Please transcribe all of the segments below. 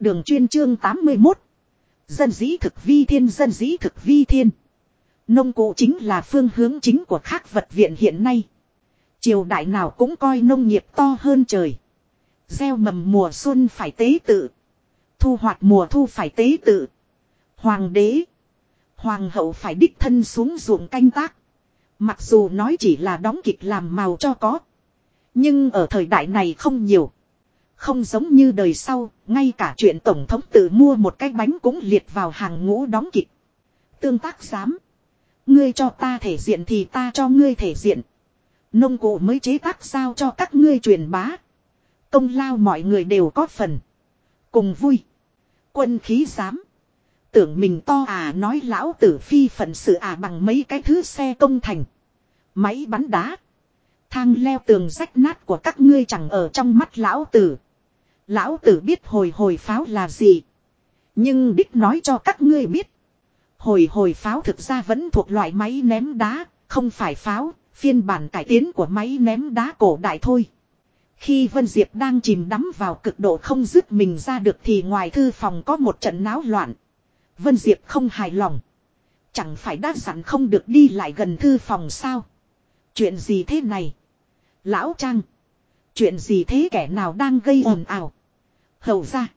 Đường chuyên chương 81. Dân dĩ thực vi thiên, dân dĩ thực vi thiên. Nông cụ chính là phương hướng chính của khác vật viện hiện nay. Triều đại nào cũng coi nông nghiệp to hơn trời. Gieo mầm mùa xuân phải tế tự. Thu hoạch mùa thu phải tế tự. Hoàng đế. Hoàng hậu phải đích thân xuống ruộng canh tác. Mặc dù nói chỉ là đóng kịch làm màu cho có. Nhưng ở thời đại này không nhiều. Không giống như đời sau, ngay cả chuyện tổng thống tự mua một cái bánh cũng liệt vào hàng ngũ đóng kịch. Tương tác giám. Ngươi cho ta thể diện thì ta cho ngươi thể diện. Nông cụ mới chế tác sao cho các ngươi truyền bá. Công lao mọi người đều có phần. Cùng vui. Quân khí giám. Tưởng mình to à nói lão tử phi phận sự à bằng mấy cái thứ xe công thành. Máy bắn đá. Thang leo tường rách nát của các ngươi chẳng ở trong mắt lão tử. Lão tử biết hồi hồi pháo là gì. Nhưng đích nói cho các ngươi biết. Hồi hồi pháo thực ra vẫn thuộc loại máy ném đá, không phải pháo, phiên bản cải tiến của máy ném đá cổ đại thôi. Khi Vân Diệp đang chìm đắm vào cực độ không dứt mình ra được thì ngoài thư phòng có một trận náo loạn. Vân Diệp không hài lòng. Chẳng phải đã dặn không được đi lại gần thư phòng sao. Chuyện gì thế này? Lão Trang. Chuyện gì thế kẻ nào đang gây ồn ào? Hầu ra.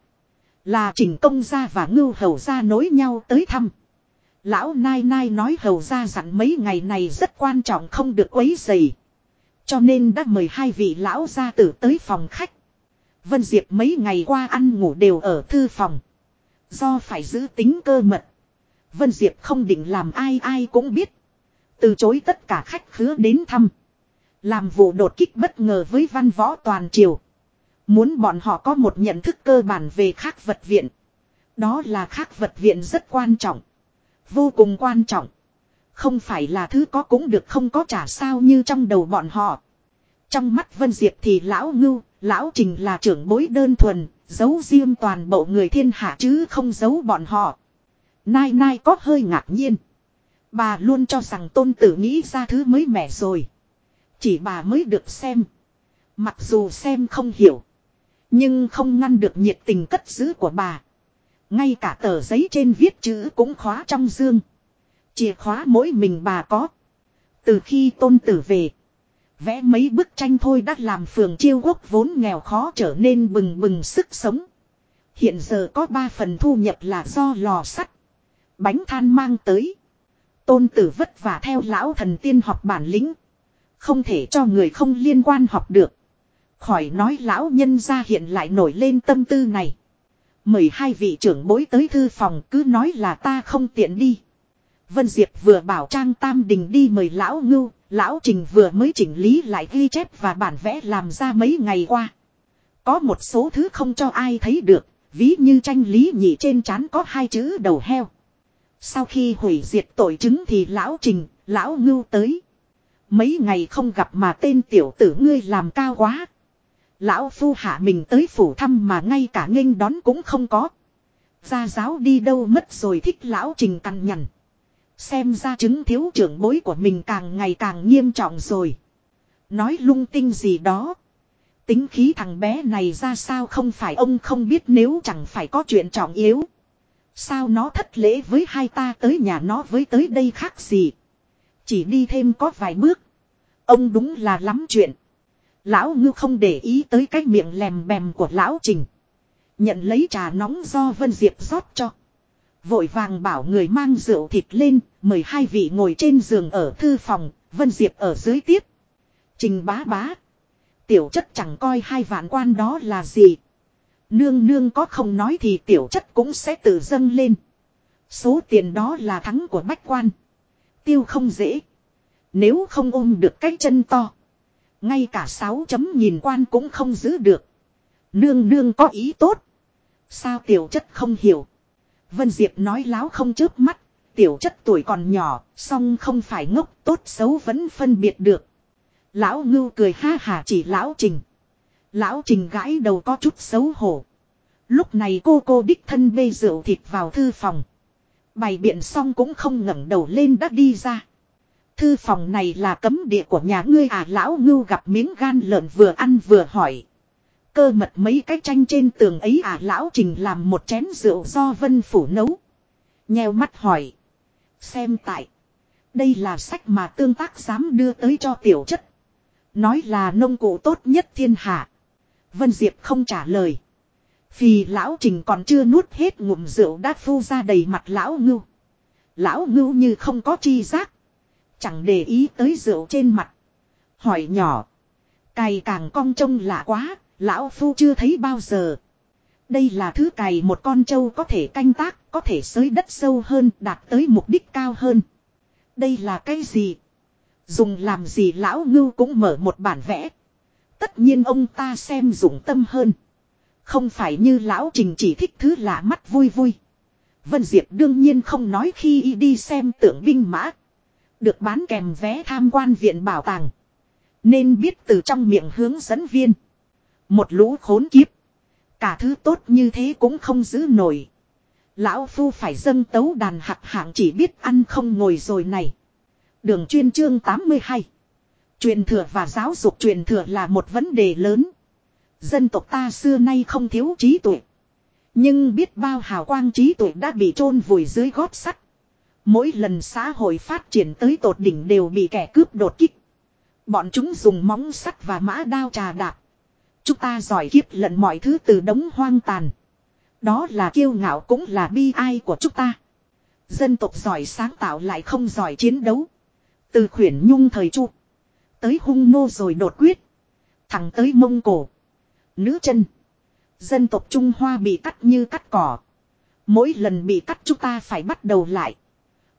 Là trình công gia và ngưu hầu ra nối nhau tới thăm. Lão Nai Nai nói hầu ra dặn mấy ngày này rất quan trọng không được quấy dày. Cho nên đã mời hai vị lão gia tử tới phòng khách. Vân Diệp mấy ngày qua ăn ngủ đều ở thư phòng. Do phải giữ tính cơ mật. Vân Diệp không định làm ai ai cũng biết. Từ chối tất cả khách khứa đến thăm. Làm vụ đột kích bất ngờ với văn võ toàn triều. Muốn bọn họ có một nhận thức cơ bản về khác vật viện. Đó là khác vật viện rất quan trọng. Vô cùng quan trọng. Không phải là thứ có cũng được không có trả sao như trong đầu bọn họ. Trong mắt Vân Diệp thì lão ngưu, lão trình là trưởng bối đơn thuần, giấu riêng toàn bộ người thiên hạ chứ không giấu bọn họ. Nai nai có hơi ngạc nhiên. Bà luôn cho rằng tôn tử nghĩ ra thứ mới mẻ rồi. Chỉ bà mới được xem. Mặc dù xem không hiểu. Nhưng không ngăn được nhiệt tình cất giữ của bà. Ngay cả tờ giấy trên viết chữ cũng khóa trong dương. Chìa khóa mỗi mình bà có. Từ khi tôn tử về. Vẽ mấy bức tranh thôi đã làm phường chiêu quốc vốn nghèo khó trở nên bừng bừng sức sống. Hiện giờ có ba phần thu nhập là do lò sắt. Bánh than mang tới. Tôn tử vất vả theo lão thần tiên học bản lĩnh. Không thể cho người không liên quan học được. Khỏi nói lão nhân ra hiện lại nổi lên tâm tư này. Mời hai vị trưởng bối tới thư phòng cứ nói là ta không tiện đi. Vân Diệp vừa bảo Trang Tam Đình đi mời lão ngưu, lão Trình vừa mới chỉnh lý lại ghi chép và bản vẽ làm ra mấy ngày qua. Có một số thứ không cho ai thấy được, ví như tranh lý nhị trên trán có hai chữ đầu heo. Sau khi hủy diệt tội chứng thì lão Trình, lão ngưu tới. Mấy ngày không gặp mà tên tiểu tử ngươi làm cao quá. Lão phu hạ mình tới phủ thăm mà ngay cả nghênh đón cũng không có. Gia giáo đi đâu mất rồi thích lão trình cằn nhằn. Xem ra chứng thiếu trưởng bối của mình càng ngày càng nghiêm trọng rồi. Nói lung tinh gì đó. Tính khí thằng bé này ra sao không phải ông không biết nếu chẳng phải có chuyện trọng yếu. Sao nó thất lễ với hai ta tới nhà nó với tới đây khác gì. Chỉ đi thêm có vài bước. Ông đúng là lắm chuyện. Lão ngư không để ý tới cái miệng lèm bèm của lão trình. Nhận lấy trà nóng do Vân Diệp rót cho. Vội vàng bảo người mang rượu thịt lên, mời hai vị ngồi trên giường ở thư phòng, Vân Diệp ở dưới tiếp. Trình bá bá. Tiểu chất chẳng coi hai vạn quan đó là gì. Nương nương có không nói thì tiểu chất cũng sẽ tự dâng lên. Số tiền đó là thắng của bách quan. Tiêu không dễ. Nếu không ôm được cái chân to. Ngay cả sáu chấm nhìn quan cũng không giữ được. Nương nương có ý tốt. Sao tiểu chất không hiểu. Vân Diệp nói láo không chớp mắt. Tiểu chất tuổi còn nhỏ, song không phải ngốc tốt xấu vẫn phân biệt được. Lão ngưu cười ha hà chỉ lão trình. Lão trình gãi đầu có chút xấu hổ. Lúc này cô cô đích thân bê rượu thịt vào thư phòng. Bày biện xong cũng không ngẩng đầu lên đã đi ra. Thư phòng này là cấm địa của nhà ngươi à lão ngưu gặp miếng gan lợn vừa ăn vừa hỏi. Cơ mật mấy cái tranh trên tường ấy à lão trình làm một chén rượu do vân phủ nấu. Nheo mắt hỏi. Xem tại. Đây là sách mà tương tác dám đưa tới cho tiểu chất. Nói là nông cụ tốt nhất thiên hạ. Vân Diệp không trả lời. Vì lão trình còn chưa nuốt hết ngụm rượu đã phu ra đầy mặt lão ngưu. Lão ngưu như không có chi giác. Chẳng để ý tới rượu trên mặt. Hỏi nhỏ. Cày càng cong trông lạ quá, lão phu chưa thấy bao giờ. Đây là thứ cày một con trâu có thể canh tác, có thể xới đất sâu hơn, đạt tới mục đích cao hơn. Đây là cái gì? Dùng làm gì lão ngưu cũng mở một bản vẽ. Tất nhiên ông ta xem dụng tâm hơn. Không phải như lão trình chỉ thích thứ lạ mắt vui vui. Vân Diệp đương nhiên không nói khi y đi xem tượng binh mã. Được bán kèm vé tham quan viện bảo tàng. Nên biết từ trong miệng hướng dẫn viên. Một lũ khốn kiếp. Cả thứ tốt như thế cũng không giữ nổi. Lão Phu phải dâng tấu đàn hạt hạng chỉ biết ăn không ngồi rồi này. Đường chuyên chương 82. Truyền thừa và giáo dục truyền thừa là một vấn đề lớn. Dân tộc ta xưa nay không thiếu trí tuệ. Nhưng biết bao hào quang trí tuệ đã bị chôn vùi dưới gót sắt. Mỗi lần xã hội phát triển tới tột đỉnh đều bị kẻ cướp đột kích. Bọn chúng dùng móng sắt và mã đao trà đạp. Chúng ta giỏi kiếp lận mọi thứ từ đống hoang tàn. Đó là kiêu ngạo cũng là bi ai của chúng ta. Dân tộc giỏi sáng tạo lại không giỏi chiến đấu. Từ khuyển nhung thời chu. Tới hung nô rồi đột quyết. Thẳng tới mông cổ. Nữ chân. Dân tộc Trung Hoa bị cắt như cắt cỏ. Mỗi lần bị cắt chúng ta phải bắt đầu lại.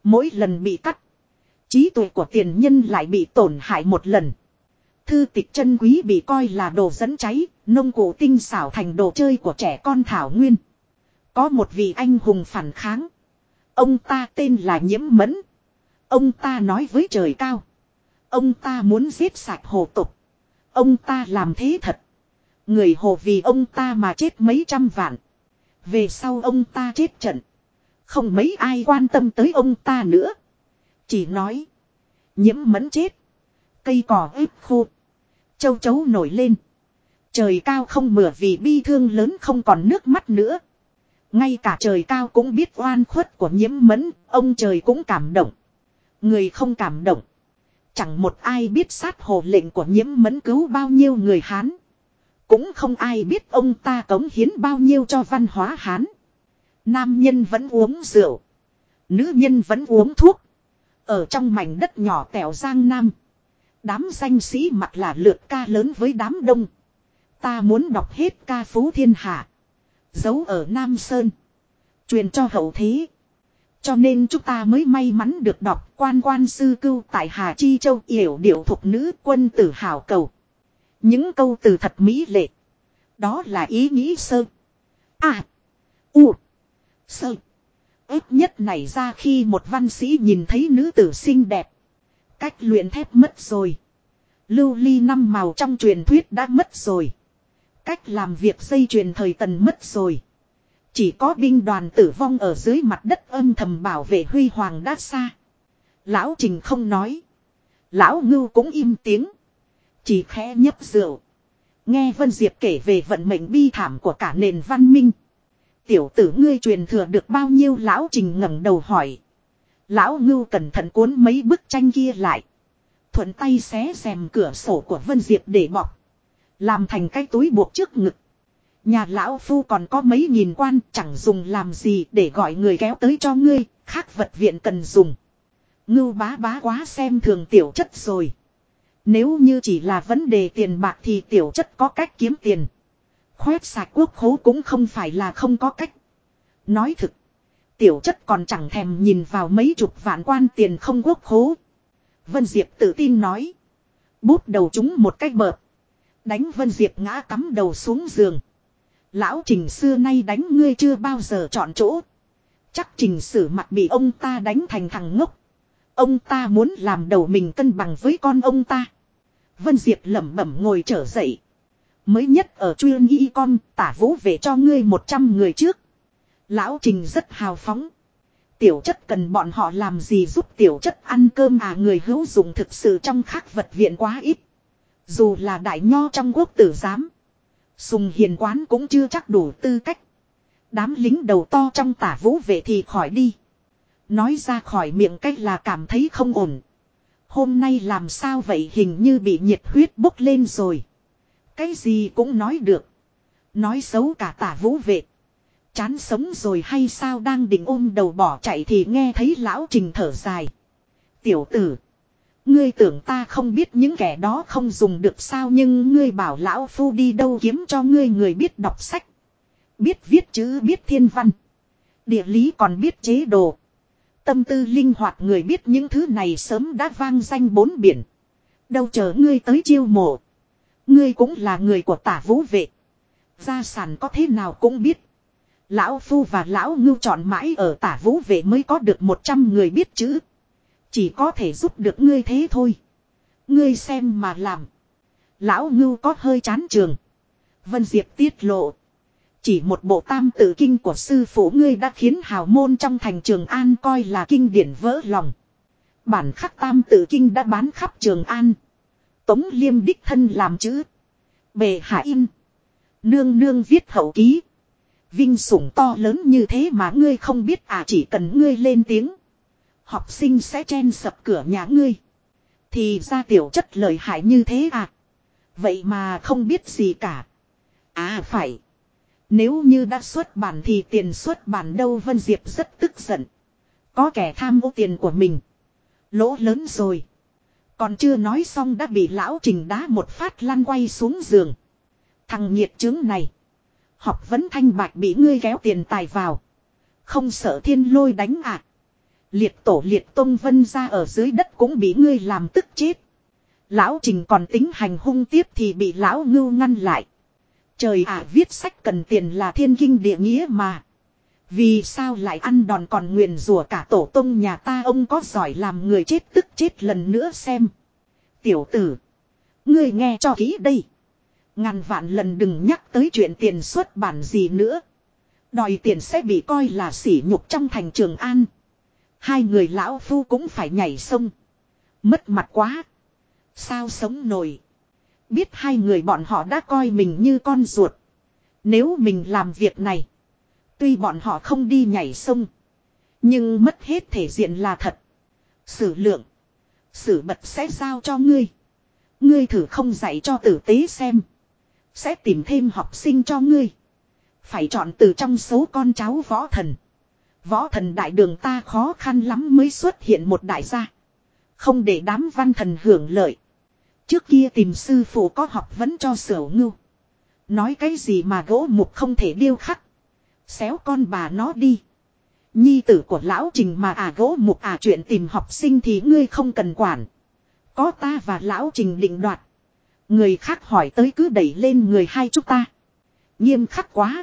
Mỗi lần bị cắt. Trí tuệ của tiền nhân lại bị tổn hại một lần. Thư tịch chân quý bị coi là đồ dẫn cháy, nông cụ tinh xảo thành đồ chơi của trẻ con Thảo Nguyên. Có một vị anh hùng phản kháng. Ông ta tên là Nhiễm Mẫn. Ông ta nói với trời cao. Ông ta muốn giết sạch hồ tục. Ông ta làm thế thật. Người hồ vì ông ta mà chết mấy trăm vạn. Về sau ông ta chết trận. Không mấy ai quan tâm tới ông ta nữa. Chỉ nói. Nhiễm mẫn chết. Cây cỏ ếp khô. Châu chấu nổi lên. Trời cao không mửa vì bi thương lớn không còn nước mắt nữa. Ngay cả trời cao cũng biết oan khuất của nhiễm mẫn, ông trời cũng cảm động. Người không cảm động. Chẳng một ai biết sát hồ lệnh của nhiễm mẫn cứu bao nhiêu người Hán. Cũng không ai biết ông ta cống hiến bao nhiêu cho văn hóa Hán. Nam nhân vẫn uống rượu. Nữ nhân vẫn uống thuốc. Ở trong mảnh đất nhỏ tẻo giang nam. Đám danh sĩ mặc là lượt ca lớn với đám đông. Ta muốn đọc hết ca phú thiên hạ. Giấu ở Nam Sơn. Truyền cho hậu thế. Cho nên chúng ta mới may mắn được đọc quan quan sư cưu tại Hà Chi Châu yểu điệu thuộc nữ quân tử hào cầu. Những câu từ thật mỹ lệ. Đó là ý nghĩ sơ. À. U. Sơ. ít nhất này ra khi một văn sĩ nhìn thấy nữ tử xinh đẹp. Cách luyện thép mất rồi. Lưu ly năm màu trong truyền thuyết đã mất rồi. Cách làm việc dây truyền thời tần mất rồi. Chỉ có binh đoàn tử vong ở dưới mặt đất âm thầm bảo vệ huy hoàng đã xa. Lão Trình không nói. Lão Ngưu cũng im tiếng. Chỉ khẽ nhấp rượu. Nghe Vân Diệp kể về vận mệnh bi thảm của cả nền văn minh. Tiểu tử ngươi truyền thừa được bao nhiêu lão trình ngẩng đầu hỏi. Lão ngưu cẩn thận cuốn mấy bức tranh kia lại. Thuận tay xé xem cửa sổ của Vân Diệp để bọc. Làm thành cái túi buộc trước ngực. Nhà lão phu còn có mấy nghìn quan chẳng dùng làm gì để gọi người kéo tới cho ngươi, khác vật viện cần dùng. Ngưu bá bá quá xem thường tiểu chất rồi. Nếu như chỉ là vấn đề tiền bạc thì tiểu chất có cách kiếm tiền. Khoét sạch quốc khố cũng không phải là không có cách. Nói thực. Tiểu chất còn chẳng thèm nhìn vào mấy chục vạn quan tiền không quốc khố. Vân Diệp tự tin nói. Bút đầu chúng một cách bợp. Đánh Vân Diệp ngã cắm đầu xuống giường. Lão trình xưa nay đánh ngươi chưa bao giờ chọn chỗ. Chắc trình sử mặt bị ông ta đánh thành thằng ngốc. Ông ta muốn làm đầu mình cân bằng với con ông ta. Vân Diệp lẩm bẩm ngồi trở dậy. Mới nhất ở chuyên y con, tả vũ về cho ngươi 100 người trước. Lão Trình rất hào phóng. Tiểu chất cần bọn họ làm gì giúp tiểu chất ăn cơm à người hữu dụng thực sự trong khắc vật viện quá ít. Dù là đại nho trong quốc tử giám. Sùng hiền quán cũng chưa chắc đủ tư cách. Đám lính đầu to trong tả vũ về thì khỏi đi. Nói ra khỏi miệng cách là cảm thấy không ổn. Hôm nay làm sao vậy, hình như bị nhiệt huyết bốc lên rồi. Cái gì cũng nói được. Nói xấu cả tả vũ vệ. Chán sống rồi hay sao đang định ôm đầu bỏ chạy thì nghe thấy lão trình thở dài. Tiểu tử. Ngươi tưởng ta không biết những kẻ đó không dùng được sao nhưng ngươi bảo lão phu đi đâu kiếm cho ngươi người biết đọc sách. Biết viết chữ, biết thiên văn. Địa lý còn biết chế độ. Tâm tư linh hoạt người biết những thứ này sớm đã vang danh bốn biển. Đâu chờ ngươi tới chiêu mộ. Ngươi cũng là người của tả vũ vệ. Gia sản có thế nào cũng biết. Lão Phu và Lão Ngưu chọn mãi ở tả vũ vệ mới có được 100 người biết chữ. Chỉ có thể giúp được ngươi thế thôi. Ngươi xem mà làm. Lão Ngưu có hơi chán trường. Vân Diệp tiết lộ. Chỉ một bộ tam tự kinh của sư phụ ngươi đã khiến hào môn trong thành trường An coi là kinh điển vỡ lòng. Bản khắc tam tự kinh đã bán khắp trường An. Tống liêm đích thân làm chữ. Bề hạ in. Nương nương viết hậu ký. Vinh sủng to lớn như thế mà ngươi không biết à chỉ cần ngươi lên tiếng. Học sinh sẽ chen sập cửa nhà ngươi. Thì ra tiểu chất lời hại như thế à. Vậy mà không biết gì cả. À phải. Nếu như đã xuất bản thì tiền xuất bản đâu Vân Diệp rất tức giận. Có kẻ tham ô tiền của mình. Lỗ lớn rồi. Còn chưa nói xong đã bị lão trình đá một phát lăn quay xuống giường. Thằng nhiệt chứng này. Học vấn thanh bạch bị ngươi kéo tiền tài vào. Không sợ thiên lôi đánh ạ. À. Liệt tổ liệt tông vân ra ở dưới đất cũng bị ngươi làm tức chết. Lão trình còn tính hành hung tiếp thì bị lão ngưu ngăn lại. Trời ạ, viết sách cần tiền là thiên kinh địa nghĩa mà. Vì sao lại ăn đòn còn nguyền rủa cả tổ tông nhà ta ông có giỏi làm người chết tức chết lần nữa xem. Tiểu tử. Ngươi nghe cho kỹ đây. Ngàn vạn lần đừng nhắc tới chuyện tiền xuất bản gì nữa. Đòi tiền sẽ bị coi là sỉ nhục trong thành trường An. Hai người lão phu cũng phải nhảy sông. Mất mặt quá. Sao sống nổi. Biết hai người bọn họ đã coi mình như con ruột. Nếu mình làm việc này. Tuy bọn họ không đi nhảy sông. Nhưng mất hết thể diện là thật. Sử lượng. Sử bật sẽ giao cho ngươi. Ngươi thử không dạy cho tử tế xem. Sẽ tìm thêm học sinh cho ngươi. Phải chọn từ trong số con cháu võ thần. Võ thần đại đường ta khó khăn lắm mới xuất hiện một đại gia. Không để đám văn thần hưởng lợi. Trước kia tìm sư phụ có học vấn cho sở ngưu. Nói cái gì mà gỗ mục không thể điêu khắc. Xéo con bà nó đi. Nhi tử của lão trình mà à gỗ mục à chuyện tìm học sinh thì ngươi không cần quản. Có ta và lão trình định đoạt. Người khác hỏi tới cứ đẩy lên người hai chúng ta. Nghiêm khắc quá.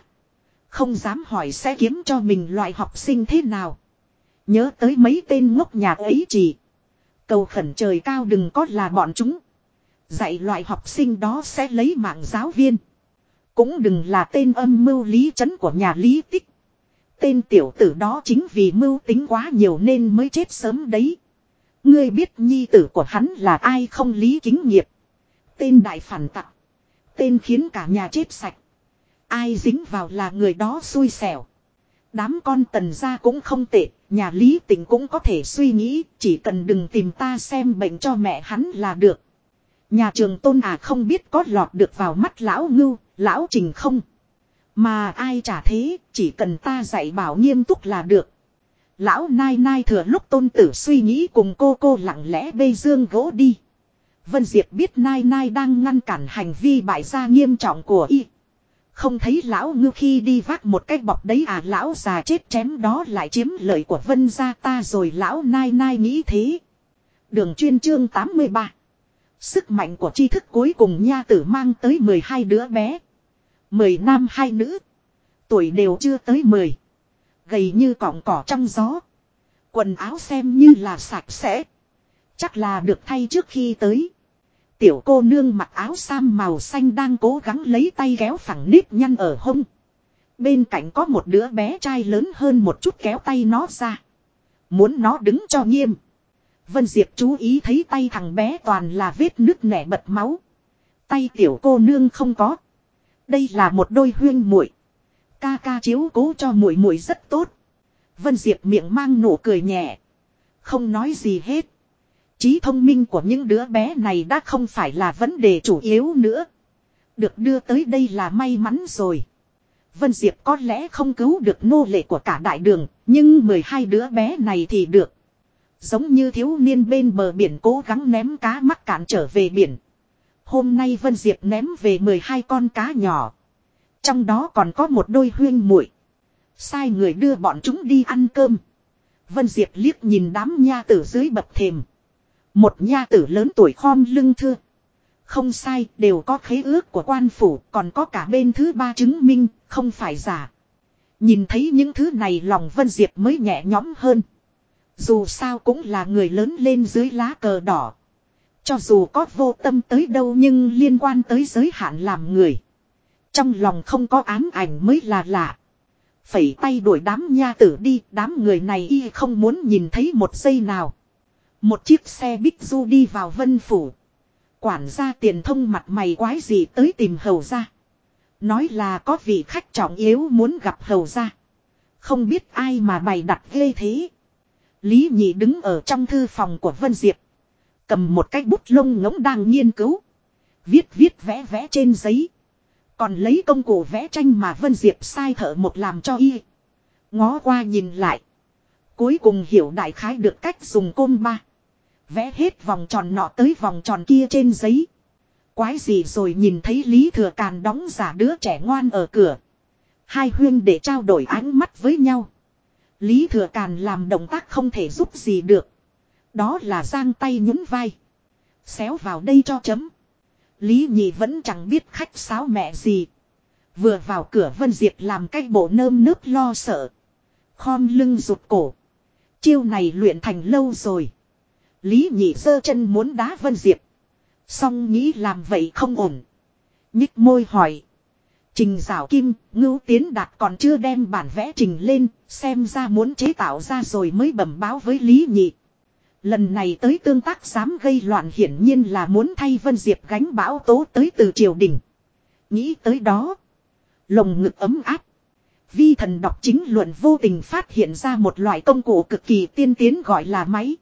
Không dám hỏi sẽ kiếm cho mình loại học sinh thế nào. Nhớ tới mấy tên ngốc nhà ấy chỉ. Cầu khẩn trời cao đừng có là bọn chúng. Dạy loại học sinh đó sẽ lấy mạng giáo viên. Cũng đừng là tên âm mưu lý chấn của nhà lý tích. Tên tiểu tử đó chính vì mưu tính quá nhiều nên mới chết sớm đấy. Ngươi biết nhi tử của hắn là ai không lý chính nghiệp. Tên đại phản tặc. Tên khiến cả nhà chết sạch. Ai dính vào là người đó xui xẻo. Đám con tần gia cũng không tệ, nhà lý tình cũng có thể suy nghĩ, chỉ cần đừng tìm ta xem bệnh cho mẹ hắn là được. Nhà trường tôn à không biết có lọt được vào mắt lão ngưu, lão trình không. Mà ai trả thế, chỉ cần ta dạy bảo nghiêm túc là được. Lão nai nai thừa lúc tôn tử suy nghĩ cùng cô cô lặng lẽ bê dương gỗ đi. Vân Diệp biết nai nai đang ngăn cản hành vi bại gia nghiêm trọng của y. Không thấy lão ngư khi đi vác một cái bọc đấy à lão già chết chém đó lại chiếm lợi của vân gia ta rồi lão nai nai nghĩ thế. Đường chuyên chương 83. Sức mạnh của tri thức cuối cùng nha tử mang tới 12 đứa bé. 10 nam hai nữ. Tuổi đều chưa tới 10. Gầy như cọng cỏ trong gió. Quần áo xem như là sạch sẽ. Chắc là được thay trước khi tới. Tiểu cô nương mặc áo sam màu xanh đang cố gắng lấy tay kéo phẳng nếp nhăn ở hông. Bên cạnh có một đứa bé trai lớn hơn một chút kéo tay nó ra. Muốn nó đứng cho nghiêm. Vân Diệp chú ý thấy tay thằng bé toàn là vết nứt nẻ bật máu. Tay tiểu cô nương không có. Đây là một đôi huyên muội. Ca ca chiếu cố cho muội muội rất tốt. Vân Diệp miệng mang nụ cười nhẹ. Không nói gì hết. Trí thông minh của những đứa bé này đã không phải là vấn đề chủ yếu nữa. Được đưa tới đây là may mắn rồi. Vân Diệp có lẽ không cứu được nô lệ của cả đại đường, nhưng 12 đứa bé này thì được. Giống như thiếu niên bên bờ biển cố gắng ném cá mắc cạn trở về biển. Hôm nay Vân Diệp ném về 12 con cá nhỏ. Trong đó còn có một đôi huyên muội. Sai người đưa bọn chúng đi ăn cơm. Vân Diệp liếc nhìn đám nha tử dưới bậc thềm. Một nha tử lớn tuổi khom lưng thưa. Không sai, đều có khế ước của quan phủ, còn có cả bên thứ ba chứng minh, không phải giả. Nhìn thấy những thứ này lòng Vân Diệp mới nhẹ nhõm hơn. Dù sao cũng là người lớn lên dưới lá cờ đỏ. Cho dù có vô tâm tới đâu nhưng liên quan tới giới hạn làm người. Trong lòng không có ám ảnh mới là lạ. Phẩy tay đuổi đám nha tử đi, đám người này y không muốn nhìn thấy một giây nào. Một chiếc xe bích du đi vào vân phủ. Quản gia tiền thông mặt mày quái gì tới tìm hầu ra. Nói là có vị khách trọng yếu muốn gặp hầu ra. Không biết ai mà bày đặt ghê thế. Lý nhị đứng ở trong thư phòng của Vân Diệp. Cầm một cái bút lông ngỗng đang nghiên cứu. Viết viết vẽ vẽ trên giấy. Còn lấy công cụ vẽ tranh mà Vân Diệp sai thợ một làm cho y. Ngó qua nhìn lại. Cuối cùng hiểu đại khái được cách dùng côn ba. Vẽ hết vòng tròn nọ tới vòng tròn kia trên giấy. Quái gì rồi nhìn thấy Lý Thừa Càn đóng giả đứa trẻ ngoan ở cửa. Hai huyên để trao đổi ánh mắt với nhau. Lý Thừa Càn làm động tác không thể giúp gì được. Đó là giang tay nhún vai. Xéo vào đây cho chấm. Lý Nhị vẫn chẳng biết khách sáo mẹ gì. Vừa vào cửa Vân Diệp làm cái bộ nơm nước lo sợ. Khom lưng rụt cổ. Chiêu này luyện thành lâu rồi. Lý Nhị giơ chân muốn đá Vân Diệp. Xong nghĩ làm vậy không ổn. Nhích môi hỏi. Trình rào kim, ngưu tiến đạt còn chưa đem bản vẽ trình lên, xem ra muốn chế tạo ra rồi mới bẩm báo với Lý Nhị. Lần này tới tương tác dám gây loạn hiển nhiên là muốn thay Vân Diệp gánh bão tố tới từ triều đình. Nghĩ tới đó. Lồng ngực ấm áp. Vi thần đọc chính luận vô tình phát hiện ra một loại công cụ cực kỳ tiên tiến gọi là máy.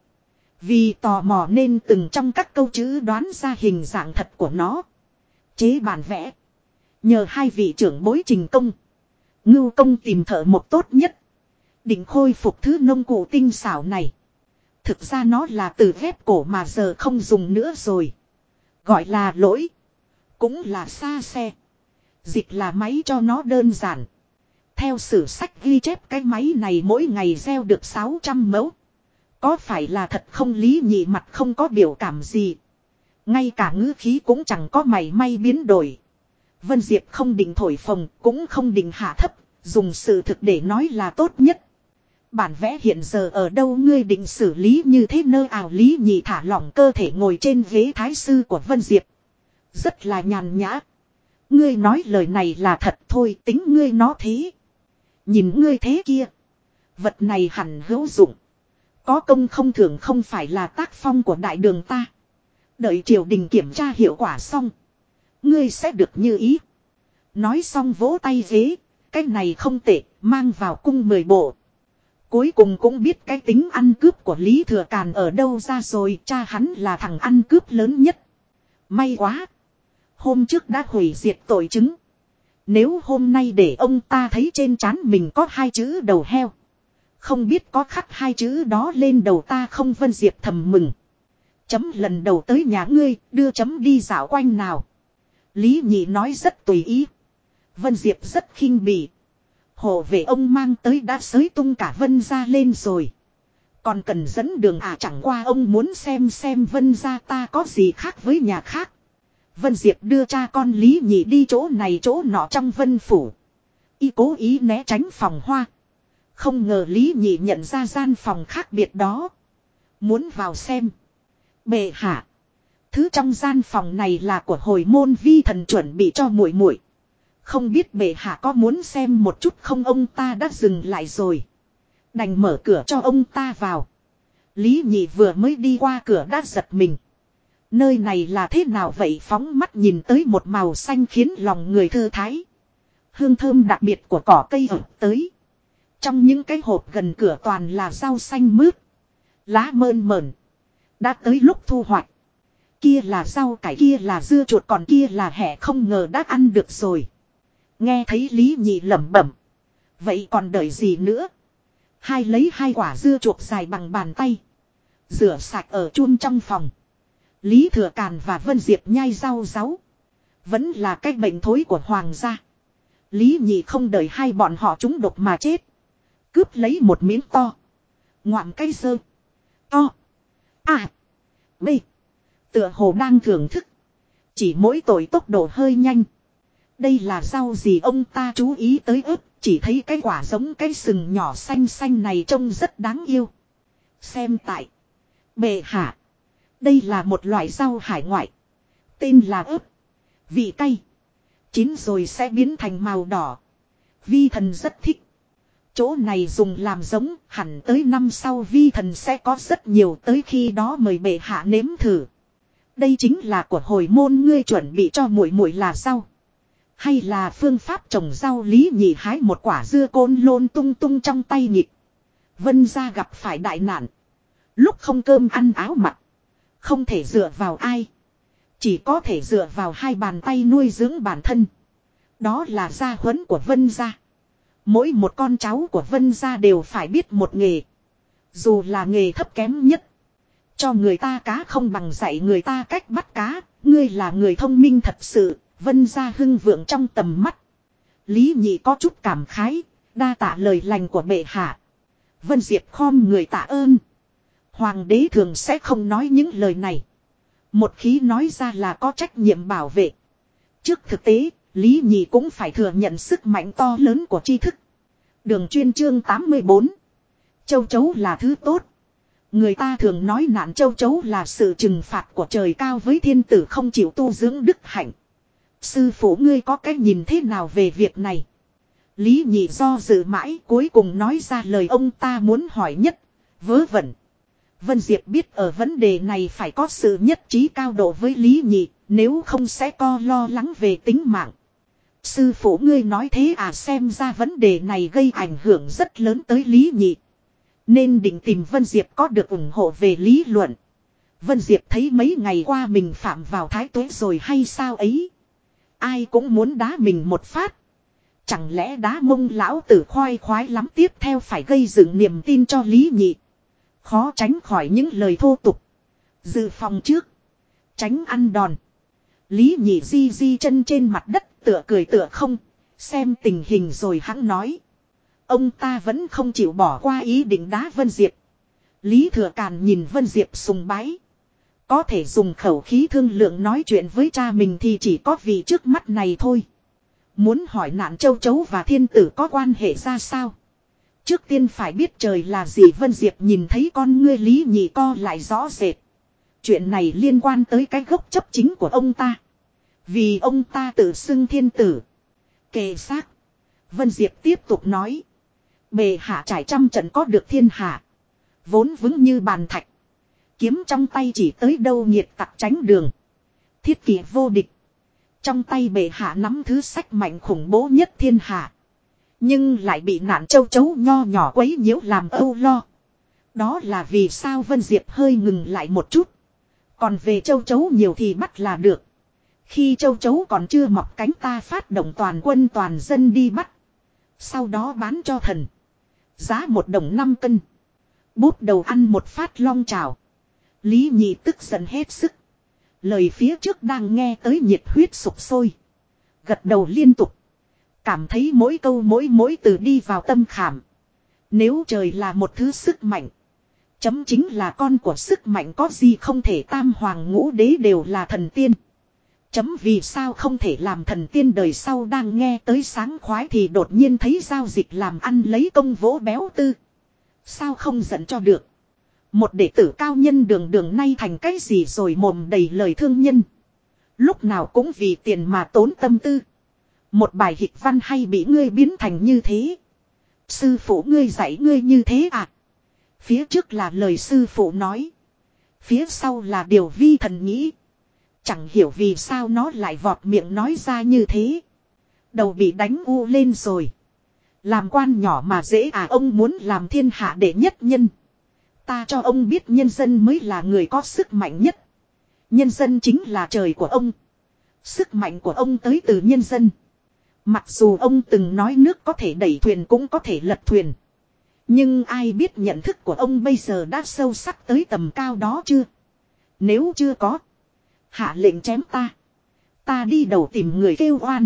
Vì tò mò nên từng trong các câu chữ đoán ra hình dạng thật của nó. Chế bản vẽ. Nhờ hai vị trưởng bối trình công. Ngưu công tìm thợ một tốt nhất. Định khôi phục thứ nông cụ tinh xảo này. Thực ra nó là từ ghép cổ mà giờ không dùng nữa rồi. Gọi là lỗi. Cũng là xa xe. Dịch là máy cho nó đơn giản. Theo sử sách ghi chép cái máy này mỗi ngày gieo được 600 mẫu. Có phải là thật không lý nhị mặt không có biểu cảm gì. Ngay cả ngữ khí cũng chẳng có mày may biến đổi. Vân Diệp không định thổi phồng, cũng không định hạ thấp, dùng sự thực để nói là tốt nhất. Bản vẽ hiện giờ ở đâu ngươi định xử lý như thế nơi ảo lý nhị thả lỏng cơ thể ngồi trên ghế thái sư của Vân Diệp. Rất là nhàn nhã. Ngươi nói lời này là thật thôi tính ngươi nó thế. Nhìn ngươi thế kia. Vật này hẳn hữu dụng. Có công không thường không phải là tác phong của đại đường ta. Đợi triều đình kiểm tra hiệu quả xong. Ngươi sẽ được như ý. Nói xong vỗ tay ghế. Cái này không tệ, mang vào cung mười bộ. Cuối cùng cũng biết cái tính ăn cướp của Lý Thừa Càn ở đâu ra rồi, cha hắn là thằng ăn cướp lớn nhất. May quá. Hôm trước đã hủy diệt tội chứng. Nếu hôm nay để ông ta thấy trên trán mình có hai chữ đầu heo. Không biết có khắc hai chữ đó lên đầu ta không Vân Diệp thầm mừng. Chấm lần đầu tới nhà ngươi, đưa chấm đi dạo quanh nào. Lý nhị nói rất tùy ý. Vân Diệp rất khinh bỉ. Hộ vệ ông mang tới đã sới tung cả Vân ra lên rồi. Còn cần dẫn đường à chẳng qua ông muốn xem xem Vân ra ta có gì khác với nhà khác. Vân Diệp đưa cha con Lý Nhị đi chỗ này chỗ nọ trong Vân Phủ. Y cố ý né tránh phòng hoa. Không ngờ Lý Nhị nhận ra gian phòng khác biệt đó. Muốn vào xem. Bệ hạ. Thứ trong gian phòng này là của hồi môn vi thần chuẩn bị cho muội muội. Không biết bệ hạ có muốn xem một chút không ông ta đã dừng lại rồi. Đành mở cửa cho ông ta vào. Lý nhị vừa mới đi qua cửa đã giật mình. Nơi này là thế nào vậy phóng mắt nhìn tới một màu xanh khiến lòng người thư thái. Hương thơm đặc biệt của cỏ cây ở tới. Trong những cái hộp gần cửa toàn là rau xanh mướt. Lá mơn mởn. Đã tới lúc thu hoạch. Kia là rau, cải kia là dưa chuột, còn kia là hẻ không ngờ đã ăn được rồi. Nghe thấy Lý Nhị lẩm bẩm. Vậy còn đợi gì nữa? Hai lấy hai quả dưa chuột dài bằng bàn tay. Rửa sạch ở chun trong phòng. Lý Thừa Càn và Vân Diệp nhai rau ráu. Vẫn là cái bệnh thối của Hoàng gia. Lý Nhị không đợi hai bọn họ chúng độc mà chết. Cướp lấy một miếng to. Ngoạm cây sơ. To. À. B. Tựa hồ đang thưởng thức. Chỉ mỗi tội tốc độ hơi nhanh. Đây là rau gì ông ta chú ý tới ớt. Chỉ thấy cái quả giống cái sừng nhỏ xanh xanh này trông rất đáng yêu. Xem tại. Bệ hạ. Đây là một loại rau hải ngoại. Tên là ớt. Vị cay. Chín rồi sẽ biến thành màu đỏ. Vi thần rất thích. Chỗ này dùng làm giống, hẳn tới năm sau vi thần sẽ có rất nhiều tới khi đó mời bệ hạ nếm thử. Đây chính là của hồi môn ngươi chuẩn bị cho muội muội là sao hay là phương pháp trồng rau lý nhị hái một quả dưa côn lôn tung tung trong tay nhịp. Vân ra gặp phải đại nạn. Lúc không cơm ăn áo mặc. Không thể dựa vào ai. Chỉ có thể dựa vào hai bàn tay nuôi dưỡng bản thân. Đó là gia huấn của Vân gia. Mỗi một con cháu của Vân gia đều phải biết một nghề. Dù là nghề thấp kém nhất. Cho người ta cá không bằng dạy người ta cách bắt cá. Ngươi là người thông minh thật sự. Vân gia hưng vượng trong tầm mắt. Lý nhị có chút cảm khái. Đa tạ lời lành của bệ hạ. Vân Diệp khom người tạ ơn. Hoàng đế thường sẽ không nói những lời này. Một khí nói ra là có trách nhiệm bảo vệ. Trước thực tế, Lý Nhị cũng phải thừa nhận sức mạnh to lớn của tri thức. Đường chuyên chương 84. Châu chấu là thứ tốt. Người ta thường nói nạn châu chấu là sự trừng phạt của trời cao với thiên tử không chịu tu dưỡng đức hạnh. Sư phụ ngươi có cái nhìn thế nào về việc này? Lý nhị do dự mãi cuối cùng nói ra lời ông ta muốn hỏi nhất. Vớ vẩn. Vân Diệp biết ở vấn đề này phải có sự nhất trí cao độ với Lý Nhị, nếu không sẽ co lo lắng về tính mạng. Sư phụ ngươi nói thế à xem ra vấn đề này gây ảnh hưởng rất lớn tới Lý Nhị. Nên định tìm Vân Diệp có được ủng hộ về lý luận. Vân Diệp thấy mấy ngày qua mình phạm vào thái tuế rồi hay sao ấy. Ai cũng muốn đá mình một phát. Chẳng lẽ đá mông lão tử khoai khoái lắm tiếp theo phải gây dựng niềm tin cho Lý Nhị. Khó tránh khỏi những lời thô tục. Dự phòng trước. Tránh ăn đòn. Lý nhị di di chân trên mặt đất tựa cười tựa không. Xem tình hình rồi hắn nói. Ông ta vẫn không chịu bỏ qua ý định đá Vân Diệp. Lý thừa càn nhìn Vân Diệp sùng bái. Có thể dùng khẩu khí thương lượng nói chuyện với cha mình thì chỉ có vì trước mắt này thôi. Muốn hỏi nạn châu chấu và thiên tử có quan hệ ra sao? Trước tiên phải biết trời là gì Vân Diệp nhìn thấy con ngươi lý nhị co lại rõ rệt. Chuyện này liên quan tới cái gốc chấp chính của ông ta. Vì ông ta tự xưng thiên tử. Kề xác. Vân Diệp tiếp tục nói. Bề hạ trải trăm trận có được thiên hạ. Vốn vững như bàn thạch. Kiếm trong tay chỉ tới đâu nhiệt tặc tránh đường. Thiết kỷ vô địch. Trong tay bệ hạ nắm thứ sách mạnh khủng bố nhất thiên hạ. Nhưng lại bị nạn châu chấu nho nhỏ quấy nhiễu làm âu lo. Đó là vì sao Vân Diệp hơi ngừng lại một chút. Còn về châu chấu nhiều thì bắt là được. Khi châu chấu còn chưa mọc cánh ta phát động toàn quân toàn dân đi bắt. Sau đó bán cho thần. Giá một đồng năm cân. Bút đầu ăn một phát long trào. Lý nhị tức giận hết sức. Lời phía trước đang nghe tới nhiệt huyết sụp sôi. Gật đầu liên tục. Cảm thấy mỗi câu mỗi mỗi từ đi vào tâm khảm. Nếu trời là một thứ sức mạnh. Chấm chính là con của sức mạnh có gì không thể tam hoàng ngũ đế đều là thần tiên. Chấm vì sao không thể làm thần tiên đời sau đang nghe tới sáng khoái thì đột nhiên thấy giao dịch làm ăn lấy công vỗ béo tư. Sao không giận cho được. Một đệ tử cao nhân đường đường nay thành cái gì rồi mồm đầy lời thương nhân. Lúc nào cũng vì tiền mà tốn tâm tư. Một bài hịch văn hay bị ngươi biến thành như thế. Sư phụ ngươi dạy ngươi như thế à? Phía trước là lời sư phụ nói. Phía sau là điều vi thần nghĩ. Chẳng hiểu vì sao nó lại vọt miệng nói ra như thế. Đầu bị đánh u lên rồi. Làm quan nhỏ mà dễ à ông muốn làm thiên hạ đệ nhất nhân. Ta cho ông biết nhân dân mới là người có sức mạnh nhất. Nhân dân chính là trời của ông. Sức mạnh của ông tới từ nhân dân. Mặc dù ông từng nói nước có thể đẩy thuyền cũng có thể lật thuyền. Nhưng ai biết nhận thức của ông bây giờ đã sâu sắc tới tầm cao đó chưa? Nếu chưa có. Hạ lệnh chém ta. Ta đi đầu tìm người kêu oan.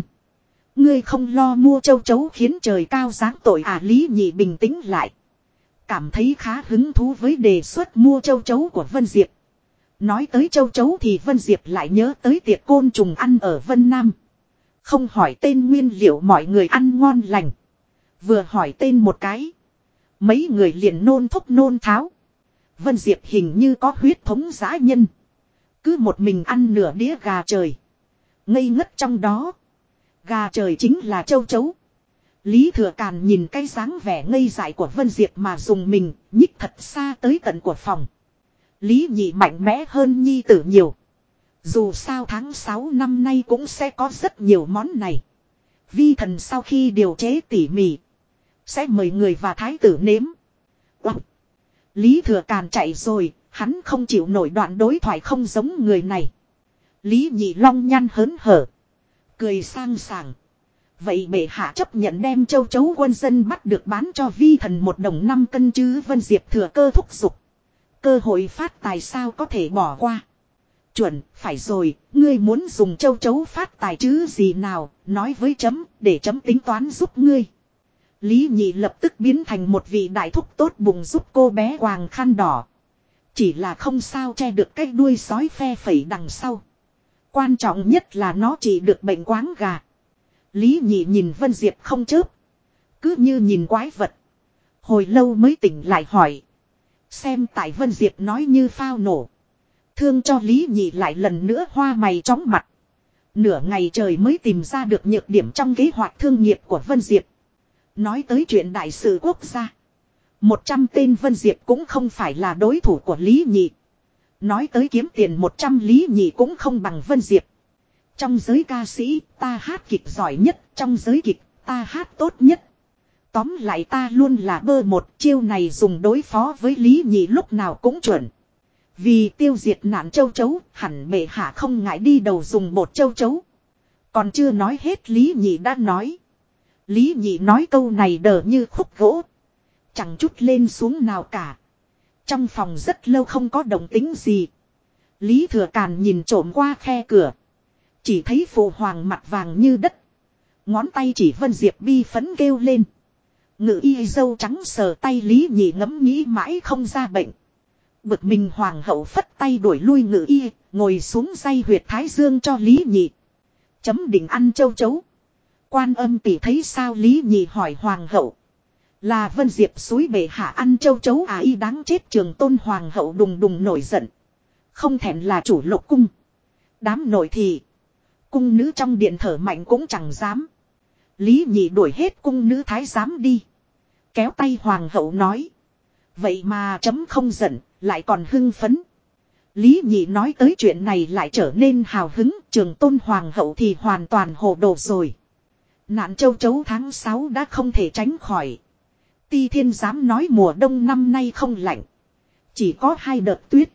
Ngươi không lo mua châu chấu khiến trời cao giáng tội à Lý Nhị bình tĩnh lại. Cảm thấy khá hứng thú với đề xuất mua châu chấu của Vân Diệp. Nói tới châu chấu thì Vân Diệp lại nhớ tới tiệc côn trùng ăn ở Vân Nam. Không hỏi tên nguyên liệu mọi người ăn ngon lành. Vừa hỏi tên một cái. Mấy người liền nôn thúc nôn tháo. Vân Diệp hình như có huyết thống giã nhân. Cứ một mình ăn nửa đĩa gà trời. Ngây ngất trong đó. Gà trời chính là châu chấu. Lý Thừa Càn nhìn cái dáng vẻ ngây dại của Vân Diệp mà dùng mình, nhích thật xa tới tận của phòng. Lý nhị mạnh mẽ hơn nhi tử nhiều. Dù sao tháng 6 năm nay cũng sẽ có rất nhiều món này. Vi thần sau khi điều chế tỉ mỉ. Sẽ mời người và thái tử nếm. Wow. Lý thừa càn chạy rồi. Hắn không chịu nổi đoạn đối thoại không giống người này. Lý nhị long nhăn hớn hở. Cười sang sảng. Vậy bệ hạ chấp nhận đem châu chấu quân dân bắt được bán cho vi thần một đồng năm cân chứ Vân Diệp thừa cơ thúc giục. Cơ hội phát tài sao có thể bỏ qua. Chuẩn, phải rồi, ngươi muốn dùng châu chấu phát tài chứ gì nào, nói với chấm, để chấm tính toán giúp ngươi. Lý nhị lập tức biến thành một vị đại thúc tốt bụng giúp cô bé hoàng khăn đỏ. Chỉ là không sao che được cái đuôi sói phe phẩy đằng sau. Quan trọng nhất là nó chỉ được bệnh quáng gà. Lý nhị nhìn Vân Diệp không chớp. Cứ như nhìn quái vật. Hồi lâu mới tỉnh lại hỏi. Xem tại Vân Diệp nói như phao nổ. Thương cho Lý Nhị lại lần nữa hoa mày chóng mặt. Nửa ngày trời mới tìm ra được nhược điểm trong kế hoạch thương nghiệp của Vân Diệp. Nói tới chuyện đại sự quốc gia. Một trăm tên Vân Diệp cũng không phải là đối thủ của Lý Nhị. Nói tới kiếm tiền một trăm Lý Nhị cũng không bằng Vân Diệp. Trong giới ca sĩ, ta hát kịch giỏi nhất, trong giới kịch, ta hát tốt nhất. Tóm lại ta luôn là bơ một chiêu này dùng đối phó với Lý Nhị lúc nào cũng chuẩn. Vì tiêu diệt nạn châu chấu, hẳn bệ hạ không ngại đi đầu dùng bột châu chấu. Còn chưa nói hết Lý Nhị đã nói. Lý Nhị nói câu này đờ như khúc gỗ. Chẳng chút lên xuống nào cả. Trong phòng rất lâu không có động tính gì. Lý Thừa Càn nhìn trộm qua khe cửa. Chỉ thấy phụ hoàng mặt vàng như đất. Ngón tay chỉ Vân Diệp bi phấn kêu lên. Ngự y dâu trắng sờ tay Lý Nhị ngẫm nghĩ mãi không ra bệnh. Bực mình hoàng hậu phất tay đuổi lui ngự y, ngồi xuống say huyệt thái dương cho Lý Nhị. Chấm định ăn châu chấu. Quan âm tỷ thấy sao Lý Nhị hỏi hoàng hậu. Là Vân Diệp suối bể hạ ăn châu chấu à y đáng chết trường tôn hoàng hậu đùng đùng nổi giận. Không thèm là chủ lục cung. Đám nội thì. Cung nữ trong điện thở mạnh cũng chẳng dám. Lý nhị đuổi hết cung nữ thái giám đi. Kéo tay hoàng hậu nói. Vậy mà chấm không giận, lại còn hưng phấn. Lý nhị nói tới chuyện này lại trở nên hào hứng, trường tôn hoàng hậu thì hoàn toàn hồ đồ rồi. Nạn châu chấu tháng 6 đã không thể tránh khỏi. Ti thiên giám nói mùa đông năm nay không lạnh. Chỉ có hai đợt tuyết.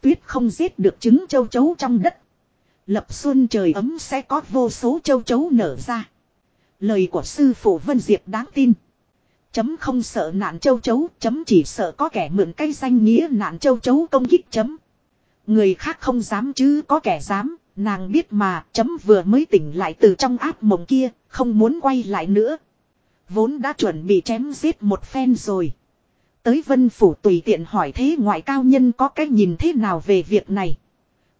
Tuyết không giết được trứng châu chấu trong đất. Lập xuân trời ấm sẽ có vô số châu chấu nở ra. Lời của sư phụ Vân Diệp đáng tin. Chấm không sợ nạn châu chấu, chấm chỉ sợ có kẻ mượn cây danh nghĩa nạn châu chấu công kích chấm. Người khác không dám chứ có kẻ dám, nàng biết mà chấm vừa mới tỉnh lại từ trong áp mộng kia, không muốn quay lại nữa. Vốn đã chuẩn bị chém giết một phen rồi. Tới vân phủ tùy tiện hỏi thế ngoại cao nhân có cách nhìn thế nào về việc này.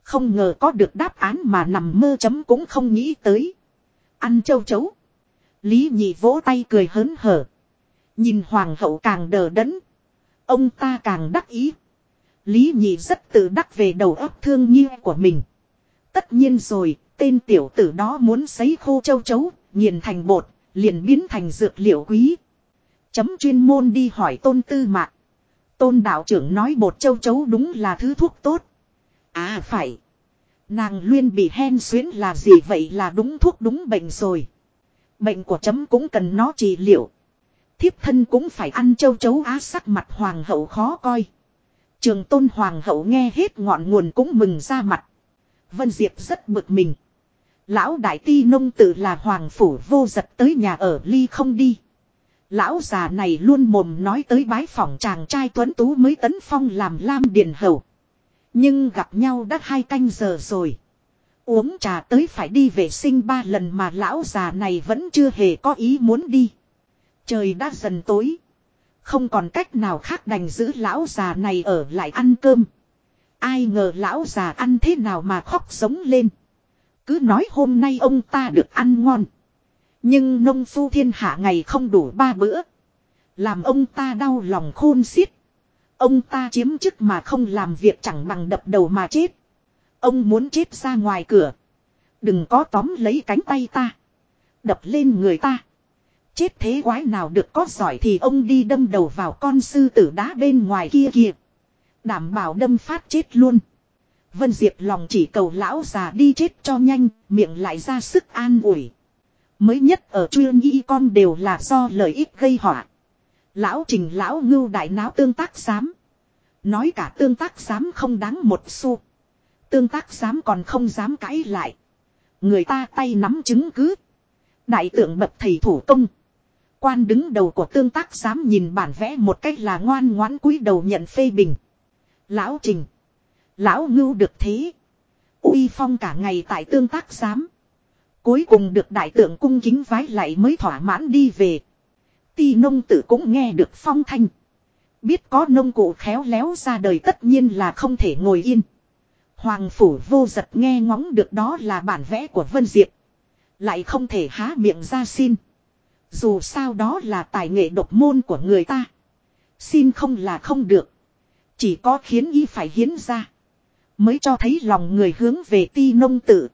Không ngờ có được đáp án mà nằm mơ chấm cũng không nghĩ tới. Ăn châu chấu. Lý nhị vỗ tay cười hớn hở. Nhìn hoàng hậu càng đờ đẫn. Ông ta càng đắc ý. Lý nhị rất tự đắc về đầu óc thương như của mình. Tất nhiên rồi, tên tiểu tử đó muốn sấy khô châu chấu, nghiền thành bột, liền biến thành dược liệu quý. Chấm chuyên môn đi hỏi tôn tư mạc. Tôn đạo trưởng nói bột châu chấu đúng là thứ thuốc tốt. À phải. Nàng Luyên bị hen xuyến là gì vậy là đúng thuốc đúng bệnh rồi. Bệnh của chấm cũng cần nó trị liệu. Thiếp thân cũng phải ăn châu chấu á sắc mặt hoàng hậu khó coi. Trường tôn hoàng hậu nghe hết ngọn nguồn cũng mừng ra mặt. Vân Diệp rất bực mình. Lão đại ti nông tự là hoàng phủ vô giật tới nhà ở ly không đi. Lão già này luôn mồm nói tới bái phỏng chàng trai tuấn tú mới tấn phong làm lam điền hầu. Nhưng gặp nhau đã hai canh giờ rồi. Uống trà tới phải đi vệ sinh ba lần mà lão già này vẫn chưa hề có ý muốn đi. Trời đã dần tối. Không còn cách nào khác đành giữ lão già này ở lại ăn cơm. Ai ngờ lão già ăn thế nào mà khóc sống lên. Cứ nói hôm nay ông ta được ăn ngon. Nhưng nông phu thiên hạ ngày không đủ ba bữa. Làm ông ta đau lòng khôn xiết. Ông ta chiếm chức mà không làm việc chẳng bằng đập đầu mà chết. Ông muốn chết ra ngoài cửa. Đừng có tóm lấy cánh tay ta. Đập lên người ta. Chết thế quái nào được có giỏi thì ông đi đâm đầu vào con sư tử đá bên ngoài kia kìa. Đảm bảo đâm phát chết luôn. Vân Diệp lòng chỉ cầu lão già đi chết cho nhanh, miệng lại ra sức an ủi. Mới nhất ở chuyên y con đều là do lợi ích gây họa. Lão trình lão ngưu đại náo tương tác giám. Nói cả tương tác giám không đáng một xu. Tương tác giám còn không dám cãi lại. Người ta tay nắm chứng cứ. Đại tượng bậc thầy thủ công. Quan đứng đầu của tương tác giám nhìn bản vẽ một cách là ngoan ngoãn cúi đầu nhận phê bình. Lão trình. Lão ngưu được thế. uy phong cả ngày tại tương tác giám. Cuối cùng được đại tượng cung kính vái lại mới thỏa mãn đi về. Ti nông tử cũng nghe được phong thanh. Biết có nông cụ khéo léo ra đời tất nhiên là không thể ngồi yên. Hoàng phủ vô giật nghe ngóng được đó là bản vẽ của Vân Diệp. Lại không thể há miệng ra xin. Dù sao đó là tài nghệ độc môn của người ta. Xin không là không được. Chỉ có khiến y phải hiến ra. Mới cho thấy lòng người hướng về ti nông tử.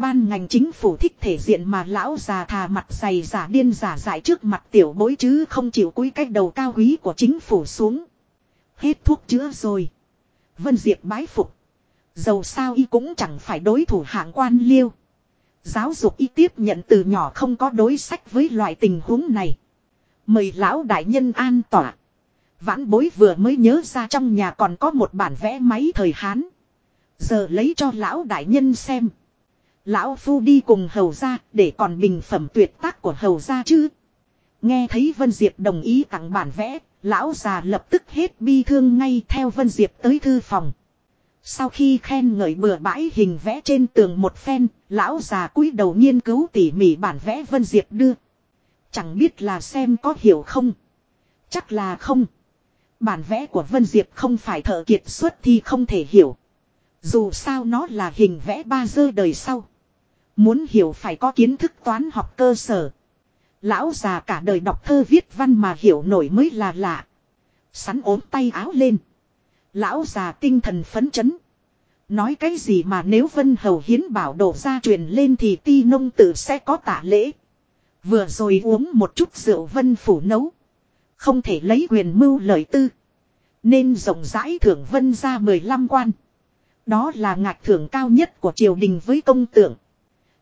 Ban ngành chính phủ thích thể diện mà lão già thà mặt dày giả điên giả dại trước mặt tiểu bối chứ không chịu cúi cách đầu cao quý của chính phủ xuống. Hết thuốc chữa rồi. Vân Diệp bái phục. Dầu sao y cũng chẳng phải đối thủ hạng quan liêu. Giáo dục y tiếp nhận từ nhỏ không có đối sách với loại tình huống này. Mời lão đại nhân an tỏa. Vãn bối vừa mới nhớ ra trong nhà còn có một bản vẽ máy thời Hán. Giờ lấy cho lão đại nhân xem. Lão Phu đi cùng hầu ra để còn bình phẩm tuyệt tác của hầu ra chứ. Nghe thấy Vân Diệp đồng ý tặng bản vẽ, lão già lập tức hết bi thương ngay theo Vân Diệp tới thư phòng. Sau khi khen ngợi bừa bãi hình vẽ trên tường một phen, lão già cúi đầu nghiên cứu tỉ mỉ bản vẽ Vân Diệp đưa. Chẳng biết là xem có hiểu không. Chắc là không. Bản vẽ của Vân Diệp không phải thợ kiệt xuất thì không thể hiểu. Dù sao nó là hình vẽ ba dơ đời sau. Muốn hiểu phải có kiến thức toán học cơ sở. Lão già cả đời đọc thơ viết văn mà hiểu nổi mới là lạ. Sắn ốm tay áo lên. Lão già tinh thần phấn chấn. Nói cái gì mà nếu Vân Hầu Hiến bảo đổ ra truyền lên thì ti nông tử sẽ có tạ lễ. Vừa rồi uống một chút rượu Vân Phủ nấu. Không thể lấy quyền mưu lời tư. Nên rộng rãi thưởng Vân ra 15 quan. Đó là ngạch thưởng cao nhất của triều đình với công tượng.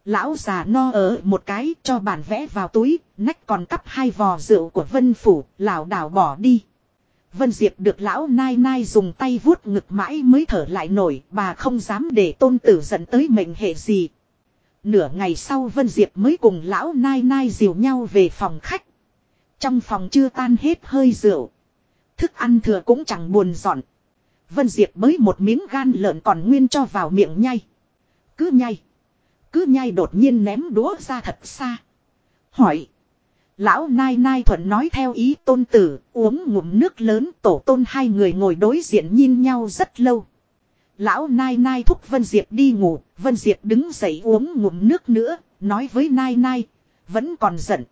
Lão già no ở một cái cho bản vẽ vào túi, nách còn cắp hai vò rượu của Vân Phủ, lão đảo bỏ đi. Vân Diệp được lão nai nai dùng tay vuốt ngực mãi mới thở lại nổi, bà không dám để tôn tử dẫn tới mệnh hệ gì. Nửa ngày sau Vân Diệp mới cùng lão nai nai dìu nhau về phòng khách. Trong phòng chưa tan hết hơi rượu. Thức ăn thừa cũng chẳng buồn dọn. Vân Diệp mới một miếng gan lợn còn nguyên cho vào miệng nhai. Cứ nhai. Cứ nhai đột nhiên ném đũa ra thật xa. Hỏi. Lão Nai Nai thuận nói theo ý tôn tử, uống ngụm nước lớn tổ tôn hai người ngồi đối diện nhìn nhau rất lâu. Lão Nai Nai thúc Vân Diệp đi ngủ, Vân Diệp đứng dậy uống ngụm nước nữa, nói với Nai Nai, vẫn còn giận.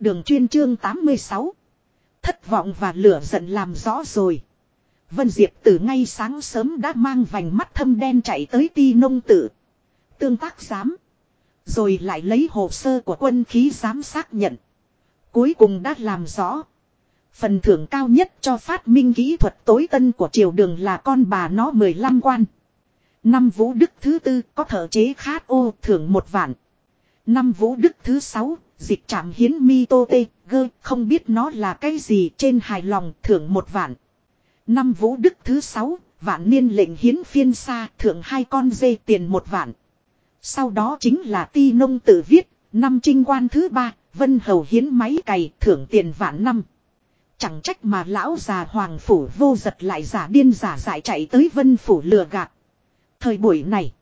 Đường chuyên chương 86. Thất vọng và lửa giận làm rõ rồi. Vân Diệp từ ngay sáng sớm đã mang vành mắt thâm đen chạy tới ti nông tử. Tương tác giám. Rồi lại lấy hồ sơ của quân khí giám xác nhận. Cuối cùng đã làm rõ. Phần thưởng cao nhất cho phát minh kỹ thuật tối tân của triều đường là con bà nó 15 quan. Năm vũ đức thứ tư có thợ chế khát ô thưởng một vạn. Năm vũ đức thứ sáu, dịch trạm hiến mi tô tê, gơ, không biết nó là cái gì trên hài lòng thưởng một vạn. Năm vũ đức thứ sáu vạn niên lệnh hiến phiên xa thưởng hai con dê tiền một vạn. Sau đó chính là ti nông tự viết, năm trinh quan thứ ba, vân hầu hiến máy cày thưởng tiền vạn năm. Chẳng trách mà lão già hoàng phủ vô giật lại giả điên giả dại chạy tới vân phủ lừa gạt. Thời buổi này,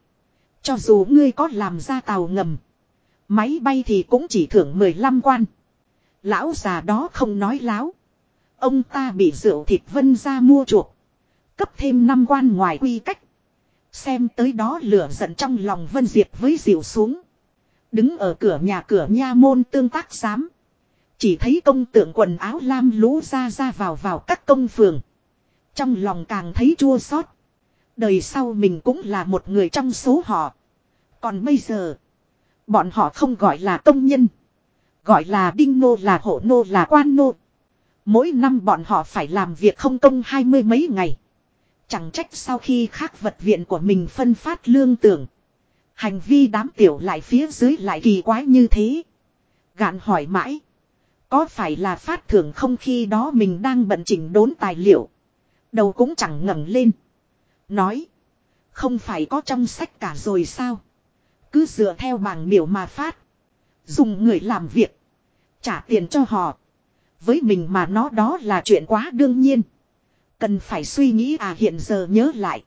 cho dù ngươi có làm ra tàu ngầm, máy bay thì cũng chỉ thưởng 15 quan. Lão già đó không nói láo. Ông ta bị rượu thịt vân ra mua chuộc. Cấp thêm năm quan ngoài quy cách. Xem tới đó lửa giận trong lòng Vân Diệp với dịu xuống. Đứng ở cửa nhà cửa nha môn tương tác giám. Chỉ thấy công tượng quần áo lam lũ ra ra vào vào các công phường. Trong lòng càng thấy chua xót. Đời sau mình cũng là một người trong số họ. Còn bây giờ. Bọn họ không gọi là công nhân. Gọi là đinh nô là hộ nô là quan nô. Mỗi năm bọn họ phải làm việc không công hai mươi mấy ngày. Chẳng trách sau khi khác vật viện của mình phân phát lương tưởng. Hành vi đám tiểu lại phía dưới lại kỳ quái như thế. Gạn hỏi mãi. Có phải là phát thưởng không khi đó mình đang bận chỉnh đốn tài liệu. Đầu cũng chẳng ngẩng lên. Nói. Không phải có trong sách cả rồi sao. Cứ dựa theo bảng biểu mà phát. Dùng người làm việc. Trả tiền cho họ. Với mình mà nó đó là chuyện quá đương nhiên. Cần phải suy nghĩ à hiện giờ nhớ lại.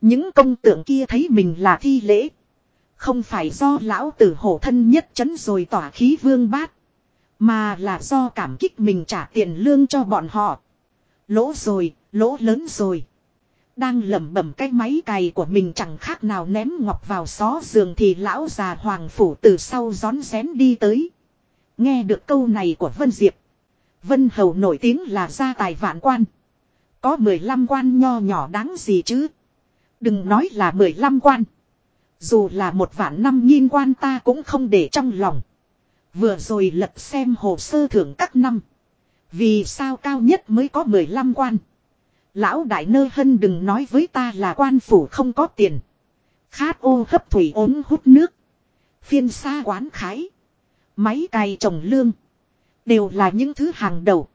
Những công tượng kia thấy mình là thi lễ. Không phải do lão tử hổ thân nhất chấn rồi tỏa khí vương bát. Mà là do cảm kích mình trả tiền lương cho bọn họ. Lỗ rồi, lỗ lớn rồi. Đang lẩm bẩm cái máy cày của mình chẳng khác nào ném ngọc vào xó giường thì lão già hoàng phủ từ sau gión rén đi tới. Nghe được câu này của Vân Diệp. Vân Hầu nổi tiếng là gia tài vạn quan. Có 15 quan nho nhỏ đáng gì chứ. Đừng nói là 15 quan. Dù là một vạn năm nghìn quan ta cũng không để trong lòng. Vừa rồi lật xem hồ sơ thưởng các năm. Vì sao cao nhất mới có 15 quan. Lão đại nơ hân đừng nói với ta là quan phủ không có tiền. Khát ô hấp thủy ốm hút nước. Phiên xa quán khái. Máy cày trồng lương. Đều là những thứ hàng đầu.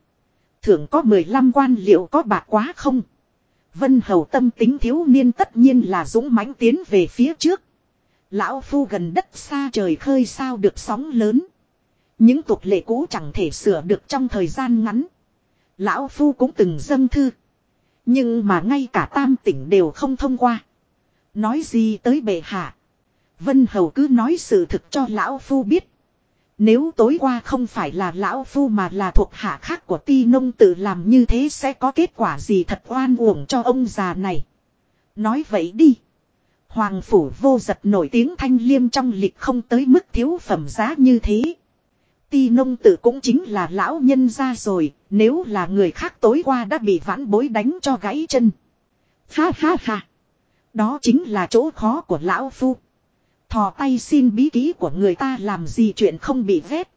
Thưởng có 15 quan liệu có bạc quá không? Vân hầu tâm tính thiếu niên tất nhiên là dũng mãnh tiến về phía trước. Lão phu gần đất xa trời khơi sao được sóng lớn. Những tục lệ cũ chẳng thể sửa được trong thời gian ngắn. Lão phu cũng từng dâng thư. Nhưng mà ngay cả tam tỉnh đều không thông qua. Nói gì tới bệ hạ. Vân hầu cứ nói sự thực cho lão phu biết. Nếu tối qua không phải là lão phu mà là thuộc hạ khác của ti nông tự làm như thế sẽ có kết quả gì thật oan uổng cho ông già này. Nói vậy đi. Hoàng phủ vô giật nổi tiếng thanh liêm trong lịch không tới mức thiếu phẩm giá như thế. Ti nông tự cũng chính là lão nhân ra rồi, nếu là người khác tối qua đã bị vãn bối đánh cho gãy chân. Ha ha ha. Đó chính là chỗ khó của lão phu. Thò tay xin bí ký của người ta làm gì chuyện không bị vét.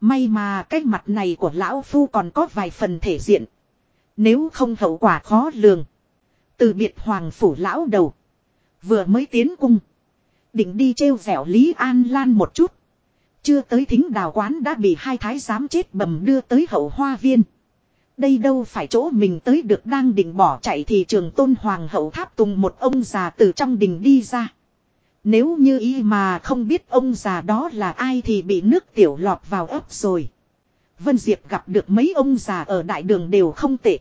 May mà cái mặt này của lão phu còn có vài phần thể diện. Nếu không hậu quả khó lường. Từ biệt hoàng phủ lão đầu. Vừa mới tiến cung. Định đi trêu vẻo Lý An Lan một chút. Chưa tới thính đào quán đã bị hai thái giám chết bầm đưa tới hậu hoa viên. Đây đâu phải chỗ mình tới được đang định bỏ chạy thì trường tôn hoàng hậu tháp tùng một ông già từ trong đình đi ra. Nếu như y mà không biết ông già đó là ai thì bị nước tiểu lọt vào ấp rồi. Vân Diệp gặp được mấy ông già ở đại đường đều không tệ.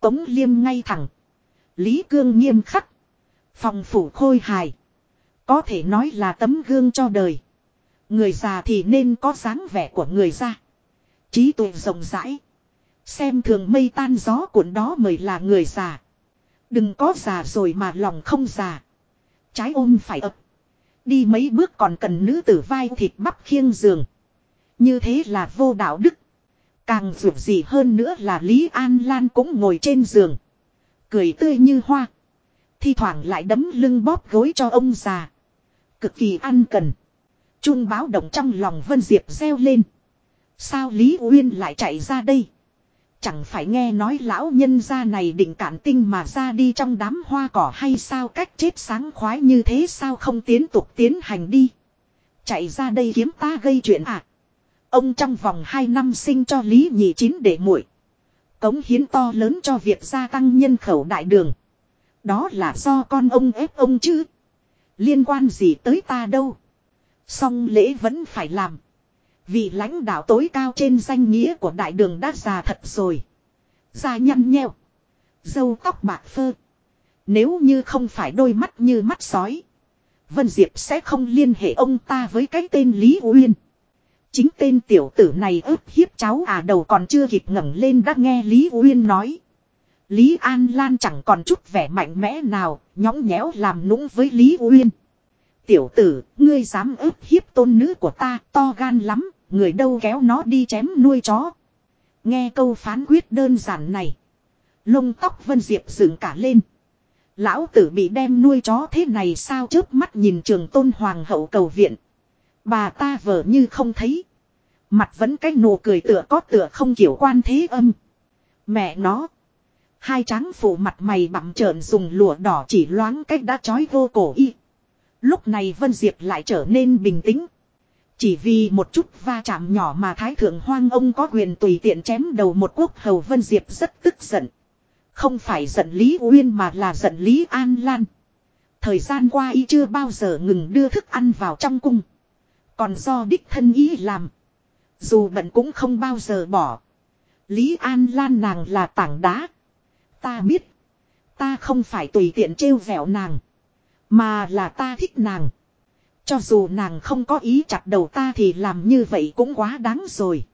Tống liêm ngay thẳng. Lý cương nghiêm khắc. Phòng phủ khôi hài. Có thể nói là tấm gương cho đời. Người già thì nên có dáng vẻ của người già. Trí tuệ rộng rãi. Xem thường mây tan gió cuộn đó mới là người già. Đừng có già rồi mà lòng không già. Trái ôm phải ập. Đi mấy bước còn cần nữ tử vai thịt bắp khiêng giường. Như thế là vô đạo đức. Càng dù gì hơn nữa là Lý An Lan cũng ngồi trên giường. Cười tươi như hoa. Thi thoảng lại đấm lưng bóp gối cho ông già. Cực kỳ ăn cần. Trung báo động trong lòng Vân Diệp reo lên. Sao Lý Uyên lại chạy ra đây? Chẳng phải nghe nói lão nhân gia này định cản tinh mà ra đi trong đám hoa cỏ hay sao cách chết sáng khoái như thế sao không tiến tục tiến hành đi. Chạy ra đây kiếm ta gây chuyện à. Ông trong vòng 2 năm sinh cho Lý Nhị Chín để muội Cống hiến to lớn cho việc gia tăng nhân khẩu đại đường. Đó là do con ông ép ông chứ. Liên quan gì tới ta đâu. Song lễ vẫn phải làm. Vì lãnh đạo tối cao trên danh nghĩa của đại đường đã già thật rồi. già nhăn nheo. Dâu tóc bạc phơ. Nếu như không phải đôi mắt như mắt sói. Vân Diệp sẽ không liên hệ ông ta với cái tên Lý Uyên. Chính tên tiểu tử này ức hiếp cháu à đầu còn chưa kịp ngẩng lên đã nghe Lý Uyên nói. Lý An Lan chẳng còn chút vẻ mạnh mẽ nào, nhõng nhẽo làm nũng với Lý Uyên. Tiểu tử, ngươi dám ức hiếp tôn nữ của ta, to gan lắm, người đâu kéo nó đi chém nuôi chó. Nghe câu phán quyết đơn giản này. Lông tóc Vân Diệp dựng cả lên. Lão tử bị đem nuôi chó thế này sao chớp mắt nhìn trường tôn hoàng hậu cầu viện. Bà ta vờ như không thấy. Mặt vẫn cái nụ cười tựa có tựa không kiểu quan thế âm. Mẹ nó. Hai tráng phụ mặt mày bặm trợn dùng lụa đỏ chỉ loáng cách đã chói vô cổ y. Lúc này Vân Diệp lại trở nên bình tĩnh. Chỉ vì một chút va chạm nhỏ mà Thái Thượng Hoang ông có quyền tùy tiện chém đầu một quốc hầu Vân Diệp rất tức giận. Không phải giận Lý Uyên mà là giận Lý An Lan. Thời gian qua y chưa bao giờ ngừng đưa thức ăn vào trong cung. Còn do đích thân y làm. Dù bận cũng không bao giờ bỏ. Lý An Lan nàng là tảng đá. Ta biết. Ta không phải tùy tiện trêu vẹo nàng. Mà là ta thích nàng. Cho dù nàng không có ý chặt đầu ta thì làm như vậy cũng quá đáng rồi.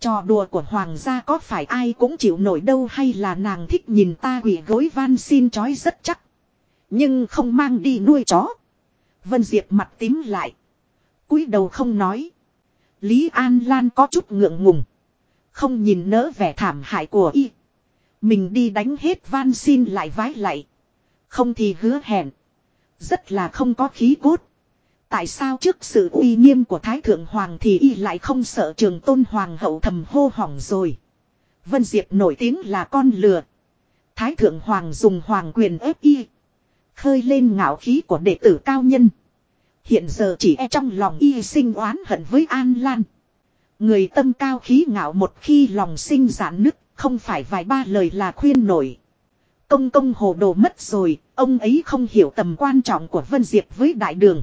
Trò đùa của hoàng gia có phải ai cũng chịu nổi đâu hay là nàng thích nhìn ta quỷ gối van xin chói rất chắc. Nhưng không mang đi nuôi chó. Vân Diệp mặt tím lại cúi đầu không nói. Lý An Lan có chút ngượng ngùng. Không nhìn nỡ vẻ thảm hại của y. Mình đi đánh hết van xin lại vái lại. Không thì hứa hẹn. Rất là không có khí cốt. Tại sao trước sự uy nghiêm của Thái Thượng Hoàng thì y lại không sợ trường tôn Hoàng hậu thầm hô hỏng rồi. Vân Diệp nổi tiếng là con lừa. Thái Thượng Hoàng dùng hoàng quyền ép y. Khơi lên ngạo khí của đệ tử cao nhân. Hiện giờ chỉ e trong lòng y sinh oán hận với An Lan. Người tâm cao khí ngạo một khi lòng sinh giãn nứt, không phải vài ba lời là khuyên nổi. Công công hồ đồ mất rồi, ông ấy không hiểu tầm quan trọng của Vân Diệp với đại đường.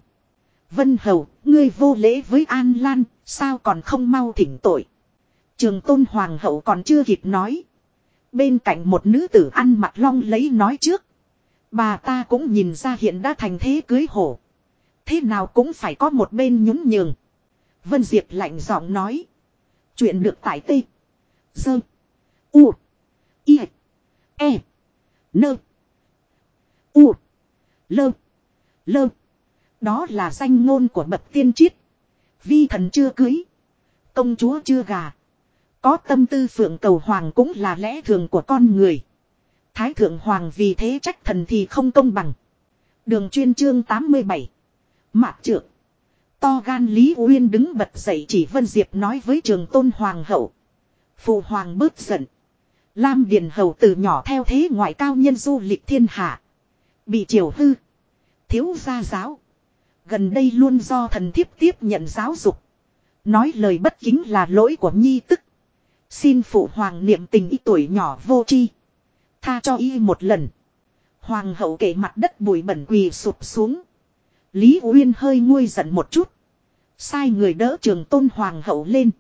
Vân Hầu, ngươi vô lễ với An Lan, sao còn không mau thỉnh tội. Trường tôn hoàng hậu còn chưa kịp nói. Bên cạnh một nữ tử ăn mặc long lấy nói trước. Bà ta cũng nhìn ra hiện đã thành thế cưới hổ. Thế nào cũng phải có một bên nhún nhường. Vân Diệp lạnh giọng nói. Chuyện được tại tê. Dơ. U. I. E. Nơ. U. Lơ. Lơ. Đó là danh ngôn của bậc tiên triết. Vi thần chưa cưới. Công chúa chưa gà. Có tâm tư phượng cầu hoàng cũng là lẽ thường của con người. Thái thượng hoàng vì thế trách thần thì không công bằng. Đường chuyên chương 87. Mạc trượng. To gan Lý Uyên đứng bật dậy chỉ Vân Diệp nói với trường tôn hoàng hậu. Phụ hoàng bớt giận. Lam Điền Hầu từ nhỏ theo thế ngoại cao nhân du lịch thiên hạ. Bị triều hư. Thiếu gia giáo. Gần đây luôn do thần thiếp tiếp nhận giáo dục. Nói lời bất kính là lỗi của nhi tức. Xin phụ hoàng niệm tình y tuổi nhỏ vô chi Tha cho y một lần. Hoàng hậu kể mặt đất bụi bẩn quỳ sụp xuống. Lý Uyên hơi nguôi giận một chút. Sai người đỡ trường tôn hoàng hậu lên.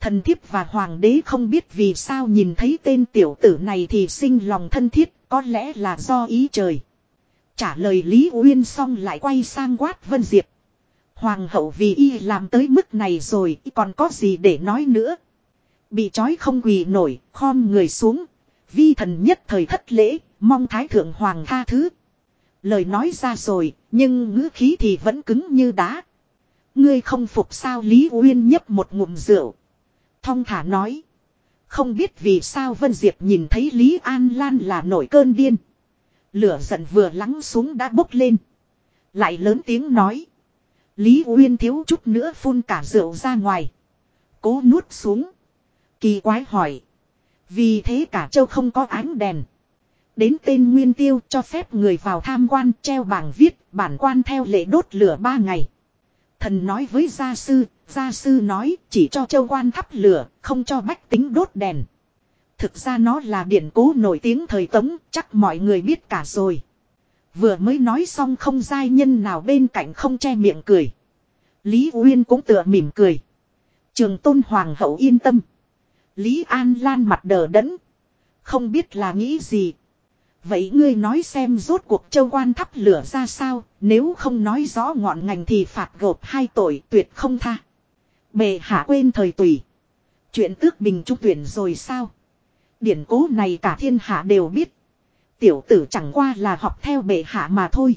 Thần thiếp và hoàng đế không biết vì sao nhìn thấy tên tiểu tử này thì sinh lòng thân thiết, có lẽ là do ý trời. Trả lời Lý Uyên xong lại quay sang quát Vân Diệp. Hoàng hậu vì y làm tới mức này rồi, còn có gì để nói nữa. Bị trói không quỳ nổi, khom người xuống. Vi thần nhất thời thất lễ, mong thái thượng hoàng tha thứ. Lời nói ra rồi, nhưng ngữ khí thì vẫn cứng như đá. Ngươi không phục sao Lý Uyên nhấp một ngụm rượu. Thong thả nói. Không biết vì sao Vân Diệp nhìn thấy Lý An Lan là nổi cơn điên. Lửa giận vừa lắng xuống đã bốc lên. Lại lớn tiếng nói. Lý Uyên thiếu chút nữa phun cả rượu ra ngoài. Cố nuốt xuống. Kỳ quái hỏi. Vì thế cả châu không có ánh đèn. Đến tên Nguyên Tiêu cho phép người vào tham quan treo bảng viết bản quan theo lệ đốt lửa ba ngày. Thần nói với gia sư, gia sư nói chỉ cho châu quan thắp lửa, không cho bách tính đốt đèn. Thực ra nó là điển cố nổi tiếng thời tống, chắc mọi người biết cả rồi. Vừa mới nói xong không giai nhân nào bên cạnh không che miệng cười. Lý Uyên cũng tựa mỉm cười. Trường tôn hoàng hậu yên tâm. Lý An Lan mặt đờ đẫn. Không biết là nghĩ gì. Vậy ngươi nói xem rốt cuộc châu quan thắp lửa ra sao, nếu không nói rõ ngọn ngành thì phạt gộp hai tội tuyệt không tha. Bề hạ quên thời tùy. Chuyện tước bình trung tuyển rồi sao? Điển cố này cả thiên hạ đều biết. Tiểu tử chẳng qua là học theo bệ hạ mà thôi.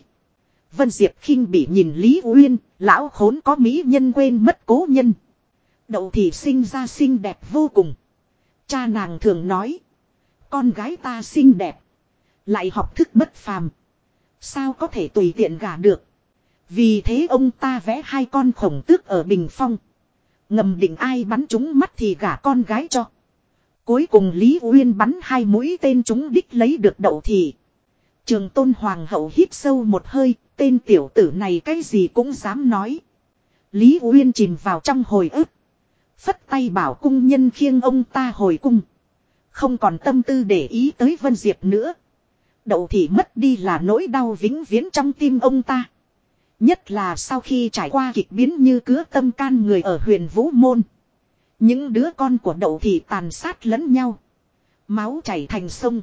Vân Diệp khinh bị nhìn Lý Uyên, lão khốn có mỹ nhân quên mất cố nhân. Đậu thì sinh ra xinh đẹp vô cùng. Cha nàng thường nói. Con gái ta xinh đẹp. Lại học thức bất phàm. Sao có thể tùy tiện gả được. Vì thế ông ta vẽ hai con khổng tước ở bình phong. Ngầm định ai bắn chúng mắt thì gả con gái cho. Cuối cùng Lý Uyên bắn hai mũi tên chúng đích lấy được đậu thì. Trường tôn hoàng hậu hít sâu một hơi, tên tiểu tử này cái gì cũng dám nói. Lý Uyên chìm vào trong hồi ức. Phất tay bảo cung nhân khiêng ông ta hồi cung. Không còn tâm tư để ý tới Vân Diệp nữa. Đậu thì mất đi là nỗi đau vĩnh viễn trong tim ông ta. Nhất là sau khi trải qua kịch biến như cứa tâm can người ở huyền Vũ Môn. Những đứa con của đậu thì tàn sát lẫn nhau. Máu chảy thành sông.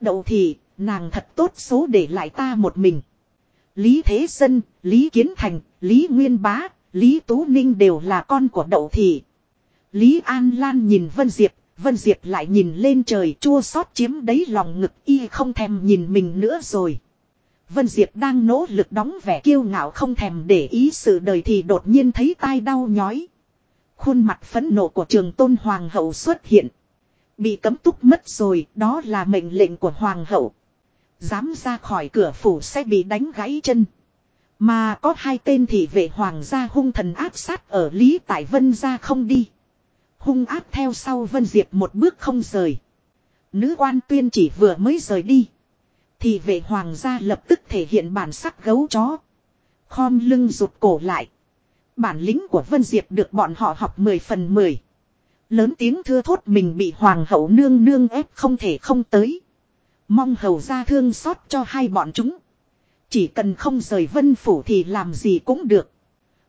Đậu thì, nàng thật tốt số để lại ta một mình. Lý Thế Dân, Lý Kiến Thành, Lý Nguyên Bá, Lý Tú Ninh đều là con của đậu thị Lý An Lan nhìn Vân Diệp, Vân Diệp lại nhìn lên trời chua xót chiếm đấy lòng ngực y không thèm nhìn mình nữa rồi. Vân Diệp đang nỗ lực đóng vẻ kiêu ngạo không thèm để ý sự đời thì đột nhiên thấy tai đau nhói. Khuôn mặt phẫn nộ của trường tôn hoàng hậu xuất hiện. Bị cấm túc mất rồi, đó là mệnh lệnh của hoàng hậu. Dám ra khỏi cửa phủ sẽ bị đánh gãy chân. Mà có hai tên thị vệ hoàng gia hung thần áp sát ở Lý Tại Vân ra không đi. Hung áp theo sau Vân Diệp một bước không rời. Nữ quan tuyên chỉ vừa mới rời đi. Thì vệ hoàng gia lập tức thể hiện bản sắc gấu chó. Khom lưng rụt cổ lại. Bản lĩnh của Vân Diệp được bọn họ học 10 phần 10. Lớn tiếng thưa thốt mình bị hoàng hậu nương nương ép không thể không tới. Mong hầu ra thương xót cho hai bọn chúng. Chỉ cần không rời vân phủ thì làm gì cũng được.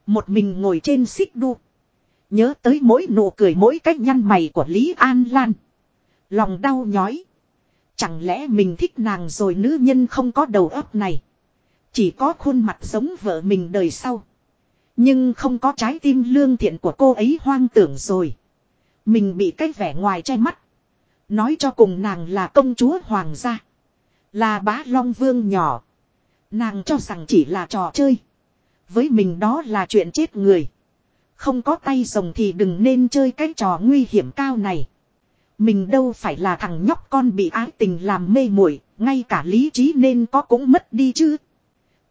Một mình ngồi trên xích đu. Nhớ tới mỗi nụ cười mỗi cách nhăn mày của Lý An Lan. Lòng đau nhói. Chẳng lẽ mình thích nàng rồi nữ nhân không có đầu óc này. Chỉ có khuôn mặt giống vợ mình đời sau. Nhưng không có trái tim lương thiện của cô ấy hoang tưởng rồi. Mình bị cái vẻ ngoài che mắt. Nói cho cùng nàng là công chúa hoàng gia. Là bá long vương nhỏ. Nàng cho rằng chỉ là trò chơi. Với mình đó là chuyện chết người. Không có tay rồng thì đừng nên chơi cái trò nguy hiểm cao này. Mình đâu phải là thằng nhóc con bị ái tình làm mê muội, ngay cả lý trí nên có cũng mất đi chứ.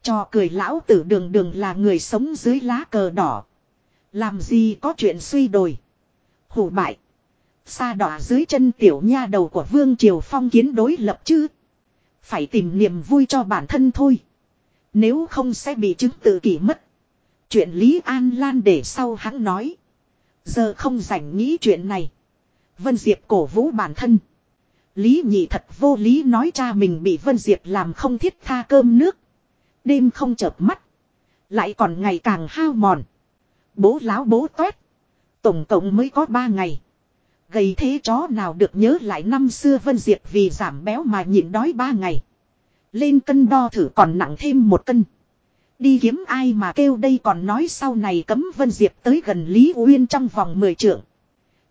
Cho cười lão tử đường đường là người sống dưới lá cờ đỏ. Làm gì có chuyện suy đồi. Hủ bại. Xa đỏ dưới chân tiểu nha đầu của Vương Triều Phong kiến đối lập chứ. Phải tìm niềm vui cho bản thân thôi. Nếu không sẽ bị chứng tự kỷ mất. Chuyện Lý An Lan để sau hắn nói. Giờ không rảnh nghĩ chuyện này. Vân Diệp cổ vũ bản thân. Lý nhị thật vô lý nói cha mình bị Vân Diệp làm không thiết tha cơm nước. Đêm không chợp mắt. Lại còn ngày càng hao mòn. Bố láo bố toét. Tổng cộng mới có ba ngày. Gầy thế chó nào được nhớ lại năm xưa Vân Diệp vì giảm béo mà nhịn đói ba ngày. Lên cân đo thử còn nặng thêm một cân. Đi kiếm ai mà kêu đây còn nói sau này cấm Vân Diệp tới gần Lý Uyên trong vòng 10 trượng.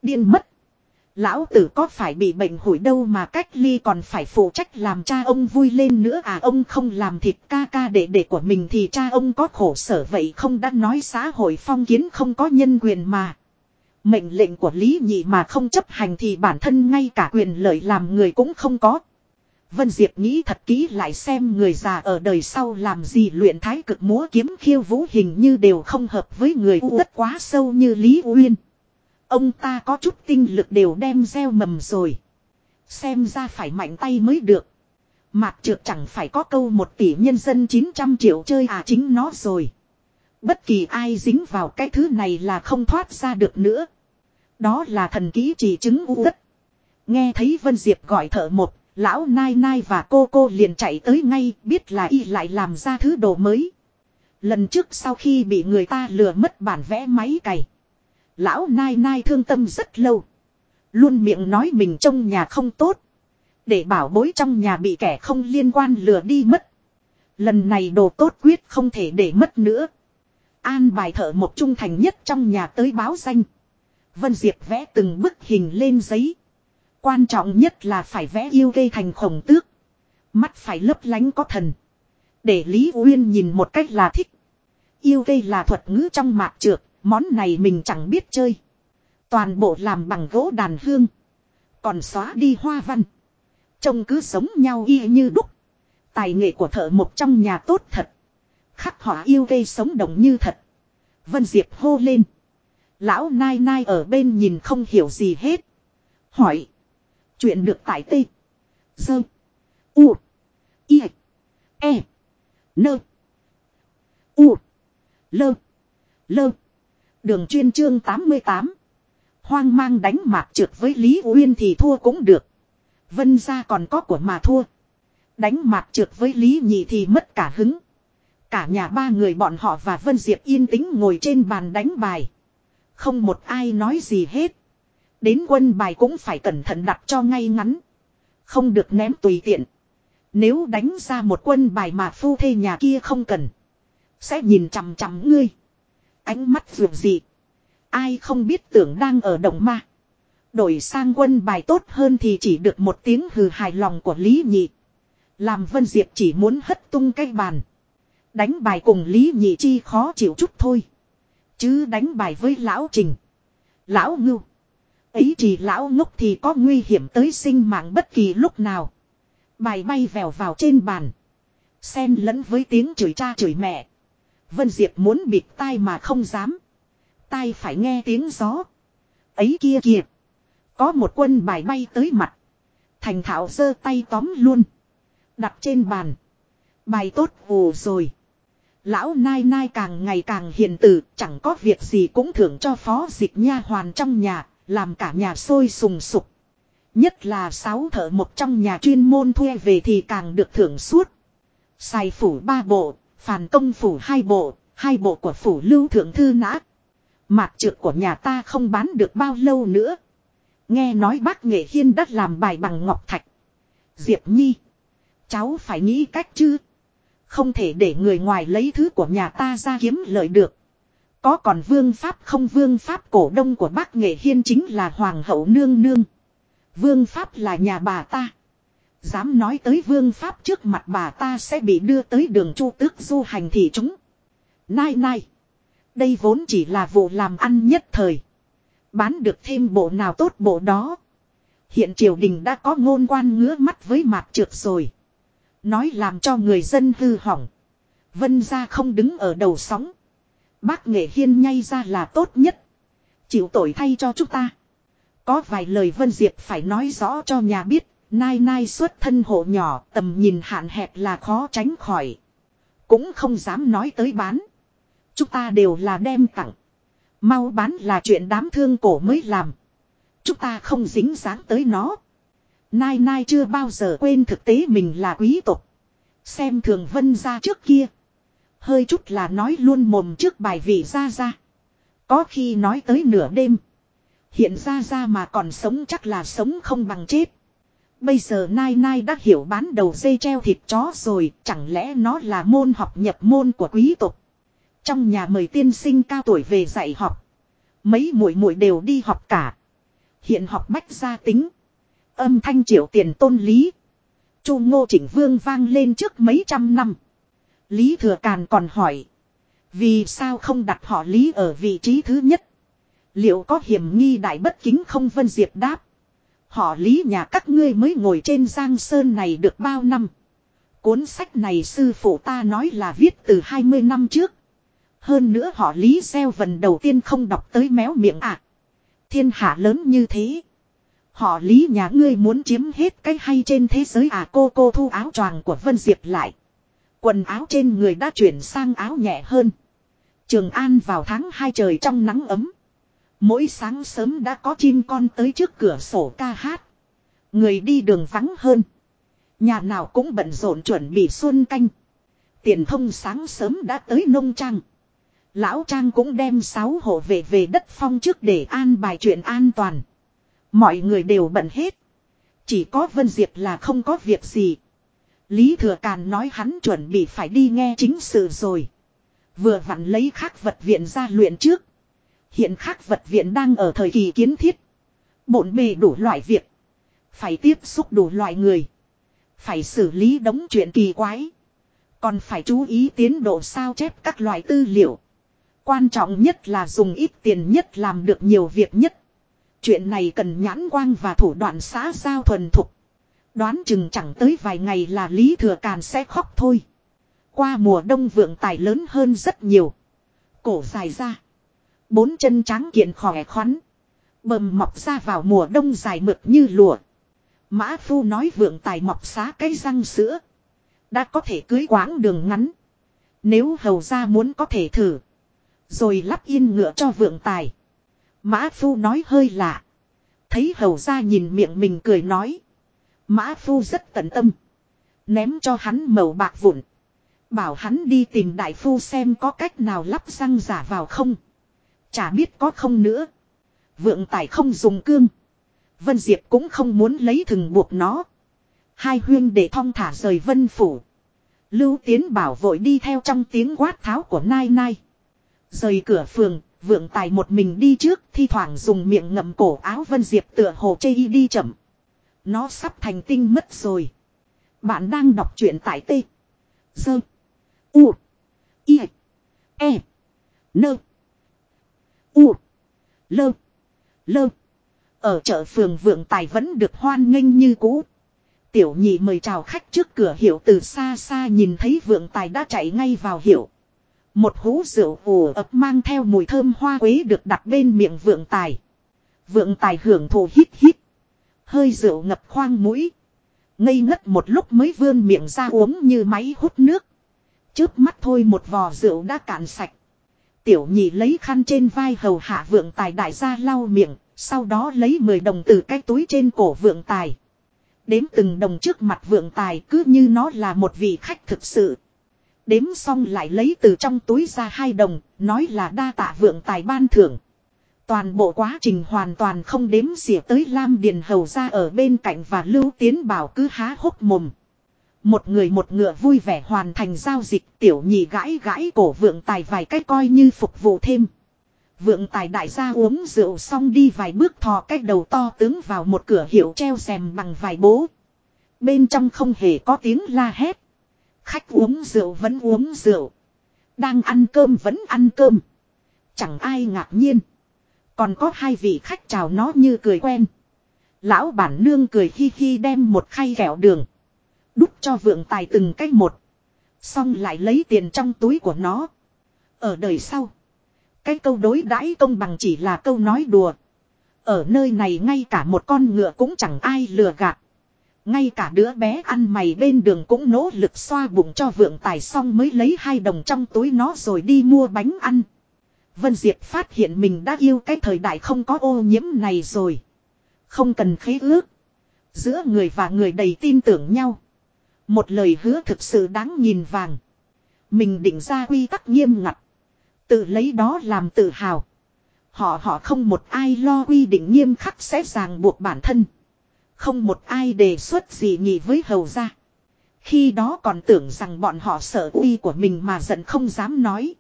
Điên mất. Lão tử có phải bị bệnh hủi đâu mà cách ly còn phải phụ trách làm cha ông vui lên nữa à ông không làm thịt ca ca đệ đệ của mình thì cha ông có khổ sở vậy không đã nói xã hội phong kiến không có nhân quyền mà. Mệnh lệnh của Lý Nhị mà không chấp hành thì bản thân ngay cả quyền lợi làm người cũng không có. Vân Diệp nghĩ thật kỹ lại xem người già ở đời sau làm gì, luyện thái cực múa kiếm khiêu vũ hình như đều không hợp với người u đất quá sâu như Lý Uyên. Ông ta có chút tinh lực đều đem gieo mầm rồi. Xem ra phải mạnh tay mới được. Mạc trượt chẳng phải có câu một tỷ nhân dân 900 triệu chơi à chính nó rồi. Bất kỳ ai dính vào cái thứ này là không thoát ra được nữa. Đó là thần ký chỉ chứng u đất. Nghe thấy Vân Diệp gọi thợ một, lão Nai Nai và cô cô liền chạy tới ngay biết là y lại làm ra thứ đồ mới. Lần trước sau khi bị người ta lừa mất bản vẽ máy cày. Lão Nai Nai thương tâm rất lâu. Luôn miệng nói mình trong nhà không tốt. Để bảo bối trong nhà bị kẻ không liên quan lừa đi mất. Lần này đồ tốt quyết không thể để mất nữa. An bài thợ một trung thành nhất trong nhà tới báo danh. Vân Diệp vẽ từng bức hình lên giấy. Quan trọng nhất là phải vẽ yêu gây thành khổng tước. Mắt phải lấp lánh có thần. Để Lý Uyên nhìn một cách là thích. Yêu gây là thuật ngữ trong mạc trược, món này mình chẳng biết chơi. Toàn bộ làm bằng gỗ đàn hương. Còn xóa đi hoa văn. Trông cứ sống nhau y như đúc. Tài nghệ của thợ một trong nhà tốt thật. Khắc họa yêu gây sống động như thật. Vân Diệp hô lên. Lão Nai Nai ở bên nhìn không hiểu gì hết. Hỏi. Chuyện được tại tê. Dơ. U. Y. E. Nơ. U. Lơ. Lơ. Đường chuyên chương 88. Hoang mang đánh mạc trượt với Lý Uyên thì thua cũng được. Vân ra còn có của mà thua. Đánh mạc trượt với Lý Nhị thì mất cả hứng. Cả nhà ba người bọn họ và Vân Diệp yên tĩnh ngồi trên bàn đánh bài. Không một ai nói gì hết. Đến quân bài cũng phải cẩn thận đặt cho ngay ngắn. Không được ném tùy tiện. Nếu đánh ra một quân bài mà phu thê nhà kia không cần. Sẽ nhìn chằm chằm ngươi. Ánh mắt vượt gì. Ai không biết tưởng đang ở động ma. Đổi sang quân bài tốt hơn thì chỉ được một tiếng hừ hài lòng của Lý Nhị. Làm Vân Diệp chỉ muốn hất tung cái bàn. Đánh bài cùng Lý Nhị chi khó chịu chút thôi. Chứ đánh bài với Lão Trình. Lão Ngưu. Ấy chỉ Lão ngốc thì có nguy hiểm tới sinh mạng bất kỳ lúc nào. Bài bay vèo vào trên bàn. Xen lẫn với tiếng chửi cha chửi mẹ. Vân Diệp muốn bịt tai mà không dám. Tai phải nghe tiếng gió. Ấy kia kìa. Có một quân bài bay tới mặt. Thành thảo giơ tay tóm luôn. Đặt trên bàn. Bài tốt vù rồi. Lão Nai Nai càng ngày càng hiền từ, chẳng có việc gì cũng thưởng cho phó dịch nha hoàn trong nhà, làm cả nhà sôi sùng sục. Nhất là sáu thợ một trong nhà chuyên môn thuê về thì càng được thưởng suốt. Xài phủ ba bộ, phàn công phủ hai bộ, hai bộ của phủ lưu thượng thư nã. Mạc trượt của nhà ta không bán được bao lâu nữa. Nghe nói bác nghệ hiên đất làm bài bằng ngọc thạch. Diệp Nhi. Cháu phải nghĩ cách chứ. Không thể để người ngoài lấy thứ của nhà ta ra kiếm lợi được. Có còn vương pháp không vương pháp cổ đông của bác nghệ hiên chính là hoàng hậu nương nương. Vương pháp là nhà bà ta. Dám nói tới vương pháp trước mặt bà ta sẽ bị đưa tới đường chu tước du hành thì chúng. Nai nai. Đây vốn chỉ là vụ làm ăn nhất thời. Bán được thêm bộ nào tốt bộ đó. Hiện triều đình đã có ngôn quan ngứa mắt với mạc trượt rồi. Nói làm cho người dân hư hỏng. Vân ra không đứng ở đầu sóng. Bác nghệ hiên nhay ra là tốt nhất. Chịu tội thay cho chúng ta. Có vài lời Vân Diệp phải nói rõ cho nhà biết. Nai nai xuất thân hộ nhỏ, tầm nhìn hạn hẹp là khó tránh khỏi. Cũng không dám nói tới bán. Chúng ta đều là đem tặng. Mau bán là chuyện đám thương cổ mới làm. Chúng ta không dính dáng tới nó. Nai Nai chưa bao giờ quên thực tế mình là quý tộc. Xem thường vân ra trước kia. Hơi chút là nói luôn mồm trước bài vị ra ra. Có khi nói tới nửa đêm. Hiện ra ra mà còn sống chắc là sống không bằng chết. Bây giờ Nai Nai đã hiểu bán đầu dây treo thịt chó rồi, chẳng lẽ nó là môn học nhập môn của quý tộc. Trong nhà mời tiên sinh cao tuổi về dạy học. Mấy muội muội đều đi học cả. Hiện học bách gia tính. Âm thanh triệu tiền tôn lý. Chu ngô chỉnh vương vang lên trước mấy trăm năm. Lý thừa càn còn hỏi. Vì sao không đặt họ lý ở vị trí thứ nhất? Liệu có hiểm nghi đại bất kính không vân diệp đáp? Họ lý nhà các ngươi mới ngồi trên giang sơn này được bao năm? Cuốn sách này sư phụ ta nói là viết từ 20 năm trước. Hơn nữa họ lý gieo vần đầu tiên không đọc tới méo miệng à. Thiên hạ lớn như thế. Họ lý nhà ngươi muốn chiếm hết cái hay trên thế giới à cô cô thu áo choàng của Vân Diệp lại. Quần áo trên người đã chuyển sang áo nhẹ hơn. Trường An vào tháng 2 trời trong nắng ấm. Mỗi sáng sớm đã có chim con tới trước cửa sổ ca hát. Người đi đường vắng hơn. Nhà nào cũng bận rộn chuẩn bị xuân canh. Tiền thông sáng sớm đã tới nông trang. Lão Trang cũng đem sáu hộ về về đất phong trước để an bài chuyện an toàn. Mọi người đều bận hết. Chỉ có Vân Diệp là không có việc gì. Lý Thừa Càn nói hắn chuẩn bị phải đi nghe chính sự rồi. Vừa vặn lấy khắc vật viện ra luyện trước. Hiện khắc vật viện đang ở thời kỳ kiến thiết. Bộn bề đủ loại việc. Phải tiếp xúc đủ loại người. Phải xử lý đống chuyện kỳ quái. Còn phải chú ý tiến độ sao chép các loại tư liệu. Quan trọng nhất là dùng ít tiền nhất làm được nhiều việc nhất. Chuyện này cần nhãn quang và thủ đoạn xã giao thuần thục. Đoán chừng chẳng tới vài ngày là Lý Thừa Càn sẽ khóc thôi. Qua mùa đông vượng tài lớn hơn rất nhiều. Cổ dài ra. Bốn chân trắng kiện khỏe khoắn. Bầm mọc ra vào mùa đông dài mượt như lụa. Mã Phu nói vượng tài mọc xá cây răng sữa. Đã có thể cưới quãng đường ngắn. Nếu hầu ra muốn có thể thử. Rồi lắp yên ngựa cho vượng tài. Mã Phu nói hơi lạ. Thấy hầu ra nhìn miệng mình cười nói. Mã Phu rất tận tâm. Ném cho hắn màu bạc vụn. Bảo hắn đi tìm đại phu xem có cách nào lắp răng giả vào không. Chả biết có không nữa. Vượng tài không dùng cương. Vân Diệp cũng không muốn lấy thừng buộc nó. Hai huyên để thong thả rời vân phủ. Lưu Tiến bảo vội đi theo trong tiếng quát tháo của Nai Nai. Rời cửa phường, vượng tài một mình đi trước, thi thoảng dùng miệng ngậm cổ áo Vân Diệp tựa hồ chê y đi chậm. Nó sắp thành tinh mất rồi. Bạn đang đọc truyện tại T. Sơ, U. I. E. Nơ. U. Lơ. Lơ. Ở chợ phường vượng tài vẫn được hoan nghênh như cũ. Tiểu nhị mời chào khách trước cửa hiệu từ xa xa nhìn thấy vượng tài đã chạy ngay vào hiệu. Một hũ rượu ủ ập mang theo mùi thơm hoa quế được đặt bên miệng vượng tài. Vượng tài hưởng thụ hít hít. Hơi rượu ngập khoang mũi. Ngây ngất một lúc mới vươn miệng ra uống như máy hút nước. Trước mắt thôi một vò rượu đã cạn sạch. Tiểu nhị lấy khăn trên vai hầu hạ vượng tài đại gia lau miệng. Sau đó lấy 10 đồng từ cái túi trên cổ vượng tài. Đếm từng đồng trước mặt vượng tài cứ như nó là một vị khách thực sự. Đếm xong lại lấy từ trong túi ra hai đồng, nói là đa tạ vượng tài ban thưởng. Toàn bộ quá trình hoàn toàn không đếm xỉa tới Lam Điền Hầu ra ở bên cạnh và Lưu Tiến Bảo cứ há hốc mồm. Một người một ngựa vui vẻ hoàn thành giao dịch, tiểu nhị gãi gãi cổ vượng tài vài cách coi như phục vụ thêm. Vượng tài đại gia uống rượu xong đi vài bước thò cách đầu to tướng vào một cửa hiệu treo rèm bằng vài bố. Bên trong không hề có tiếng la hét. Khách uống rượu vẫn uống rượu. Đang ăn cơm vẫn ăn cơm. Chẳng ai ngạc nhiên. Còn có hai vị khách chào nó như cười quen. Lão bản nương cười hi hi đem một khay kẹo đường. Đút cho vượng tài từng cách một. Xong lại lấy tiền trong túi của nó. Ở đời sau. Cái câu đối đãi công bằng chỉ là câu nói đùa. Ở nơi này ngay cả một con ngựa cũng chẳng ai lừa gạt. Ngay cả đứa bé ăn mày bên đường cũng nỗ lực xoa bụng cho vượng tài xong mới lấy hai đồng trong túi nó rồi đi mua bánh ăn. Vân Diệp phát hiện mình đã yêu cái thời đại không có ô nhiễm này rồi. Không cần khế ước. Giữa người và người đầy tin tưởng nhau. Một lời hứa thực sự đáng nhìn vàng. Mình định ra quy tắc nghiêm ngặt. Tự lấy đó làm tự hào. Họ họ không một ai lo quy định nghiêm khắc sẽ ràng buộc bản thân. Không một ai đề xuất gì nhì với hầu ra. Khi đó còn tưởng rằng bọn họ sợ uy của mình mà giận không dám nói.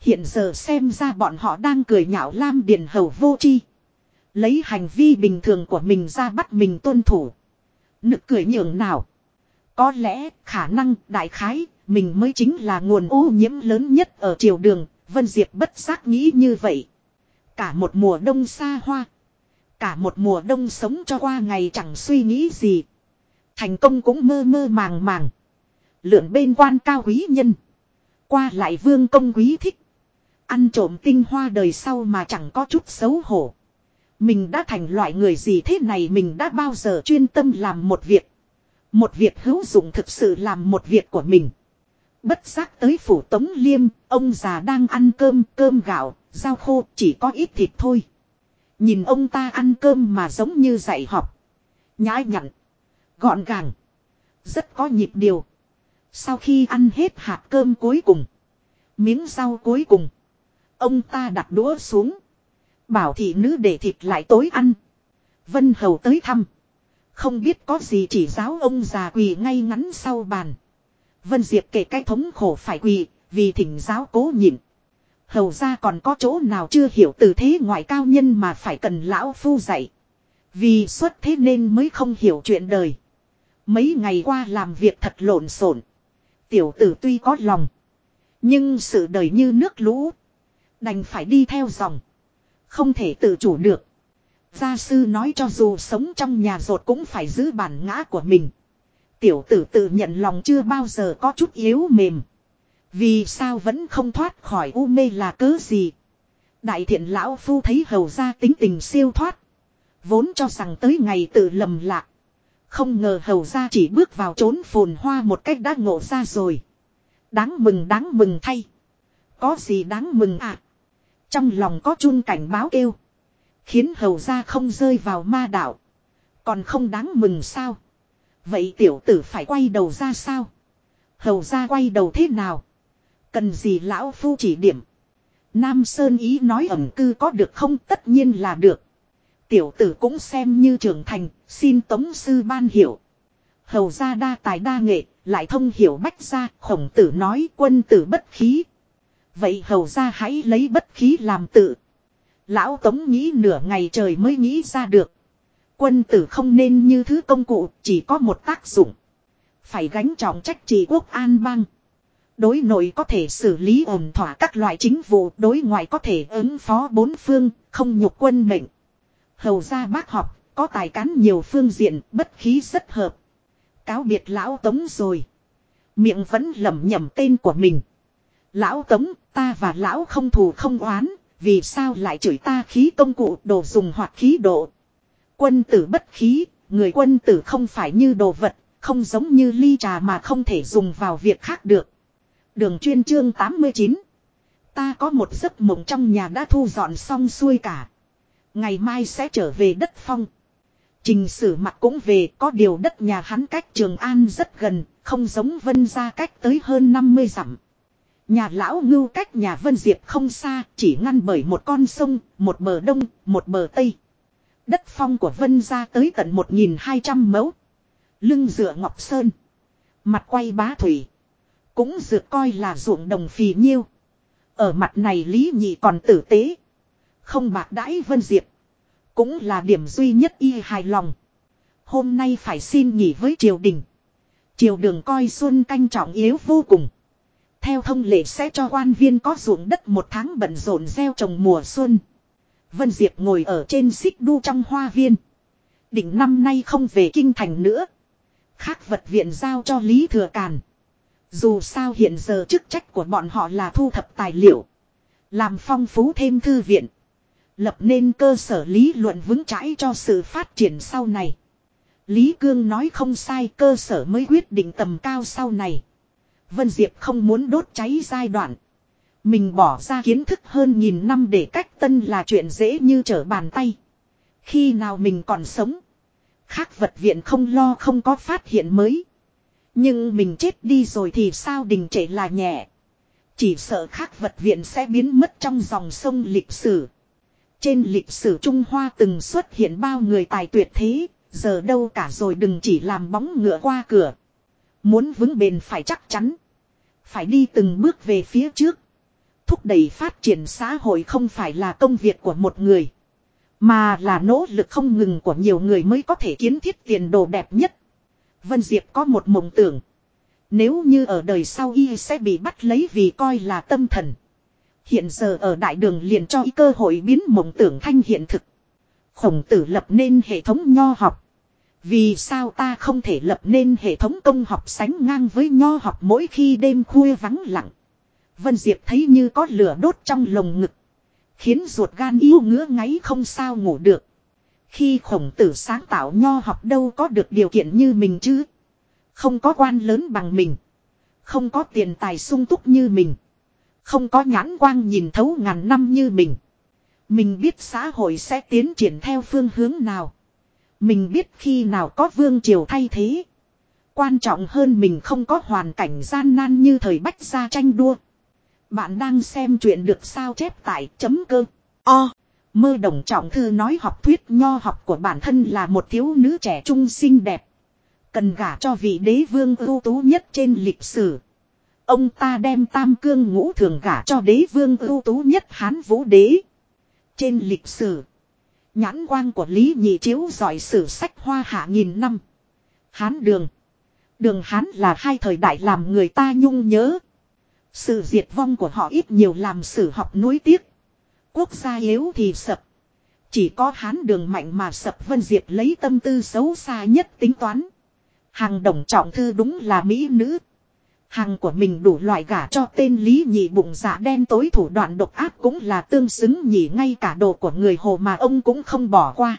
Hiện giờ xem ra bọn họ đang cười nhạo Lam Điền Hầu vô chi. Lấy hành vi bình thường của mình ra bắt mình tuân thủ. Nực cười nhường nào. Có lẽ khả năng đại khái mình mới chính là nguồn ô nhiễm lớn nhất ở triều đường. Vân Diệp bất giác nghĩ như vậy. Cả một mùa đông xa hoa. Cả một mùa đông sống cho qua ngày chẳng suy nghĩ gì. Thành công cũng mơ mơ màng màng. Lượn bên quan cao quý nhân. Qua lại vương công quý thích. Ăn trộm tinh hoa đời sau mà chẳng có chút xấu hổ. Mình đã thành loại người gì thế này mình đã bao giờ chuyên tâm làm một việc. Một việc hữu dụng thực sự làm một việc của mình. Bất giác tới phủ tống liêm, ông già đang ăn cơm, cơm gạo, rau khô, chỉ có ít thịt thôi. Nhìn ông ta ăn cơm mà giống như dạy học. Nhãi nhặn, gọn gàng, rất có nhịp điều. Sau khi ăn hết hạt cơm cuối cùng, miếng rau cuối cùng, ông ta đặt đũa xuống. Bảo thị nữ để thịt lại tối ăn. Vân Hầu tới thăm. Không biết có gì chỉ giáo ông già quỳ ngay ngắn sau bàn. Vân Diệp kể cái thống khổ phải quỳ, vì thỉnh giáo cố nhịn. Hầu ra còn có chỗ nào chưa hiểu từ thế ngoại cao nhân mà phải cần lão phu dạy. Vì xuất thế nên mới không hiểu chuyện đời. Mấy ngày qua làm việc thật lộn xộn. Tiểu tử tuy có lòng. Nhưng sự đời như nước lũ. Đành phải đi theo dòng. Không thể tự chủ được. Gia sư nói cho dù sống trong nhà rột cũng phải giữ bản ngã của mình. Tiểu tử tự nhận lòng chưa bao giờ có chút yếu mềm. Vì sao vẫn không thoát khỏi u mê là cớ gì. Đại thiện lão phu thấy hầu ra tính tình siêu thoát. Vốn cho rằng tới ngày tự lầm lạc. Không ngờ hầu ra chỉ bước vào trốn phồn hoa một cách đã ngộ ra rồi. Đáng mừng đáng mừng thay. Có gì đáng mừng à? Trong lòng có chun cảnh báo kêu. Khiến hầu ra không rơi vào ma đạo. Còn không đáng mừng sao? Vậy tiểu tử phải quay đầu ra sao? Hầu ra quay đầu thế nào? Cần gì lão phu chỉ điểm? Nam Sơn ý nói ẩm cư có được không tất nhiên là được. Tiểu tử cũng xem như trưởng thành, xin tống sư ban hiểu. Hầu ra đa tài đa nghệ, lại thông hiểu bách gia, khổng tử nói quân tử bất khí. Vậy hầu ra hãy lấy bất khí làm tự. Lão tống nghĩ nửa ngày trời mới nghĩ ra được. Quân tử không nên như thứ công cụ, chỉ có một tác dụng. Phải gánh trọng trách trị quốc an bang. Đối nội có thể xử lý ổn thỏa các loại chính vụ, đối ngoại có thể ứng phó bốn phương, không nhục quân mệnh. Hầu ra bác học, có tài cán nhiều phương diện, bất khí rất hợp. Cáo biệt lão tống rồi. Miệng vẫn lẩm nhẩm tên của mình. Lão tống, ta và lão không thù không oán, vì sao lại chửi ta khí công cụ đồ dùng hoặc khí độ. Quân tử bất khí, người quân tử không phải như đồ vật, không giống như ly trà mà không thể dùng vào việc khác được. Đường chuyên chương 89. Ta có một giấc mộng trong nhà đã thu dọn xong xuôi cả. Ngày mai sẽ trở về đất phong. Trình sử mặt cũng về có điều đất nhà hắn cách Trường An rất gần, không giống vân ra cách tới hơn 50 dặm. Nhà lão ngưu cách nhà Vân Diệp không xa, chỉ ngăn bởi một con sông, một bờ đông, một bờ tây. Đất phong của Vân ra tới tận 1.200 mẫu. Lưng dựa ngọc sơn. Mặt quay bá thủy. Cũng dược coi là ruộng đồng phì nhiêu. Ở mặt này Lý Nhị còn tử tế. Không bạc đãi Vân Diệp. Cũng là điểm duy nhất y hài lòng. Hôm nay phải xin nghỉ với triều đình. Triều đường coi xuân canh trọng yếu vô cùng. Theo thông lệ sẽ cho quan viên có ruộng đất một tháng bận rộn gieo trồng mùa xuân. Vân Diệp ngồi ở trên xích đu trong hoa viên. Định năm nay không về kinh thành nữa. Khác vật viện giao cho Lý Thừa Càn. Dù sao hiện giờ chức trách của bọn họ là thu thập tài liệu. Làm phong phú thêm thư viện. Lập nên cơ sở lý luận vững chãi cho sự phát triển sau này. Lý Cương nói không sai, cơ sở mới quyết định tầm cao sau này. Vân Diệp không muốn đốt cháy giai đoạn. Mình bỏ ra kiến thức hơn nghìn năm để cách tân là chuyện dễ như trở bàn tay. Khi nào mình còn sống. Khác vật viện không lo không có phát hiện mới. Nhưng mình chết đi rồi thì sao đình trệ là nhẹ. Chỉ sợ khác vật viện sẽ biến mất trong dòng sông lịch sử. Trên lịch sử Trung Hoa từng xuất hiện bao người tài tuyệt thế, giờ đâu cả rồi đừng chỉ làm bóng ngựa qua cửa. Muốn vững bền phải chắc chắn. Phải đi từng bước về phía trước. Thúc đẩy phát triển xã hội không phải là công việc của một người. Mà là nỗ lực không ngừng của nhiều người mới có thể kiến thiết tiền đồ đẹp nhất. Vân Diệp có một mộng tưởng. Nếu như ở đời sau y sẽ bị bắt lấy vì coi là tâm thần. Hiện giờ ở đại đường liền cho y cơ hội biến mộng tưởng thanh hiện thực. Khổng tử lập nên hệ thống nho học. Vì sao ta không thể lập nên hệ thống công học sánh ngang với nho học mỗi khi đêm khuya vắng lặng. Vân Diệp thấy như có lửa đốt trong lồng ngực. Khiến ruột gan yêu ngứa ngáy không sao ngủ được. Khi khổng tử sáng tạo nho học đâu có được điều kiện như mình chứ. Không có quan lớn bằng mình. Không có tiền tài sung túc như mình. Không có nhãn quang nhìn thấu ngàn năm như mình. Mình biết xã hội sẽ tiến triển theo phương hướng nào. Mình biết khi nào có vương triều thay thế. Quan trọng hơn mình không có hoàn cảnh gian nan như thời bách gia tranh đua. Bạn đang xem chuyện được sao chép tại chấm cơ. O. Mơ đồng trọng thư nói học thuyết nho học của bản thân là một thiếu nữ trẻ trung xinh đẹp. Cần gả cho vị đế vương ưu tú nhất trên lịch sử. Ông ta đem tam cương ngũ thường gả cho đế vương ưu tú nhất Hán Vũ Đế. Trên lịch sử. Nhãn quang của Lý Nhị Chiếu giỏi sử sách hoa hạ nghìn năm. Hán đường. Đường Hán là hai thời đại làm người ta nhung nhớ. Sự diệt vong của họ ít nhiều làm sử học nuối tiếc. Quốc gia yếu thì sập. Chỉ có Hán đường mạnh mà sập Vân Diệp lấy tâm tư xấu xa nhất tính toán. Hàng đồng trọng thư đúng là mỹ nữ. Hàng của mình đủ loại gả cho tên Lý Nhị bụng dạ đen tối thủ đoạn độc ác cũng là tương xứng nhỉ, ngay cả đồ của người hồ mà ông cũng không bỏ qua.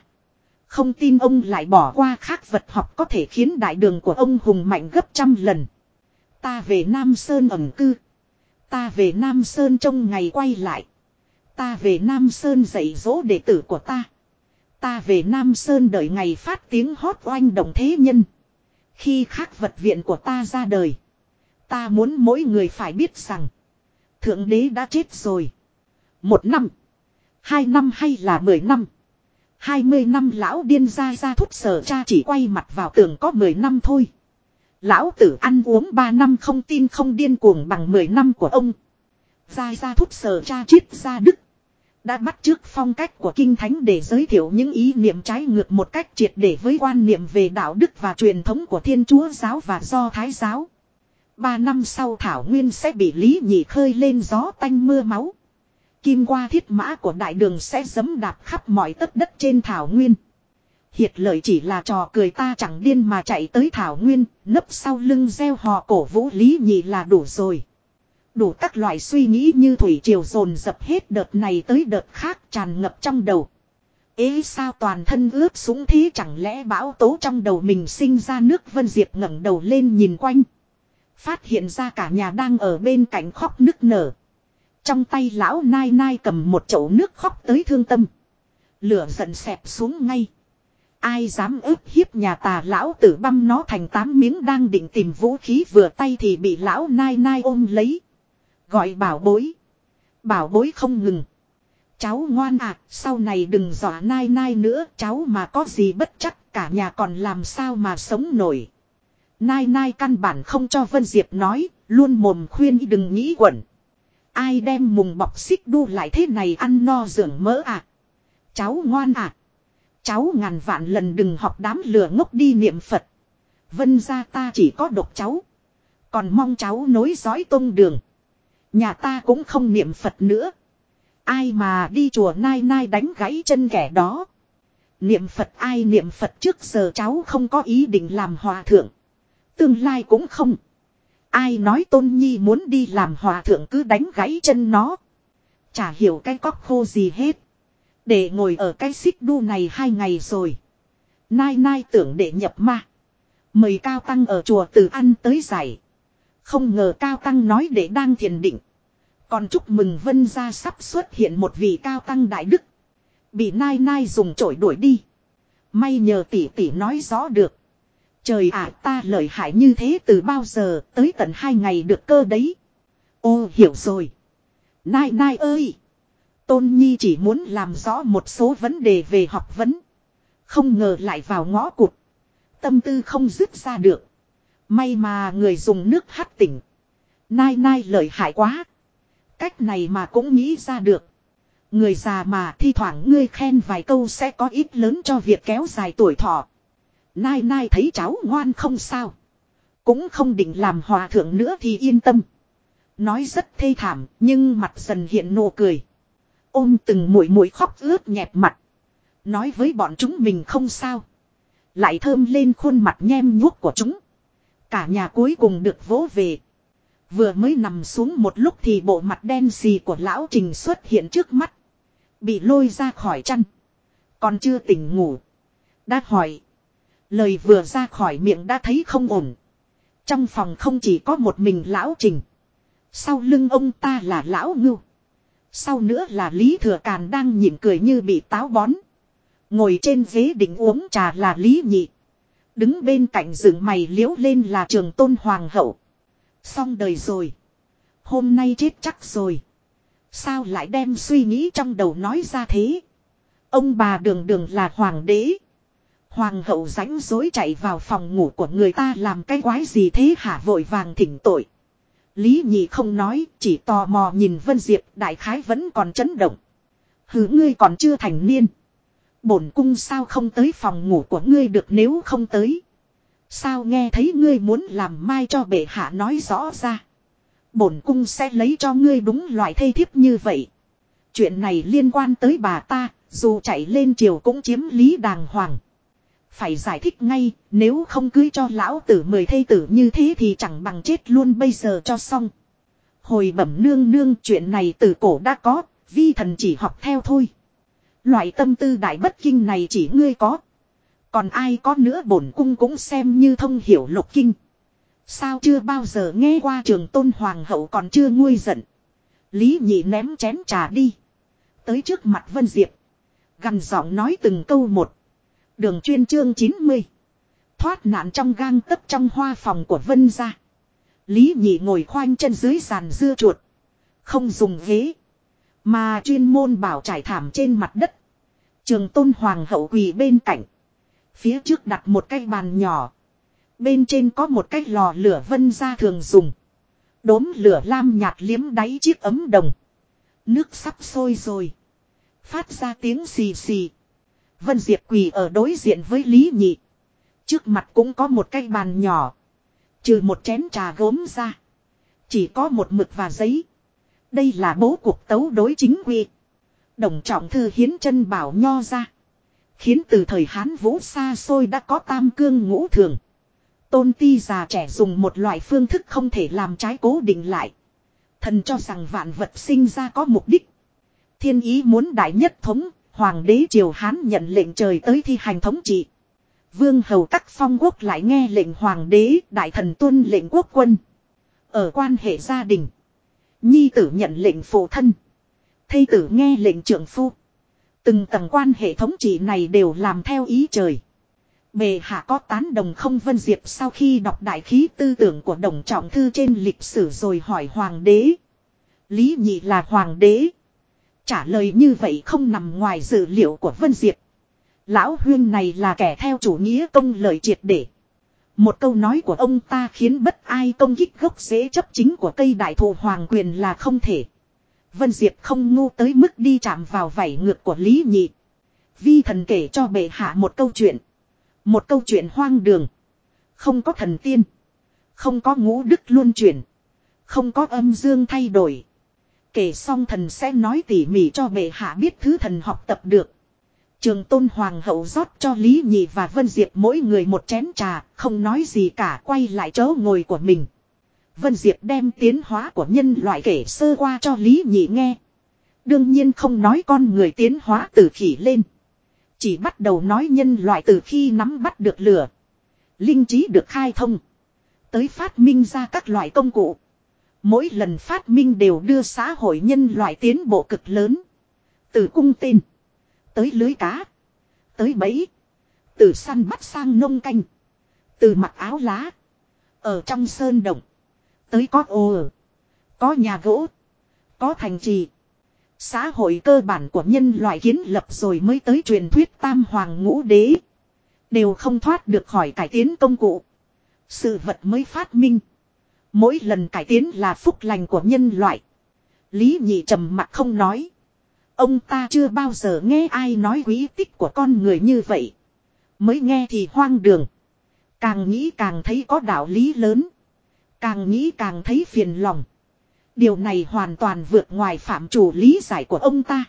Không tin ông lại bỏ qua khác vật học có thể khiến đại đường của ông hùng mạnh gấp trăm lần. Ta về Nam Sơn ẩn cư. Ta về Nam Sơn trong ngày quay lại. Ta về Nam Sơn dạy dỗ đệ tử của ta. Ta về Nam Sơn đợi ngày phát tiếng hót oanh động thế nhân. Khi khác vật viện của ta ra đời. Ta muốn mỗi người phải biết rằng. Thượng đế đã chết rồi. Một năm. Hai năm hay là mười năm. Hai mươi năm lão điên ra ra thúc sở cha chỉ quay mặt vào tường có mười năm thôi. Lão tử ăn uống ba năm không tin không điên cuồng bằng mười năm của ông. Ra ra thúc sở cha triết ra đức. Đã bắt trước phong cách của kinh thánh để giới thiệu những ý niệm trái ngược một cách triệt để với quan niệm về đạo đức và truyền thống của thiên chúa giáo và do thái giáo. Ba năm sau Thảo Nguyên sẽ bị Lý Nhị khơi lên gió tanh mưa máu. Kim qua thiết mã của đại đường sẽ dấm đạp khắp mọi tất đất trên Thảo Nguyên. Hiệt lợi chỉ là trò cười ta chẳng điên mà chạy tới Thảo Nguyên, nấp sau lưng gieo hò cổ vũ Lý Nhị là đủ rồi. Đủ các loại suy nghĩ như thủy triều dồn dập hết đợt này tới đợt khác tràn ngập trong đầu. Ê sao toàn thân ướp súng thế chẳng lẽ bão tố trong đầu mình sinh ra nước Vân Diệp ngẩng đầu lên nhìn quanh. Phát hiện ra cả nhà đang ở bên cạnh khóc nức nở. Trong tay lão nai nai cầm một chậu nước khóc tới thương tâm. Lửa giận xẹp xuống ngay. Ai dám ức hiếp nhà tà lão tử băm nó thành tám miếng đang định tìm vũ khí vừa tay thì bị lão nai nai ôm lấy. Gọi bảo bối. Bảo bối không ngừng. Cháu ngoan à, sau này đừng dọa nai nai nữa, cháu mà có gì bất chắc, cả nhà còn làm sao mà sống nổi. Nai nai căn bản không cho Vân Diệp nói, luôn mồm khuyên đừng nghĩ quẩn. Ai đem mùng bọc xích đu lại thế này ăn no dưỡng mỡ à. Cháu ngoan à. Cháu ngàn vạn lần đừng học đám lừa ngốc đi niệm Phật. Vân gia ta chỉ có độc cháu. Còn mong cháu nối dõi tôn đường. Nhà ta cũng không niệm Phật nữa. Ai mà đi chùa nai nai đánh gãy chân kẻ đó. Niệm Phật ai niệm Phật trước giờ cháu không có ý định làm hòa thượng. Tương lai cũng không. Ai nói Tôn Nhi muốn đi làm hòa thượng cứ đánh gãy chân nó. Chả hiểu cái cóc khô gì hết. Để ngồi ở cái xích đu này hai ngày rồi. Nai nai tưởng để nhập ma. Mời Cao Tăng ở chùa từ ăn tới giải. Không ngờ Cao Tăng nói để đang thiền định. Còn chúc mừng Vân gia sắp xuất hiện một vị Cao Tăng Đại Đức. Bị Nai Nai dùng chổi đuổi đi. May nhờ tỷ tỷ nói rõ được. Trời ạ, ta lợi hại như thế từ bao giờ, tới tận hai ngày được cơ đấy. Ô, hiểu rồi. Nai nai ơi. Tôn Nhi chỉ muốn làm rõ một số vấn đề về học vấn. Không ngờ lại vào ngõ cụt. Tâm tư không dứt ra được. May mà người dùng nước hắt tỉnh. Nai nai lợi hại quá. Cách này mà cũng nghĩ ra được. Người già mà thi thoảng ngươi khen vài câu sẽ có ít lớn cho việc kéo dài tuổi thọ. Nai nai thấy cháu ngoan không sao. Cũng không định làm hòa thượng nữa thì yên tâm. Nói rất thê thảm, nhưng mặt dần hiện nụ cười. Ôm từng mũi mũi khóc ướt nhẹp mặt. Nói với bọn chúng mình không sao. Lại thơm lên khuôn mặt nhem nhuốc của chúng. Cả nhà cuối cùng được vỗ về. Vừa mới nằm xuống một lúc thì bộ mặt đen xì của lão trình xuất hiện trước mắt. Bị lôi ra khỏi chăn. Còn chưa tỉnh ngủ. Đã hỏi. Lời vừa ra khỏi miệng đã thấy không ổn. Trong phòng không chỉ có một mình lão trình. Sau lưng ông ta là lão ngưu. Sau nữa là Lý Thừa Càn đang nhịn cười như bị táo bón. Ngồi trên ghế định uống trà là Lý Nhị. Đứng bên cạnh rừng mày liễu lên là trường tôn hoàng hậu. Xong đời rồi. Hôm nay chết chắc rồi. Sao lại đem suy nghĩ trong đầu nói ra thế? Ông bà đường đường là hoàng đế. Hoàng hậu rãnh rối chạy vào phòng ngủ của người ta làm cái quái gì thế hả vội vàng thỉnh tội. Lý nhị không nói, chỉ tò mò nhìn Vân Diệp đại khái vẫn còn chấn động. Hứ ngươi còn chưa thành niên. Bổn cung sao không tới phòng ngủ của ngươi được nếu không tới. Sao nghe thấy ngươi muốn làm mai cho bệ hạ nói rõ ra. Bổn cung sẽ lấy cho ngươi đúng loại thê thiếp như vậy. Chuyện này liên quan tới bà ta, dù chạy lên triều cũng chiếm lý đàng hoàng. Phải giải thích ngay, nếu không cưới cho lão tử mười thây tử như thế thì chẳng bằng chết luôn bây giờ cho xong. Hồi bẩm nương nương chuyện này từ cổ đã có, vi thần chỉ học theo thôi. Loại tâm tư đại bất kinh này chỉ ngươi có. Còn ai có nữa bổn cung cũng xem như thông hiểu lục kinh. Sao chưa bao giờ nghe qua trường tôn hoàng hậu còn chưa nguôi giận. Lý nhị ném chén trà đi. Tới trước mặt Vân Diệp. Gần giọng nói từng câu một. Đường chuyên chương 90. Thoát nạn trong gang tấc trong hoa phòng của Vân ra. Lý nhị ngồi khoanh chân dưới sàn dưa chuột. Không dùng ghế. Mà chuyên môn bảo trải thảm trên mặt đất. Trường tôn hoàng hậu quỳ bên cạnh. Phía trước đặt một cái bàn nhỏ. Bên trên có một cái lò lửa vân ra thường dùng. Đốm lửa lam nhạt liếm đáy chiếc ấm đồng. Nước sắp sôi rồi. Phát ra tiếng xì xì. Vân Diệp quỳ ở đối diện với Lý Nhị. Trước mặt cũng có một cái bàn nhỏ. Trừ một chén trà gốm ra. Chỉ có một mực và giấy. Đây là bố cuộc tấu đối chính quy. Đồng trọng thư hiến chân bảo nho ra. Khiến từ thời Hán Vũ xa xôi đã có tam cương ngũ thường. Tôn ti già trẻ dùng một loại phương thức không thể làm trái cố định lại. Thần cho rằng vạn vật sinh ra có mục đích. Thiên ý muốn đại nhất thống, hoàng đế triều Hán nhận lệnh trời tới thi hành thống trị. Vương hầu các phong quốc lại nghe lệnh hoàng đế, đại thần tuân lệnh quốc quân. Ở quan hệ gia đình, nhi tử nhận lệnh phụ thân. Thây tử nghe lệnh trưởng phu. Từng tầng quan hệ thống trị này đều làm theo ý trời. Bề hạ có tán đồng không Vân Diệp sau khi đọc đại khí tư tưởng của đồng trọng thư trên lịch sử rồi hỏi hoàng đế. Lý nhị là hoàng đế. Trả lời như vậy không nằm ngoài dự liệu của Vân Diệp. Lão huyên này là kẻ theo chủ nghĩa công lợi triệt để. Một câu nói của ông ta khiến bất ai công kích gốc rễ chấp chính của cây đại thụ hoàng quyền là không thể. Vân Diệp không ngu tới mức đi chạm vào vảy ngược của Lý Nhị. Vi thần kể cho bệ hạ một câu chuyện. Một câu chuyện hoang đường. Không có thần tiên. Không có ngũ đức luân chuyển. Không có âm dương thay đổi. Kể xong thần sẽ nói tỉ mỉ cho bệ hạ biết thứ thần học tập được. Trường tôn hoàng hậu rót cho Lý Nhị và Vân Diệp mỗi người một chén trà, không nói gì cả quay lại chỗ ngồi của mình. Vân Diệp đem tiến hóa của nhân loại kể sơ qua cho Lý Nhị nghe. Đương nhiên không nói con người tiến hóa từ khỉ lên. Chỉ bắt đầu nói nhân loại từ khi nắm bắt được lửa. Linh trí được khai thông. Tới phát minh ra các loại công cụ. Mỗi lần phát minh đều đưa xã hội nhân loại tiến bộ cực lớn. Từ cung tên. Tới lưới cá. Tới bẫy. Từ săn bắt sang nông canh. Từ mặc áo lá. Ở trong sơn động. Tới có ô. Có nhà gỗ. Có thành trì. Xã hội cơ bản của nhân loại kiến lập rồi mới tới truyền thuyết tam hoàng ngũ đế. Đều không thoát được khỏi cải tiến công cụ. Sự vật mới phát minh. Mỗi lần cải tiến là phúc lành của nhân loại. Lý nhị trầm mặt không nói. Ông ta chưa bao giờ nghe ai nói quý tích của con người như vậy. Mới nghe thì hoang đường. Càng nghĩ càng thấy có đạo lý lớn. Càng nghĩ càng thấy phiền lòng. Điều này hoàn toàn vượt ngoài phạm chủ lý giải của ông ta.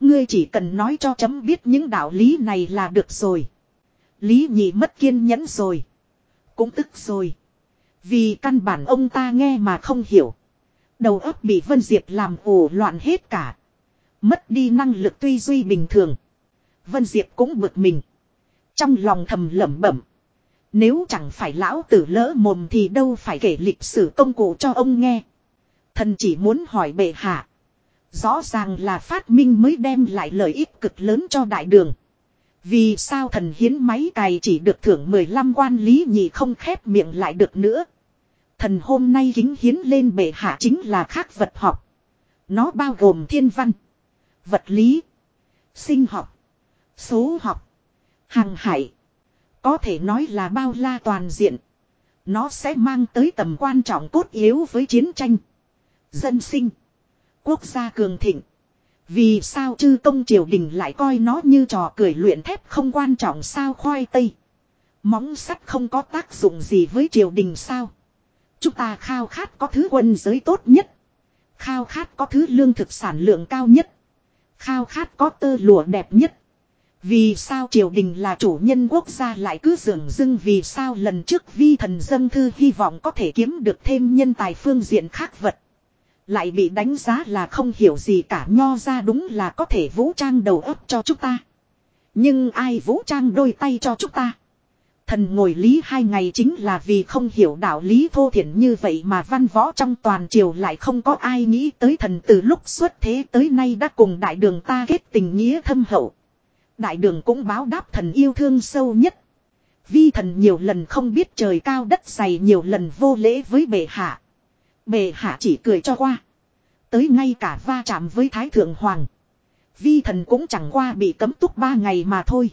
Ngươi chỉ cần nói cho chấm biết những đạo lý này là được rồi. Lý nhị mất kiên nhẫn rồi. Cũng tức rồi. Vì căn bản ông ta nghe mà không hiểu. Đầu óc bị Vân Diệp làm ổ loạn hết cả. Mất đi năng lực tuy duy bình thường. Vân Diệp cũng bực mình. Trong lòng thầm lẩm bẩm. Nếu chẳng phải lão tử lỡ mồm thì đâu phải kể lịch sử công cụ cho ông nghe. Thần chỉ muốn hỏi bệ hạ. Rõ ràng là phát minh mới đem lại lợi ích cực lớn cho đại đường. Vì sao thần hiến máy cày chỉ được thưởng 15 quan lý nhị không khép miệng lại được nữa. Thần hôm nay kính hiến lên bệ hạ chính là khác vật học. Nó bao gồm thiên văn, vật lý, sinh học, số học, hàng hải. Có thể nói là bao la toàn diện. Nó sẽ mang tới tầm quan trọng cốt yếu với chiến tranh, dân sinh, quốc gia cường thịnh. Vì sao chư công triều đình lại coi nó như trò cười luyện thép không quan trọng sao khoai tây. Móng sắt không có tác dụng gì với triều đình sao. Chúng ta khao khát có thứ quân giới tốt nhất. Khao khát có thứ lương thực sản lượng cao nhất. Khao khát có tơ lụa đẹp nhất. Vì sao triều đình là chủ nhân quốc gia lại cứ dường dưng vì sao lần trước vi thần dân thư hy vọng có thể kiếm được thêm nhân tài phương diện khác vật. Lại bị đánh giá là không hiểu gì cả, nho ra đúng là có thể vũ trang đầu óc cho chúng ta. Nhưng ai vũ trang đôi tay cho chúng ta. Thần ngồi lý hai ngày chính là vì không hiểu đạo lý thô thiển như vậy mà văn võ trong toàn triều lại không có ai nghĩ tới thần từ lúc xuất thế tới nay đã cùng đại đường ta kết tình nghĩa thâm hậu. Đại đường cũng báo đáp thần yêu thương sâu nhất. Vi thần nhiều lần không biết trời cao đất dày nhiều lần vô lễ với bệ hạ. Bề hạ chỉ cười cho qua. Tới ngay cả va chạm với Thái Thượng Hoàng. Vi thần cũng chẳng qua bị cấm túc ba ngày mà thôi.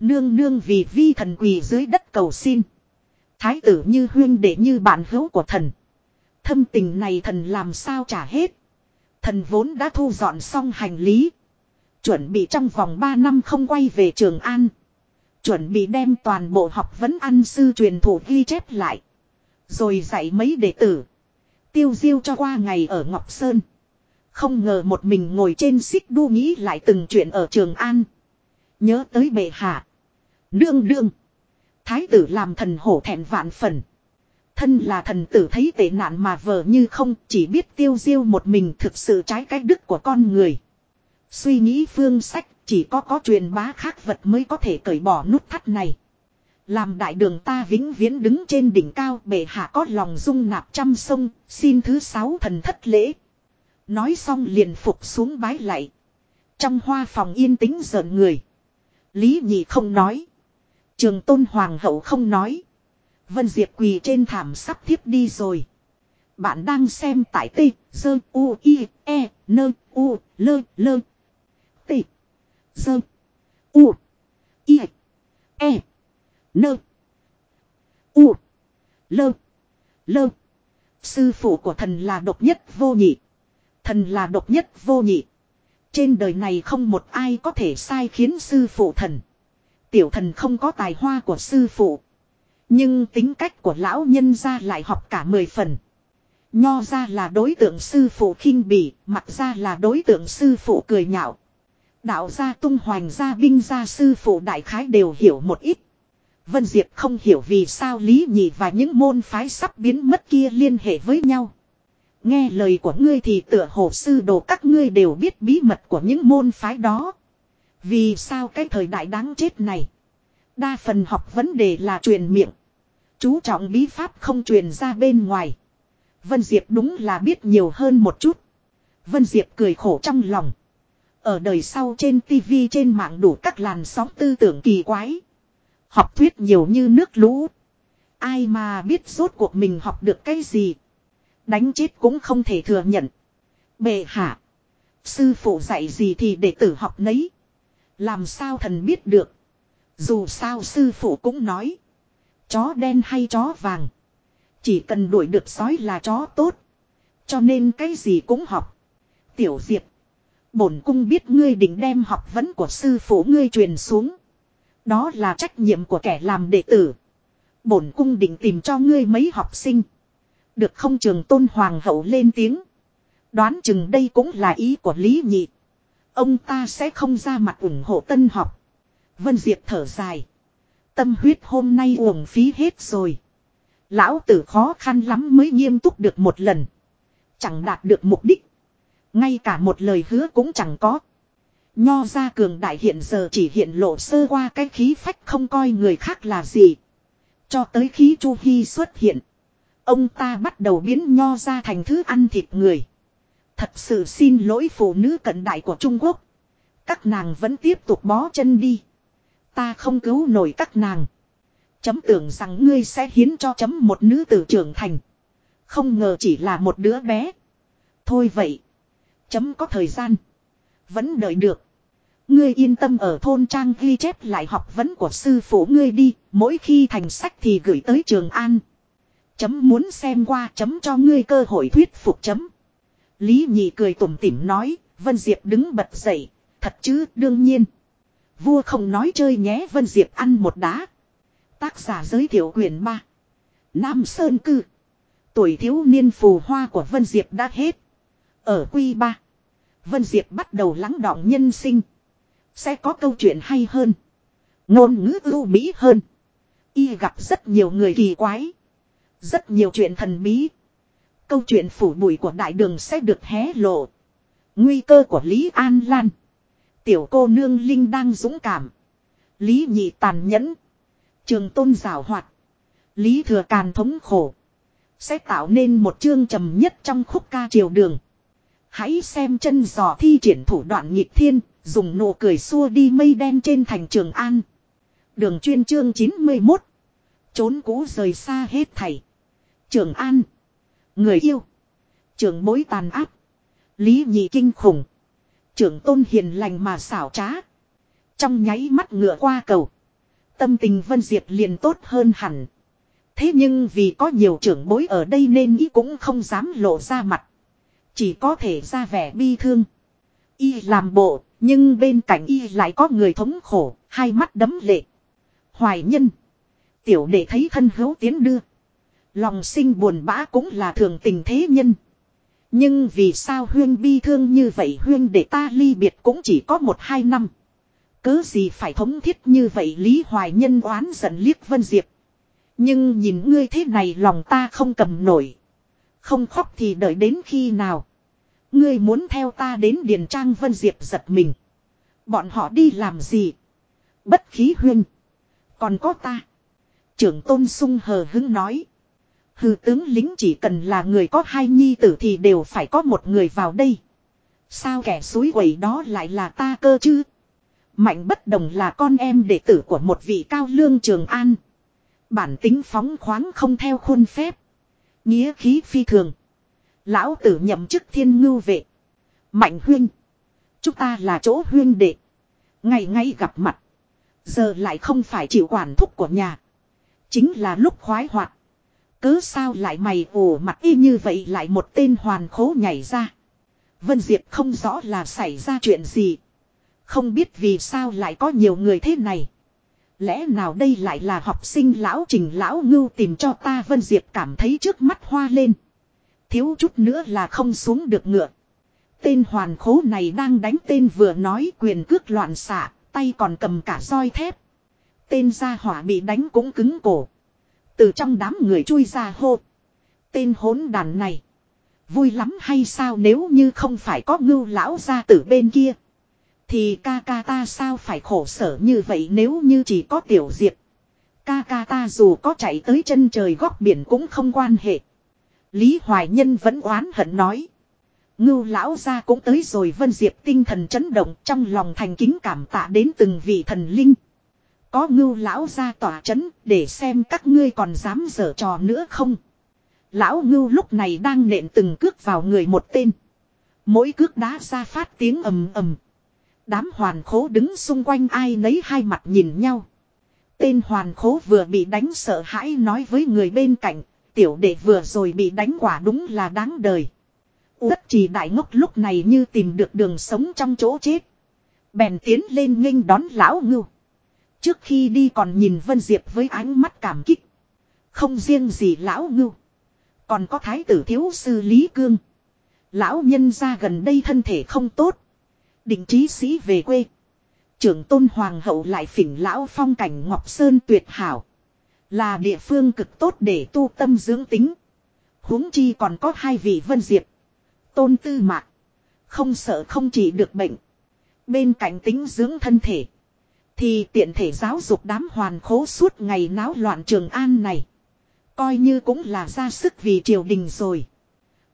Nương nương vì vi thần quỳ dưới đất cầu xin. Thái tử như huyên đệ như bạn hữu của thần. Thâm tình này thần làm sao trả hết. Thần vốn đã thu dọn xong hành lý. Chuẩn bị trong vòng 3 năm không quay về Trường An. Chuẩn bị đem toàn bộ học vấn ăn sư truyền thủ ghi chép lại. Rồi dạy mấy đệ tử. Tiêu diêu cho qua ngày ở Ngọc Sơn. Không ngờ một mình ngồi trên xích đu nghĩ lại từng chuyện ở Trường An. Nhớ tới bệ hạ. Đương đương. Thái tử làm thần hổ thẹn vạn phần. Thân là thần tử thấy tệ nạn mà vờ như không, chỉ biết tiêu diêu một mình thực sự trái cách đức của con người. Suy nghĩ phương sách, chỉ có có truyền bá khác vật mới có thể cởi bỏ nút thắt này. Làm đại đường ta vĩnh viễn đứng trên đỉnh cao bệ hạ có lòng dung nạp trăm sông, xin thứ sáu thần thất lễ. Nói xong liền phục xuống bái lạy. Trong hoa phòng yên tĩnh giận người. Lý nhị không nói. Trường tôn hoàng hậu không nói. Vân Diệp quỳ trên thảm sắp thiếp đi rồi. Bạn đang xem tại T, Dơ, U, I, E, Nơ, U, Lơ, Lơ. T, Dơ, U, I, E, Nơ, U, Lơ, Lơ. Sư phụ của thần là độc nhất vô nhị. Thần là độc nhất vô nhị. Trên đời này không một ai có thể sai khiến sư phụ thần. Tiểu thần không có tài hoa của sư phụ. Nhưng tính cách của lão nhân ra lại học cả mười phần. Nho ra là đối tượng sư phụ khinh bỉ, mặc ra là đối tượng sư phụ cười nhạo. Đạo gia tung hoành gia binh gia sư phụ đại khái đều hiểu một ít. Vân Diệp không hiểu vì sao Lý Nhị và những môn phái sắp biến mất kia liên hệ với nhau. Nghe lời của ngươi thì tựa hồ sư đồ các ngươi đều biết bí mật của những môn phái đó. Vì sao cái thời đại đáng chết này. Đa phần học vấn đề là truyền miệng. Chú trọng bí pháp không truyền ra bên ngoài. Vân Diệp đúng là biết nhiều hơn một chút. Vân Diệp cười khổ trong lòng. Ở đời sau trên TV trên mạng đủ các làn sóng tư tưởng kỳ quái. Học thuyết nhiều như nước lũ. Ai mà biết rốt cuộc mình học được cái gì. Đánh chết cũng không thể thừa nhận. Bệ hạ. Sư phụ dạy gì thì đệ tử học nấy. Làm sao thần biết được. Dù sao sư phụ cũng nói. Chó đen hay chó vàng. Chỉ cần đuổi được sói là chó tốt. Cho nên cái gì cũng học. Tiểu Diệp. Bổn cung biết ngươi định đem học vấn của sư phụ ngươi truyền xuống. Đó là trách nhiệm của kẻ làm đệ tử. Bổn cung định tìm cho ngươi mấy học sinh. Được không trường tôn hoàng hậu lên tiếng. Đoán chừng đây cũng là ý của Lý Nhị. Ông ta sẽ không ra mặt ủng hộ tân học. Vân Diệp thở dài. Tâm huyết hôm nay uổng phí hết rồi. Lão tử khó khăn lắm mới nghiêm túc được một lần. Chẳng đạt được mục đích. Ngay cả một lời hứa cũng chẳng có. Nho ra cường đại hiện giờ chỉ hiện lộ sơ qua cái khí phách không coi người khác là gì. Cho tới khí chu hy xuất hiện. Ông ta bắt đầu biến nho ra thành thứ ăn thịt người. Thật sự xin lỗi phụ nữ cận đại của Trung Quốc. Các nàng vẫn tiếp tục bó chân đi. Ta không cứu nổi các nàng. Chấm tưởng rằng ngươi sẽ hiến cho chấm một nữ tử trưởng thành. Không ngờ chỉ là một đứa bé. Thôi vậy. Chấm có thời gian. Vẫn đợi được. Ngươi yên tâm ở thôn trang ghi chép lại học vấn của sư phụ ngươi đi. Mỗi khi thành sách thì gửi tới trường an. Chấm muốn xem qua, chấm cho ngươi cơ hội thuyết phục chấm. Lý nhị cười tủm tỉm nói. Vân Diệp đứng bật dậy. Thật chứ, đương nhiên. Vua không nói chơi nhé, Vân Diệp ăn một đá. Tác giả giới thiệu quyền ba Nam Sơn Cư. Tuổi thiếu niên phù hoa của Vân Diệp đã hết. Ở quy ba, Vân Diệp bắt đầu lắng đọng nhân sinh. Sẽ có câu chuyện hay hơn. Ngôn ngữ ưu mỹ hơn. Y gặp rất nhiều người kỳ quái. Rất nhiều chuyện thần bí. Câu chuyện phủ bụi của đại đường sẽ được hé lộ. Nguy cơ của Lý An Lan. Tiểu cô nương Linh đang dũng cảm. Lý nhị tàn nhẫn. Trường tôn rào hoạt. Lý thừa càn thống khổ. Sẽ tạo nên một chương trầm nhất trong khúc ca triều đường. Hãy xem chân giò thi triển thủ đoạn nhịp thiên, dùng nụ cười xua đi mây đen trên thành trường an. Đường chuyên chương 91. Trốn cũ rời xa hết thảy. Trường an. Người yêu. Trường bối tàn áp. Lý nhị kinh khủng. Trưởng tôn hiền lành mà xảo trá. Trong nháy mắt ngựa qua cầu. Tâm tình Vân Diệp liền tốt hơn hẳn. Thế nhưng vì có nhiều trưởng bối ở đây nên ý cũng không dám lộ ra mặt. Chỉ có thể ra vẻ bi thương. Y làm bộ, nhưng bên cạnh Y lại có người thống khổ, hai mắt đấm lệ. Hoài nhân. Tiểu đệ thấy thân hữu tiến đưa. Lòng sinh buồn bã cũng là thường tình thế nhân. Nhưng vì sao huyên bi thương như vậy huyên để ta ly biệt cũng chỉ có một hai năm. cứ gì phải thống thiết như vậy Lý Hoài Nhân oán giận liếc Vân Diệp. Nhưng nhìn ngươi thế này lòng ta không cầm nổi. Không khóc thì đợi đến khi nào. Ngươi muốn theo ta đến Điền Trang Vân Diệp giật mình. Bọn họ đi làm gì? Bất khí huyên. Còn có ta. Trưởng tôn sung hờ hứng nói. Hư tướng lính chỉ cần là người có hai nhi tử thì đều phải có một người vào đây. Sao kẻ suối quẩy đó lại là ta cơ chứ? Mạnh bất đồng là con em đệ tử của một vị cao lương trường an. Bản tính phóng khoáng không theo khuôn phép. Nghĩa khí phi thường. Lão tử nhậm chức thiên ngưu vệ. Mạnh huyên. Chúng ta là chỗ huyên đệ. Ngày ngày gặp mặt. Giờ lại không phải chịu quản thúc của nhà. Chính là lúc khoái hoạt. Cứ sao lại mày ủ mặt y như vậy lại một tên hoàn khố nhảy ra. Vân Diệp không rõ là xảy ra chuyện gì. Không biết vì sao lại có nhiều người thế này. Lẽ nào đây lại là học sinh lão trình lão ngưu tìm cho ta Vân Diệp cảm thấy trước mắt hoa lên. Thiếu chút nữa là không xuống được ngựa. Tên hoàn khố này đang đánh tên vừa nói quyền cước loạn xạ, tay còn cầm cả roi thép. Tên gia hỏa bị đánh cũng cứng cổ. Từ trong đám người chui ra hô. Tên hỗn đàn này. Vui lắm hay sao nếu như không phải có ngưu lão ra từ bên kia. Thì ca ca ta sao phải khổ sở như vậy nếu như chỉ có tiểu diệp. Ca ca ta dù có chạy tới chân trời góc biển cũng không quan hệ. Lý Hoài Nhân vẫn oán hận nói. Ngưu lão gia cũng tới rồi Vân Diệp tinh thần chấn động trong lòng thành kính cảm tạ đến từng vị thần linh. Có ngưu lão gia tỏa chấn để xem các ngươi còn dám dở trò nữa không. Lão ngưu lúc này đang nện từng cước vào người một tên. Mỗi cước đá ra phát tiếng ầm ầm. Đám hoàn khố đứng xung quanh ai nấy hai mặt nhìn nhau. Tên hoàn khố vừa bị đánh sợ hãi nói với người bên cạnh, tiểu đệ vừa rồi bị đánh quả đúng là đáng đời. Tất chỉ đại ngốc lúc này như tìm được đường sống trong chỗ chết. Bèn tiến lên nghênh đón lão ngưu. Trước khi đi còn nhìn Vân Diệp với ánh mắt cảm kích. Không riêng gì lão ngưu. Còn có thái tử thiếu sư Lý Cương. Lão nhân ra gần đây thân thể không tốt. Định trí sĩ về quê. Trưởng tôn hoàng hậu lại phỉnh lão phong cảnh Ngọc Sơn tuyệt hảo. Là địa phương cực tốt để tu tâm dưỡng tính. huống chi còn có hai vị vân diệp. Tôn tư mạc. Không sợ không chỉ được bệnh. Bên cạnh tính dưỡng thân thể. Thì tiện thể giáo dục đám hoàn khố suốt ngày náo loạn trường an này. Coi như cũng là ra sức vì triều đình rồi.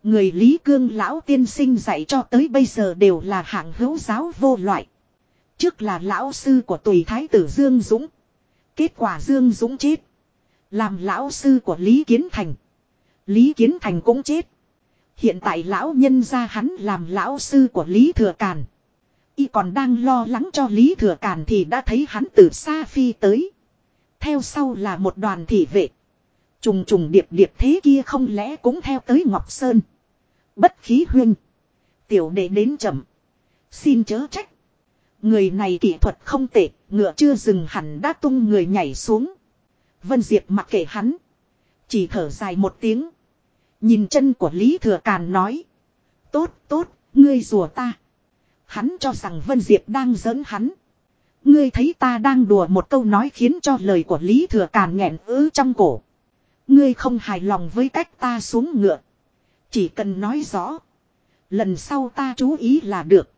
Người Lý Cương lão tiên sinh dạy cho tới bây giờ đều là hạng hữu giáo vô loại. Trước là lão sư của tùy thái tử Dương Dũng. Kết quả Dương Dũng chết. Làm lão sư của Lý Kiến Thành. Lý Kiến Thành cũng chết. Hiện tại lão nhân ra hắn làm lão sư của Lý Thừa Càn. Y còn đang lo lắng cho Lý Thừa Càn thì đã thấy hắn từ xa phi tới. Theo sau là một đoàn thị vệ. Trùng trùng điệp điệp thế kia không lẽ cũng theo tới Ngọc Sơn. Bất khí huyên. Tiểu đệ đến chậm. Xin chớ trách. Người này kỹ thuật không tệ, ngựa chưa dừng hẳn đã tung người nhảy xuống. Vân Diệp mặc kệ hắn. Chỉ thở dài một tiếng. Nhìn chân của Lý Thừa Càn nói. Tốt, tốt, ngươi rùa ta. Hắn cho rằng Vân Diệp đang giỡn hắn. Ngươi thấy ta đang đùa một câu nói khiến cho lời của Lý Thừa Càn nghẹn ứ trong cổ. Ngươi không hài lòng với cách ta xuống ngựa. Chỉ cần nói rõ. Lần sau ta chú ý là được.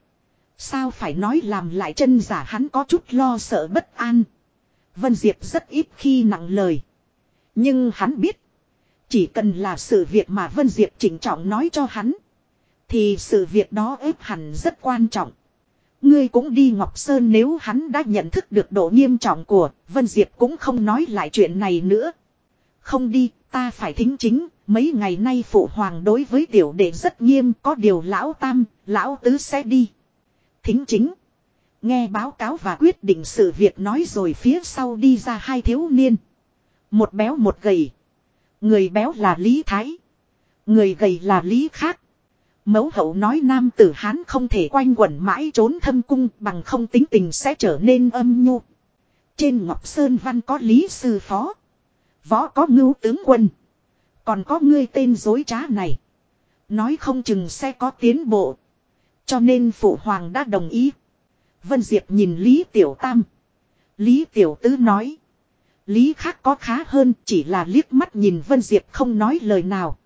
Sao phải nói làm lại chân giả hắn có chút lo sợ bất an. Vân Diệp rất ít khi nặng lời. Nhưng hắn biết. Chỉ cần là sự việc mà Vân Diệp chỉnh trọng nói cho hắn. Thì sự việc đó ép hẳn rất quan trọng. Ngươi cũng đi Ngọc Sơn nếu hắn đã nhận thức được độ nghiêm trọng của Vân Diệp cũng không nói lại chuyện này nữa. Không đi, ta phải thính chính, mấy ngày nay phụ hoàng đối với tiểu đệ rất nghiêm có điều lão tam, lão tứ sẽ đi. Thính chính. Nghe báo cáo và quyết định sự việc nói rồi phía sau đi ra hai thiếu niên. Một béo một gầy. Người béo là Lý Thái. Người gầy là Lý Khác. Mẫu hậu nói nam tử Hán không thể quanh quẩn mãi trốn thâm cung bằng không tính tình sẽ trở nên âm nhu. Trên Ngọc Sơn Văn có Lý Sư Phó. Võ có ngưu tướng quân. Còn có ngươi tên dối trá này. Nói không chừng sẽ có tiến bộ. Cho nên Phụ Hoàng đã đồng ý. Vân Diệp nhìn Lý Tiểu Tam. Lý Tiểu Tứ nói. Lý khác có khá hơn chỉ là liếc mắt nhìn Vân Diệp không nói lời nào.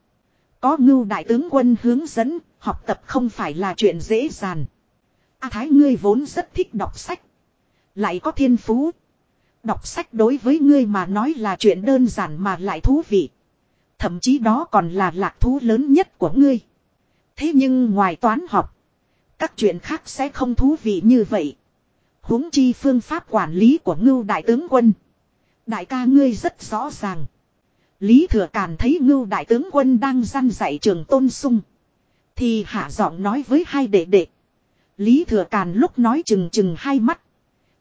Có ngưu đại tướng quân hướng dẫn, học tập không phải là chuyện dễ dàng. A Thái ngươi vốn rất thích đọc sách. Lại có thiên phú. Đọc sách đối với ngươi mà nói là chuyện đơn giản mà lại thú vị. Thậm chí đó còn là lạc thú lớn nhất của ngươi. Thế nhưng ngoài toán học. Các chuyện khác sẽ không thú vị như vậy. huống chi phương pháp quản lý của ngưu đại tướng quân. Đại ca ngươi rất rõ ràng. Lý thừa càn thấy ngưu đại tướng quân đang răn dạy trường tôn sung. Thì hạ giọng nói với hai đệ đệ. Lý thừa càn lúc nói chừng chừng hai mắt.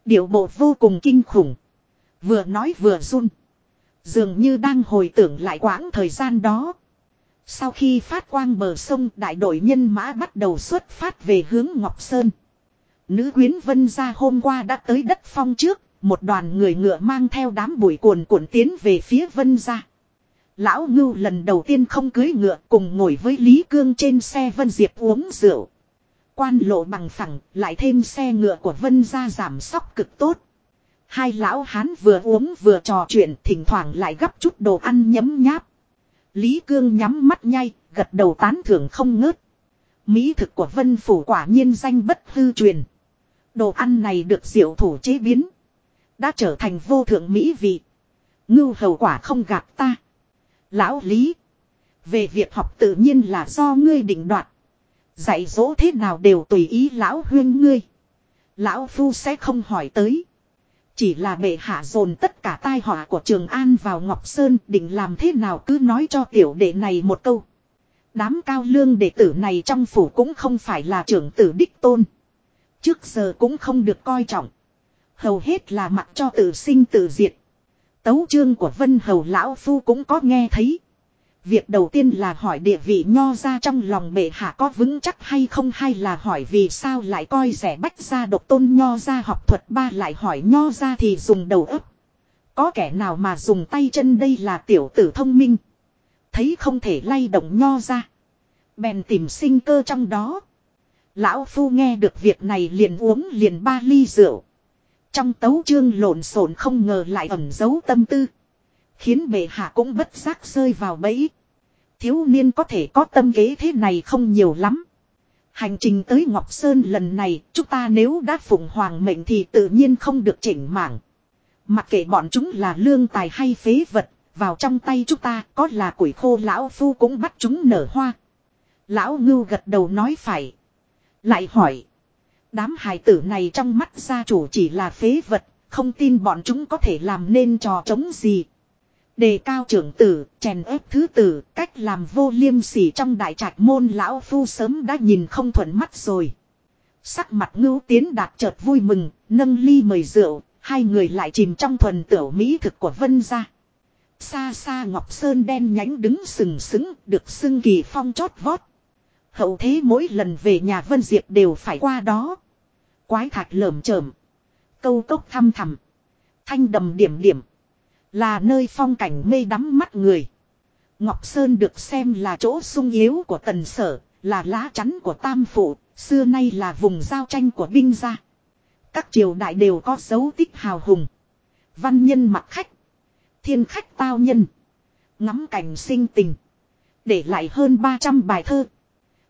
Điệu bộ vô cùng kinh khủng. Vừa nói vừa run. Dường như đang hồi tưởng lại quãng thời gian đó. Sau khi phát quang bờ sông đại đội nhân mã bắt đầu xuất phát về hướng Ngọc Sơn. Nữ quyến vân ra hôm qua đã tới đất phong trước, một đoàn người ngựa mang theo đám bụi cuồn cuộn tiến về phía vân ra. Lão ngưu lần đầu tiên không cưới ngựa cùng ngồi với Lý Cương trên xe Vân Diệp uống rượu. Quan lộ bằng phẳng, lại thêm xe ngựa của Vân ra giảm sóc cực tốt. Hai lão hán vừa uống vừa trò chuyện thỉnh thoảng lại gấp chút đồ ăn nhấm nháp. Lý Cương nhắm mắt nhay, gật đầu tán thưởng không ngớt. Mỹ thực của Vân Phủ quả nhiên danh bất hư truyền. Đồ ăn này được diệu thủ chế biến. Đã trở thành vô thượng mỹ vị. Ngưu hầu quả không gạt ta. Lão Lý. Về việc học tự nhiên là do ngươi định đoạt. Dạy dỗ thế nào đều tùy ý lão huyên ngươi. Lão Phu sẽ không hỏi tới. Chỉ là bệ hạ dồn tất cả tai họa của Trường An vào Ngọc Sơn, định làm thế nào cứ nói cho tiểu đệ này một câu. Đám cao lương đệ tử này trong phủ cũng không phải là trưởng tử đích tôn. Trước giờ cũng không được coi trọng. Hầu hết là mặc cho tự sinh tự diệt. Tấu chương của Vân Hầu Lão Phu cũng có nghe thấy. Việc đầu tiên là hỏi địa vị nho ra trong lòng bệ hạ có vững chắc hay không hay là hỏi vì sao lại coi rẻ bách ra độc tôn nho ra học thuật ba lại hỏi nho ra thì dùng đầu ấp. Có kẻ nào mà dùng tay chân đây là tiểu tử thông minh. Thấy không thể lay động nho ra. Bèn tìm sinh cơ trong đó. Lão Phu nghe được việc này liền uống liền ba ly rượu. Trong tấu chương lộn xộn không ngờ lại ẩn giấu tâm tư. Khiến bệ hạ cũng bất giác rơi vào bẫy. Thiếu niên có thể có tâm kế thế này không nhiều lắm. Hành trình tới Ngọc Sơn lần này, chúng ta nếu đã phụng hoàng mệnh thì tự nhiên không được chỉnh mảng. Mặc kệ bọn chúng là lương tài hay phế vật, vào trong tay chúng ta có là quỷ khô lão phu cũng bắt chúng nở hoa. Lão ngưu gật đầu nói phải. Lại hỏi. Đám hài tử này trong mắt gia chủ chỉ là phế vật, không tin bọn chúng có thể làm nên trò chống gì. Đề cao trưởng tử, chèn ép thứ tử, cách làm vô liêm sỉ trong đại trạch môn lão phu sớm đã nhìn không thuận mắt rồi. Sắc mặt ngưu tiến đạt chợt vui mừng, nâng ly mời rượu, hai người lại chìm trong thuần tiểu mỹ thực của vân gia. Xa xa Ngọc Sơn đen nhánh đứng sừng sững, được xưng kỳ phong chót vót. Hậu thế mỗi lần về nhà Vân Diệp đều phải qua đó. Quái thạch lởm chởm. Câu cốc thăm thầm. Thanh đầm điểm điểm. Là nơi phong cảnh mê đắm mắt người. Ngọc Sơn được xem là chỗ sung yếu của tần sở, là lá chắn của tam phụ, xưa nay là vùng giao tranh của binh gia. Các triều đại đều có dấu tích hào hùng. Văn nhân mặc khách. Thiên khách tao nhân. Ngắm cảnh sinh tình. Để lại hơn 300 bài thơ.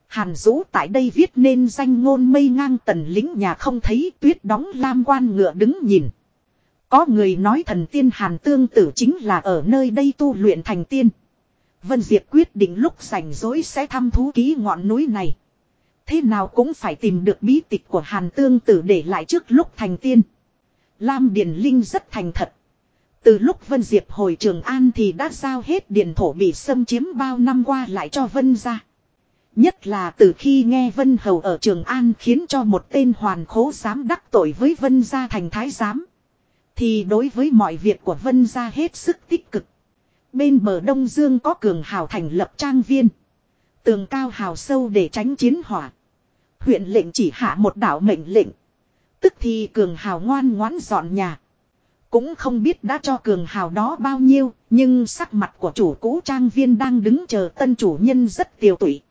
Hàn Dũ tại đây viết nên danh ngôn mây ngang tần lính nhà không thấy tuyết đóng lam quan ngựa đứng nhìn. Có người nói thần tiên Hàn Tương Tử chính là ở nơi đây tu luyện thành tiên. Vân Diệp quyết định lúc rảnh rỗi sẽ thăm thú ký ngọn núi này. Thế nào cũng phải tìm được bí tịch của Hàn Tương Tử để lại trước lúc thành tiên. Lam Điền Linh rất thành thật. Từ lúc Vân Diệp hồi Trường An thì đã giao hết điền thổ bị xâm chiếm bao năm qua lại cho Vân ra. Nhất là từ khi nghe Vân Hầu ở Trường An khiến cho một tên hoàn khố dám đắc tội với Vân gia thành thái giám. Thì đối với mọi việc của Vân gia hết sức tích cực. Bên bờ Đông Dương có cường hào thành lập trang viên. Tường cao hào sâu để tránh chiến hỏa. Huyện lệnh chỉ hạ một đạo mệnh lệnh. Tức thì cường hào ngoan ngoãn dọn nhà. Cũng không biết đã cho cường hào đó bao nhiêu, nhưng sắc mặt của chủ cũ trang viên đang đứng chờ tân chủ nhân rất tiêu tụy.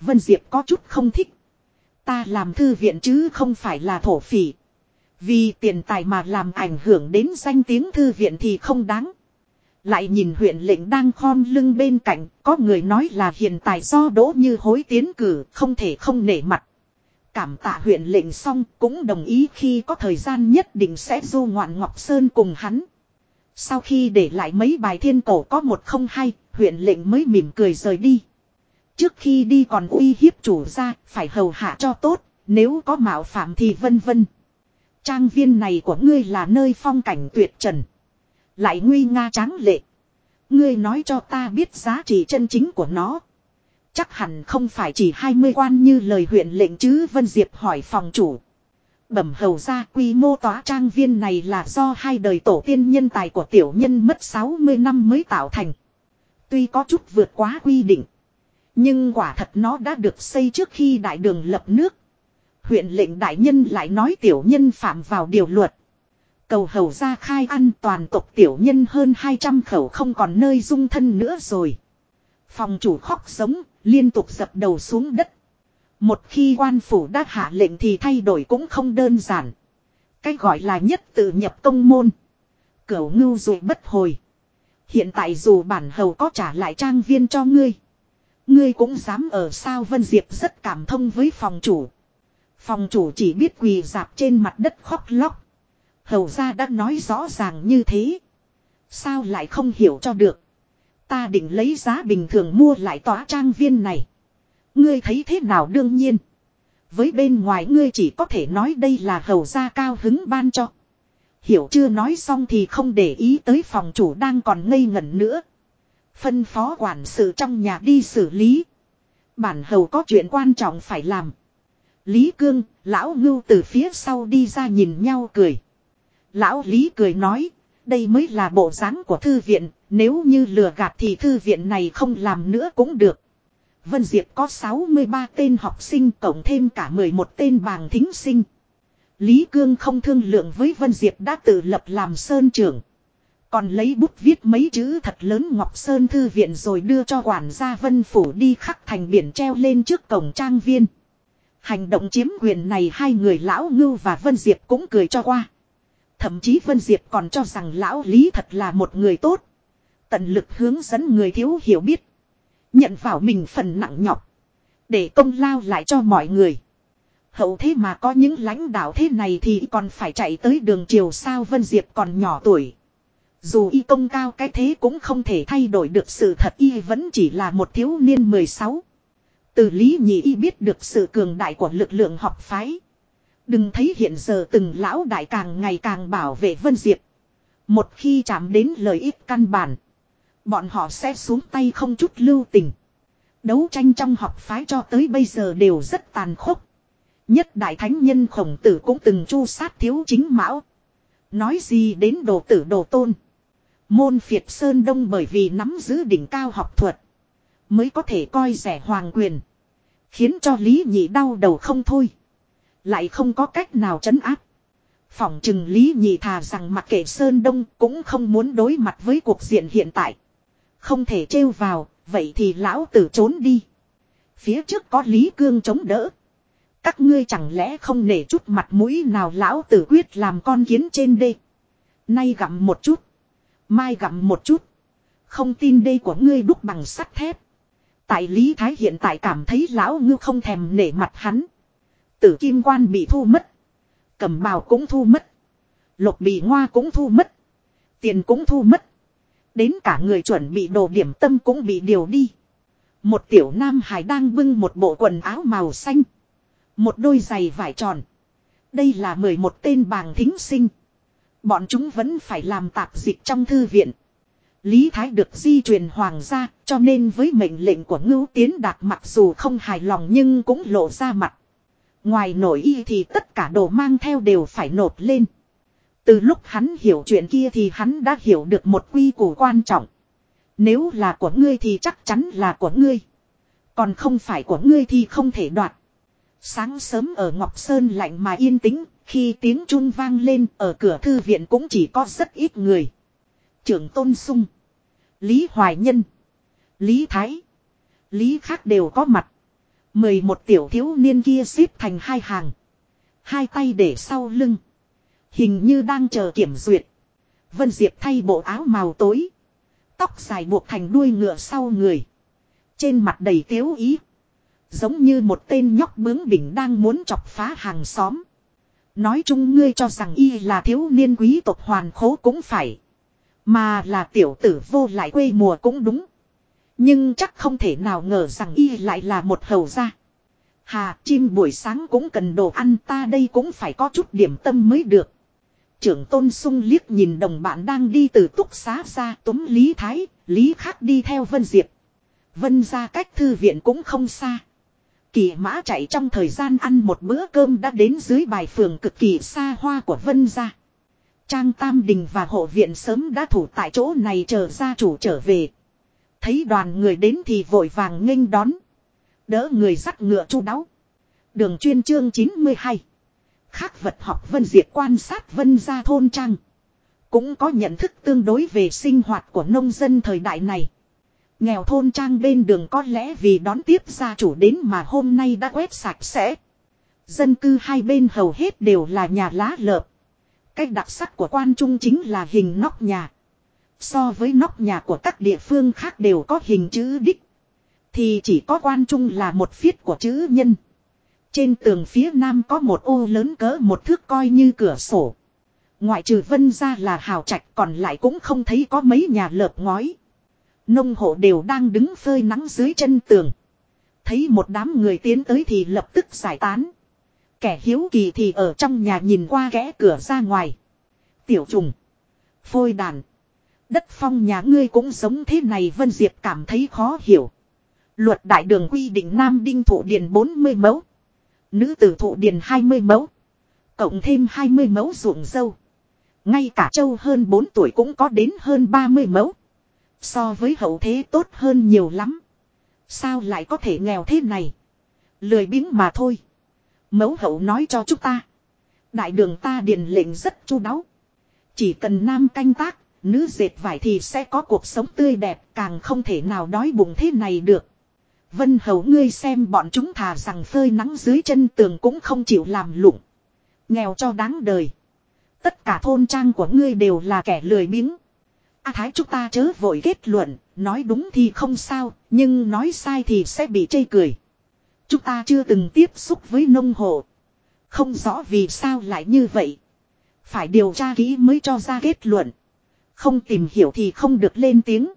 Vân Diệp có chút không thích. Ta làm thư viện chứ không phải là thổ phỉ. Vì tiền tài mà làm ảnh hưởng đến danh tiếng thư viện thì không đáng. Lại nhìn huyện lệnh đang khom lưng bên cạnh, có người nói là hiện tại do đỗ như hối tiến cử, không thể không nể mặt. Cảm tạ huyện lệnh xong cũng đồng ý khi có thời gian nhất định sẽ du ngoạn Ngọc Sơn cùng hắn. Sau khi để lại mấy bài thiên cổ có một không hay, huyện lệnh mới mỉm cười rời đi. Trước khi đi còn uy hiếp chủ ra, phải hầu hạ cho tốt, nếu có mạo phạm thì vân vân. Trang viên này của ngươi là nơi phong cảnh tuyệt trần. Lại nguy nga tráng lệ. Ngươi nói cho ta biết giá trị chân chính của nó. Chắc hẳn không phải chỉ 20 quan như lời huyện lệnh chứ Vân Diệp hỏi phòng chủ. Bẩm hầu ra quy mô tỏa trang viên này là do hai đời tổ tiên nhân tài của tiểu nhân mất 60 năm mới tạo thành. Tuy có chút vượt quá quy định. Nhưng quả thật nó đã được xây trước khi đại đường lập nước. Huyện lệnh đại nhân lại nói tiểu nhân phạm vào điều luật. Cầu hầu ra khai ăn toàn tộc tiểu nhân hơn 200 khẩu không còn nơi dung thân nữa rồi. Phòng chủ khóc sống, liên tục dập đầu xuống đất. Một khi quan phủ đã hạ lệnh thì thay đổi cũng không đơn giản. cách gọi là nhất tự nhập công môn. Cửu ngưu rồi bất hồi. Hiện tại dù bản hầu có trả lại trang viên cho ngươi. Ngươi cũng dám ở sao Vân Diệp rất cảm thông với phòng chủ. Phòng chủ chỉ biết quỳ dạp trên mặt đất khóc lóc. Hầu ra đã nói rõ ràng như thế. Sao lại không hiểu cho được. Ta định lấy giá bình thường mua lại tòa trang viên này. Ngươi thấy thế nào đương nhiên. Với bên ngoài ngươi chỉ có thể nói đây là hầu gia cao hứng ban cho. Hiểu chưa nói xong thì không để ý tới phòng chủ đang còn ngây ngẩn nữa. Phân phó quản sự trong nhà đi xử lý. Bản hầu có chuyện quan trọng phải làm. Lý Cương, lão ngưu từ phía sau đi ra nhìn nhau cười. Lão Lý cười nói, đây mới là bộ dáng của thư viện, nếu như lừa gạt thì thư viện này không làm nữa cũng được. Vân Diệp có 63 tên học sinh cộng thêm cả 11 tên bàng thính sinh. Lý Cương không thương lượng với Vân Diệp đã tự lập làm sơn trưởng. Còn lấy bút viết mấy chữ thật lớn Ngọc Sơn Thư Viện rồi đưa cho quản gia Vân Phủ đi khắc thành biển treo lên trước cổng trang viên. Hành động chiếm quyền này hai người Lão Ngưu và Vân Diệp cũng cười cho qua. Thậm chí Vân Diệp còn cho rằng Lão Lý thật là một người tốt. Tận lực hướng dẫn người thiếu hiểu biết. Nhận vào mình phần nặng nhọc. Để công lao lại cho mọi người. Hậu thế mà có những lãnh đạo thế này thì còn phải chạy tới đường chiều sao Vân Diệp còn nhỏ tuổi. Dù y công cao cái thế cũng không thể thay đổi được sự thật y vẫn chỉ là một thiếu niên 16. Từ lý nhị y biết được sự cường đại của lực lượng học phái. Đừng thấy hiện giờ từng lão đại càng ngày càng bảo vệ Vân Diệp. Một khi chạm đến lợi ích căn bản. Bọn họ sẽ xuống tay không chút lưu tình. Đấu tranh trong học phái cho tới bây giờ đều rất tàn khốc. Nhất đại thánh nhân khổng tử cũng từng chu sát thiếu chính mão. Nói gì đến đồ tử đồ tôn. Môn phiệt Sơn Đông bởi vì nắm giữ đỉnh cao học thuật. Mới có thể coi rẻ hoàng quyền. Khiến cho Lý Nhị đau đầu không thôi. Lại không có cách nào chấn áp. Phỏng chừng Lý Nhị thà rằng mặc kệ Sơn Đông cũng không muốn đối mặt với cuộc diện hiện tại. Không thể trêu vào, vậy thì lão tử trốn đi. Phía trước có Lý Cương chống đỡ. Các ngươi chẳng lẽ không nể chút mặt mũi nào lão tử quyết làm con kiến trên đê. Nay gặm một chút. Mai gặm một chút. Không tin đây của ngươi đúc bằng sắt thép. Tại Lý Thái hiện tại cảm thấy lão ngư không thèm nể mặt hắn. Tử kim quan bị thu mất. Cầm bào cũng thu mất. Lục bị ngoa cũng thu mất. Tiền cũng thu mất. Đến cả người chuẩn bị đồ điểm tâm cũng bị điều đi. Một tiểu nam hải đang bưng một bộ quần áo màu xanh. Một đôi giày vải tròn. Đây là 11 tên bàng thính sinh. Bọn chúng vẫn phải làm tạp dịch trong thư viện. Lý Thái được di truyền hoàng gia, cho nên với mệnh lệnh của ngưu tiến đạt mặc dù không hài lòng nhưng cũng lộ ra mặt. Ngoài nổi y thì tất cả đồ mang theo đều phải nộp lên. Từ lúc hắn hiểu chuyện kia thì hắn đã hiểu được một quy củ quan trọng. Nếu là của ngươi thì chắc chắn là của ngươi. Còn không phải của ngươi thì không thể đoạt. Sáng sớm ở Ngọc Sơn lạnh mà yên tĩnh, khi tiếng chun vang lên ở cửa thư viện cũng chỉ có rất ít người. Trưởng Tôn Sung, Lý Hoài Nhân, Lý Thái, Lý khác đều có mặt. Mười một tiểu thiếu niên kia xếp thành hai hàng. Hai tay để sau lưng. Hình như đang chờ kiểm duyệt. Vân Diệp thay bộ áo màu tối. Tóc dài buộc thành đuôi ngựa sau người. Trên mặt đầy tiếu ý. Giống như một tên nhóc bướng bỉnh đang muốn chọc phá hàng xóm. Nói chung ngươi cho rằng y là thiếu niên quý tộc hoàn khố cũng phải. Mà là tiểu tử vô lại quê mùa cũng đúng. Nhưng chắc không thể nào ngờ rằng y lại là một hầu gia. Hà chim buổi sáng cũng cần đồ ăn ta đây cũng phải có chút điểm tâm mới được. Trưởng tôn sung liếc nhìn đồng bạn đang đi từ túc xá ra túm Lý Thái, Lý khác đi theo Vân Diệp. Vân ra cách thư viện cũng không xa. Kỳ mã chạy trong thời gian ăn một bữa cơm đã đến dưới bài phường cực kỳ xa hoa của Vân gia. Trang Tam Đình và hộ viện sớm đã thủ tại chỗ này chờ gia chủ trở về. Thấy đoàn người đến thì vội vàng nghênh đón. Đỡ người dắt ngựa chu đáo. Đường chuyên chương 92. Khác vật học Vân diệt quan sát Vân gia thôn trang. Cũng có nhận thức tương đối về sinh hoạt của nông dân thời đại này. Nghèo thôn trang bên đường có lẽ vì đón tiếp gia chủ đến mà hôm nay đã quét sạch sẽ. Dân cư hai bên hầu hết đều là nhà lá lợp. Cách đặc sắc của quan trung chính là hình nóc nhà. So với nóc nhà của các địa phương khác đều có hình chữ đích. Thì chỉ có quan trung là một phiết của chữ nhân. Trên tường phía nam có một ô lớn cỡ một thước coi như cửa sổ. Ngoại trừ vân ra là hào trạch còn lại cũng không thấy có mấy nhà lợp ngói. Nông hộ đều đang đứng phơi nắng dưới chân tường. Thấy một đám người tiến tới thì lập tức giải tán. Kẻ hiếu kỳ thì ở trong nhà nhìn qua kẽ cửa ra ngoài. Tiểu trùng. Phôi đàn. Đất phong nhà ngươi cũng sống thế này, Vân Diệp cảm thấy khó hiểu. Luật đại đường quy định nam đinh thụ điền 40 mẫu. Nữ tử thụ điền 20 mẫu. Cộng thêm 20 mẫu ruộng dâu. Ngay cả châu hơn 4 tuổi cũng có đến hơn 30 mẫu. So với hậu thế tốt hơn nhiều lắm. Sao lại có thể nghèo thế này? Lười biếng mà thôi. Mẫu hậu nói cho chúng ta. Đại đường ta điền lệnh rất chu đáo. Chỉ cần nam canh tác, nữ dệt vải thì sẽ có cuộc sống tươi đẹp, càng không thể nào đói bụng thế này được. Vân hầu ngươi xem bọn chúng thà rằng phơi nắng dưới chân tường cũng không chịu làm lụng. Nghèo cho đáng đời. Tất cả thôn trang của ngươi đều là kẻ lười biếng. A Thái chúng ta chớ vội kết luận, nói đúng thì không sao, nhưng nói sai thì sẽ bị chê cười. Chúng ta chưa từng tiếp xúc với nông hộ. Không rõ vì sao lại như vậy. Phải điều tra kỹ mới cho ra kết luận. Không tìm hiểu thì không được lên tiếng.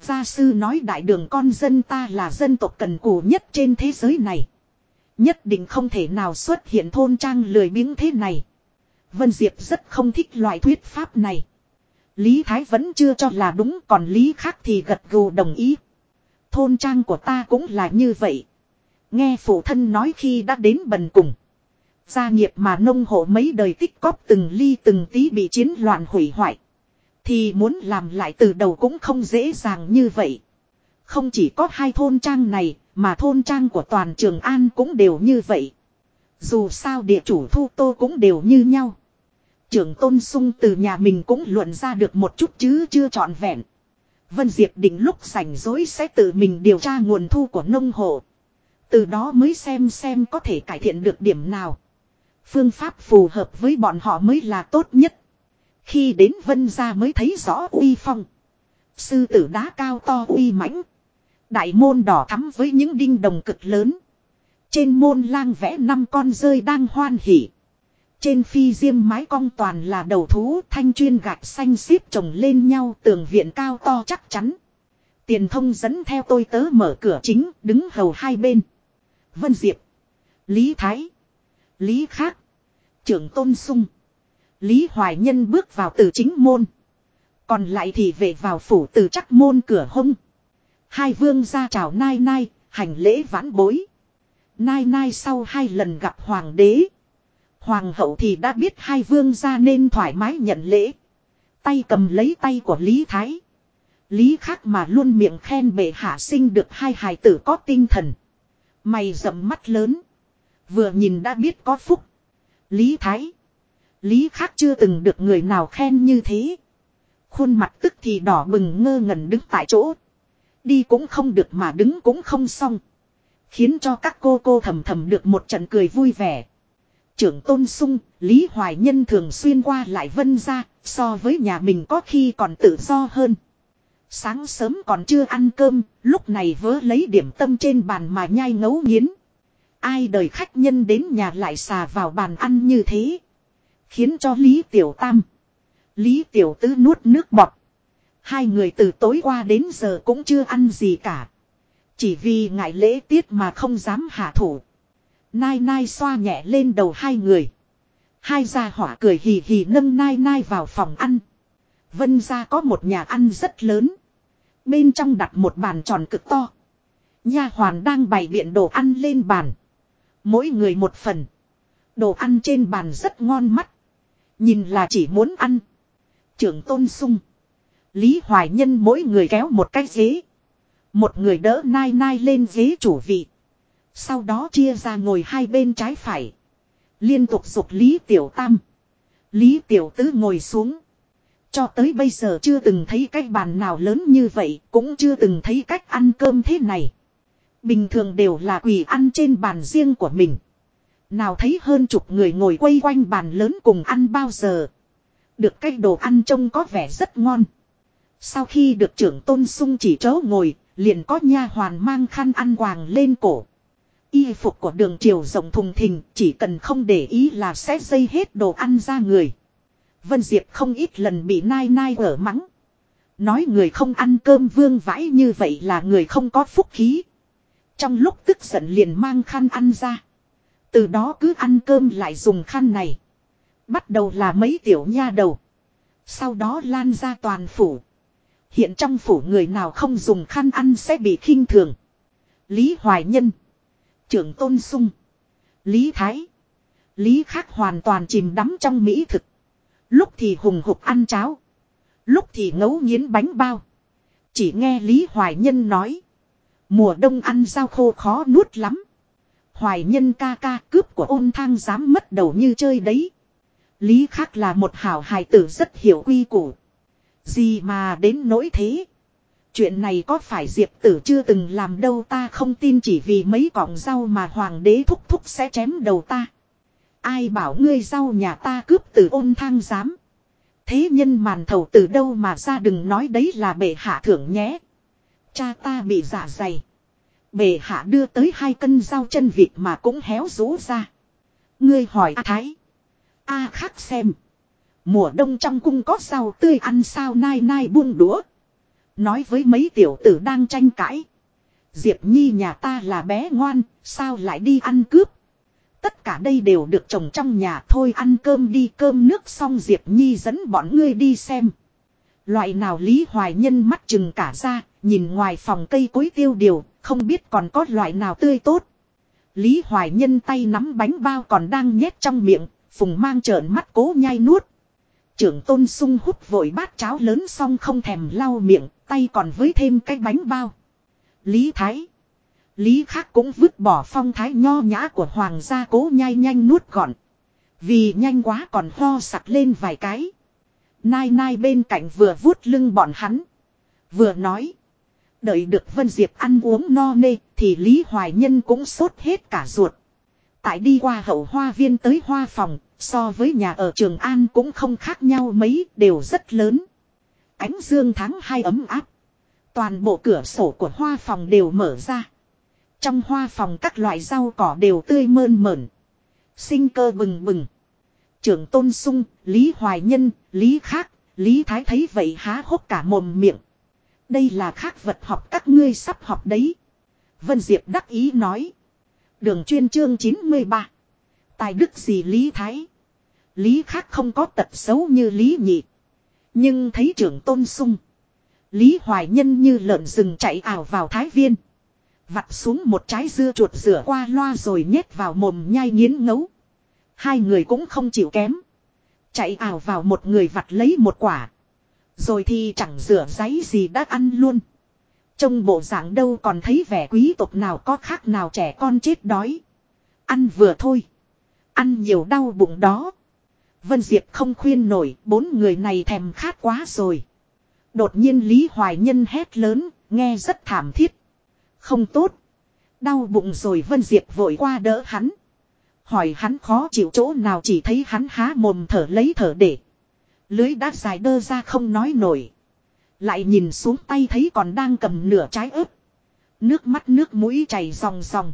Gia sư nói đại đường con dân ta là dân tộc cần cù nhất trên thế giới này. Nhất định không thể nào xuất hiện thôn trang lười biếng thế này. Vân Diệp rất không thích loại thuyết pháp này. Lý Thái vẫn chưa cho là đúng, còn Lý khác thì gật gù đồng ý. Thôn trang của ta cũng là như vậy. Nghe phụ thân nói khi đã đến bần cùng. Gia nghiệp mà nông hộ mấy đời tích cóp từng ly từng tí bị chiến loạn hủy hoại. Thì muốn làm lại từ đầu cũng không dễ dàng như vậy. Không chỉ có hai thôn trang này, mà thôn trang của toàn Trường An cũng đều như vậy. Dù sao địa chủ thu tô cũng đều như nhau. Trưởng Tôn Sung từ nhà mình cũng luận ra được một chút chứ chưa trọn vẹn. Vân Diệp định lúc sảnh dối sẽ tự mình điều tra nguồn thu của nông hộ. Từ đó mới xem xem có thể cải thiện được điểm nào. Phương pháp phù hợp với bọn họ mới là tốt nhất. Khi đến Vân gia mới thấy rõ uy phong. Sư tử đá cao to uy mãnh. Đại môn đỏ thắm với những đinh đồng cực lớn. Trên môn lang vẽ năm con rơi đang hoan hỉ. Trên phi diêm mái cong toàn là đầu thú thanh chuyên gạch xanh xếp chồng lên nhau tường viện cao to chắc chắn. Tiền thông dẫn theo tôi tớ mở cửa chính, đứng hầu hai bên. Vân Diệp. Lý Thái. Lý Khác. Trưởng Tôn Sung. Lý Hoài Nhân bước vào từ chính môn. Còn lại thì về vào phủ từ chắc môn cửa hông. Hai vương ra chào nai nai, hành lễ vãn bối. Nai nai sau hai lần gặp hoàng đế. Hoàng hậu thì đã biết hai vương ra nên thoải mái nhận lễ. Tay cầm lấy tay của Lý Thái. Lý khác mà luôn miệng khen bệ hạ sinh được hai hài tử có tinh thần. Mày rậm mắt lớn. Vừa nhìn đã biết có phúc. Lý Thái. Lý khác chưa từng được người nào khen như thế. Khuôn mặt tức thì đỏ bừng ngơ ngẩn đứng tại chỗ. Đi cũng không được mà đứng cũng không xong. Khiến cho các cô cô thầm thầm được một trận cười vui vẻ. Trưởng Tôn Sung, Lý Hoài Nhân thường xuyên qua lại vân ra, so với nhà mình có khi còn tự do hơn. Sáng sớm còn chưa ăn cơm, lúc này vớ lấy điểm tâm trên bàn mà nhai ngấu nghiến. Ai đời khách nhân đến nhà lại xà vào bàn ăn như thế. Khiến cho Lý Tiểu Tam. Lý Tiểu Tứ nuốt nước bọt. Hai người từ tối qua đến giờ cũng chưa ăn gì cả. Chỉ vì ngại lễ tiết mà không dám hạ thủ. Nai nai xoa nhẹ lên đầu hai người. Hai gia hỏa cười hì hì nâng nai nai vào phòng ăn. Vân gia có một nhà ăn rất lớn. Bên trong đặt một bàn tròn cực to. Nha hoàn đang bày biện đồ ăn lên bàn. Mỗi người một phần. Đồ ăn trên bàn rất ngon mắt. Nhìn là chỉ muốn ăn. Trưởng tôn sung. Lý Hoài Nhân mỗi người kéo một cái ghế. Một người đỡ nai nai lên ghế chủ vị. Sau đó chia ra ngồi hai bên trái phải. Liên tục dục Lý Tiểu Tam. Lý Tiểu Tứ ngồi xuống. Cho tới bây giờ chưa từng thấy cách bàn nào lớn như vậy, cũng chưa từng thấy cách ăn cơm thế này. Bình thường đều là quỳ ăn trên bàn riêng của mình. Nào thấy hơn chục người ngồi quay quanh bàn lớn cùng ăn bao giờ. Được cái đồ ăn trông có vẻ rất ngon. Sau khi được trưởng tôn sung chỉ chỗ ngồi, liền có nha hoàn mang khăn ăn quàng lên cổ. Y phục của đường triều rộng thùng thình, chỉ cần không để ý là sẽ dây hết đồ ăn ra người. Vân Diệp không ít lần bị nai nai ở mắng. Nói người không ăn cơm vương vãi như vậy là người không có phúc khí. Trong lúc tức giận liền mang khăn ăn ra. Từ đó cứ ăn cơm lại dùng khăn này. Bắt đầu là mấy tiểu nha đầu. Sau đó lan ra toàn phủ. Hiện trong phủ người nào không dùng khăn ăn sẽ bị khinh thường. Lý Hoài Nhân. Trưởng Tôn Sung. Lý Thái. Lý Khác hoàn toàn chìm đắm trong mỹ thực. Lúc thì hùng hục ăn cháo. Lúc thì ngấu nghiến bánh bao. Chỉ nghe Lý Hoài Nhân nói. Mùa đông ăn rau khô khó nuốt lắm. Hoài Nhân ca ca cướp của ôn thang dám mất đầu như chơi đấy. Lý Khác là một hảo hài tử rất hiểu quy củ. Gì mà đến nỗi thế. Chuyện này có phải Diệp tử chưa từng làm đâu ta không tin chỉ vì mấy cọng rau mà hoàng đế thúc thúc sẽ chém đầu ta. Ai bảo ngươi rau nhà ta cướp từ ôn thang giám. Thế nhân màn thầu từ đâu mà ra đừng nói đấy là bệ hạ thưởng nhé. Cha ta bị giả dày. Bề hạ đưa tới hai cân rau chân vịt mà cũng héo rũ ra. Ngươi hỏi A Thái. A khác xem. Mùa đông trong cung có rau tươi ăn sao nai nai buông đũa. Nói với mấy tiểu tử đang tranh cãi. Diệp Nhi nhà ta là bé ngoan, sao lại đi ăn cướp. Tất cả đây đều được trồng trong nhà thôi ăn cơm đi cơm nước xong Diệp Nhi dẫn bọn ngươi đi xem. Loại nào Lý Hoài Nhân mắt chừng cả ra, nhìn ngoài phòng cây cối tiêu điều, không biết còn có loại nào tươi tốt. Lý Hoài Nhân tay nắm bánh bao còn đang nhét trong miệng, phùng mang trợn mắt cố nhai nuốt. Trưởng tôn sung hút vội bát cháo lớn xong không thèm lau miệng, tay còn với thêm cái bánh bao. Lý Thái. Lý khác cũng vứt bỏ phong thái nho nhã của hoàng gia cố nhai nhanh nuốt gọn. Vì nhanh quá còn ho sặc lên vài cái. Nai nai bên cạnh vừa vuốt lưng bọn hắn. Vừa nói. Đợi được Vân Diệp ăn uống no nê thì Lý Hoài Nhân cũng sốt hết cả ruột. Tại đi qua hậu hoa viên tới hoa phòng, so với nhà ở Trường An cũng không khác nhau mấy, đều rất lớn. Ánh dương tháng hai ấm áp. Toàn bộ cửa sổ của hoa phòng đều mở ra. Trong hoa phòng các loại rau cỏ đều tươi mơn mởn. Sinh cơ bừng bừng. Trưởng Tôn Sung, Lý Hoài Nhân, Lý Khác, Lý Thái thấy vậy há hốc cả mồm miệng. Đây là khác vật học các ngươi sắp học đấy. Vân Diệp đắc ý nói. Đường chuyên chương 93. Tài đức gì Lý Thái. Lý khác không có tật xấu như Lý nhị. Nhưng thấy trưởng tôn sung. Lý Hoài Nhân như lợn rừng chạy ảo vào Thái Viên. Vặt xuống một trái dưa chuột rửa qua loa rồi nhét vào mồm nhai nghiến ngấu. Hai người cũng không chịu kém. Chạy ảo vào một người vặt lấy một quả. Rồi thì chẳng rửa giấy gì đã ăn luôn. Trong bộ dạng đâu còn thấy vẻ quý tộc nào có khác nào trẻ con chết đói. Ăn vừa thôi. Ăn nhiều đau bụng đó. Vân Diệp không khuyên nổi, bốn người này thèm khát quá rồi. Đột nhiên Lý Hoài Nhân hét lớn, nghe rất thảm thiết. Không tốt. Đau bụng rồi Vân Diệp vội qua đỡ hắn. Hỏi hắn khó chịu chỗ nào chỉ thấy hắn há mồm thở lấy thở để. Lưới đã dài đơ ra không nói nổi. Lại nhìn xuống tay thấy còn đang cầm nửa trái ớt. Nước mắt nước mũi chảy ròng ròng.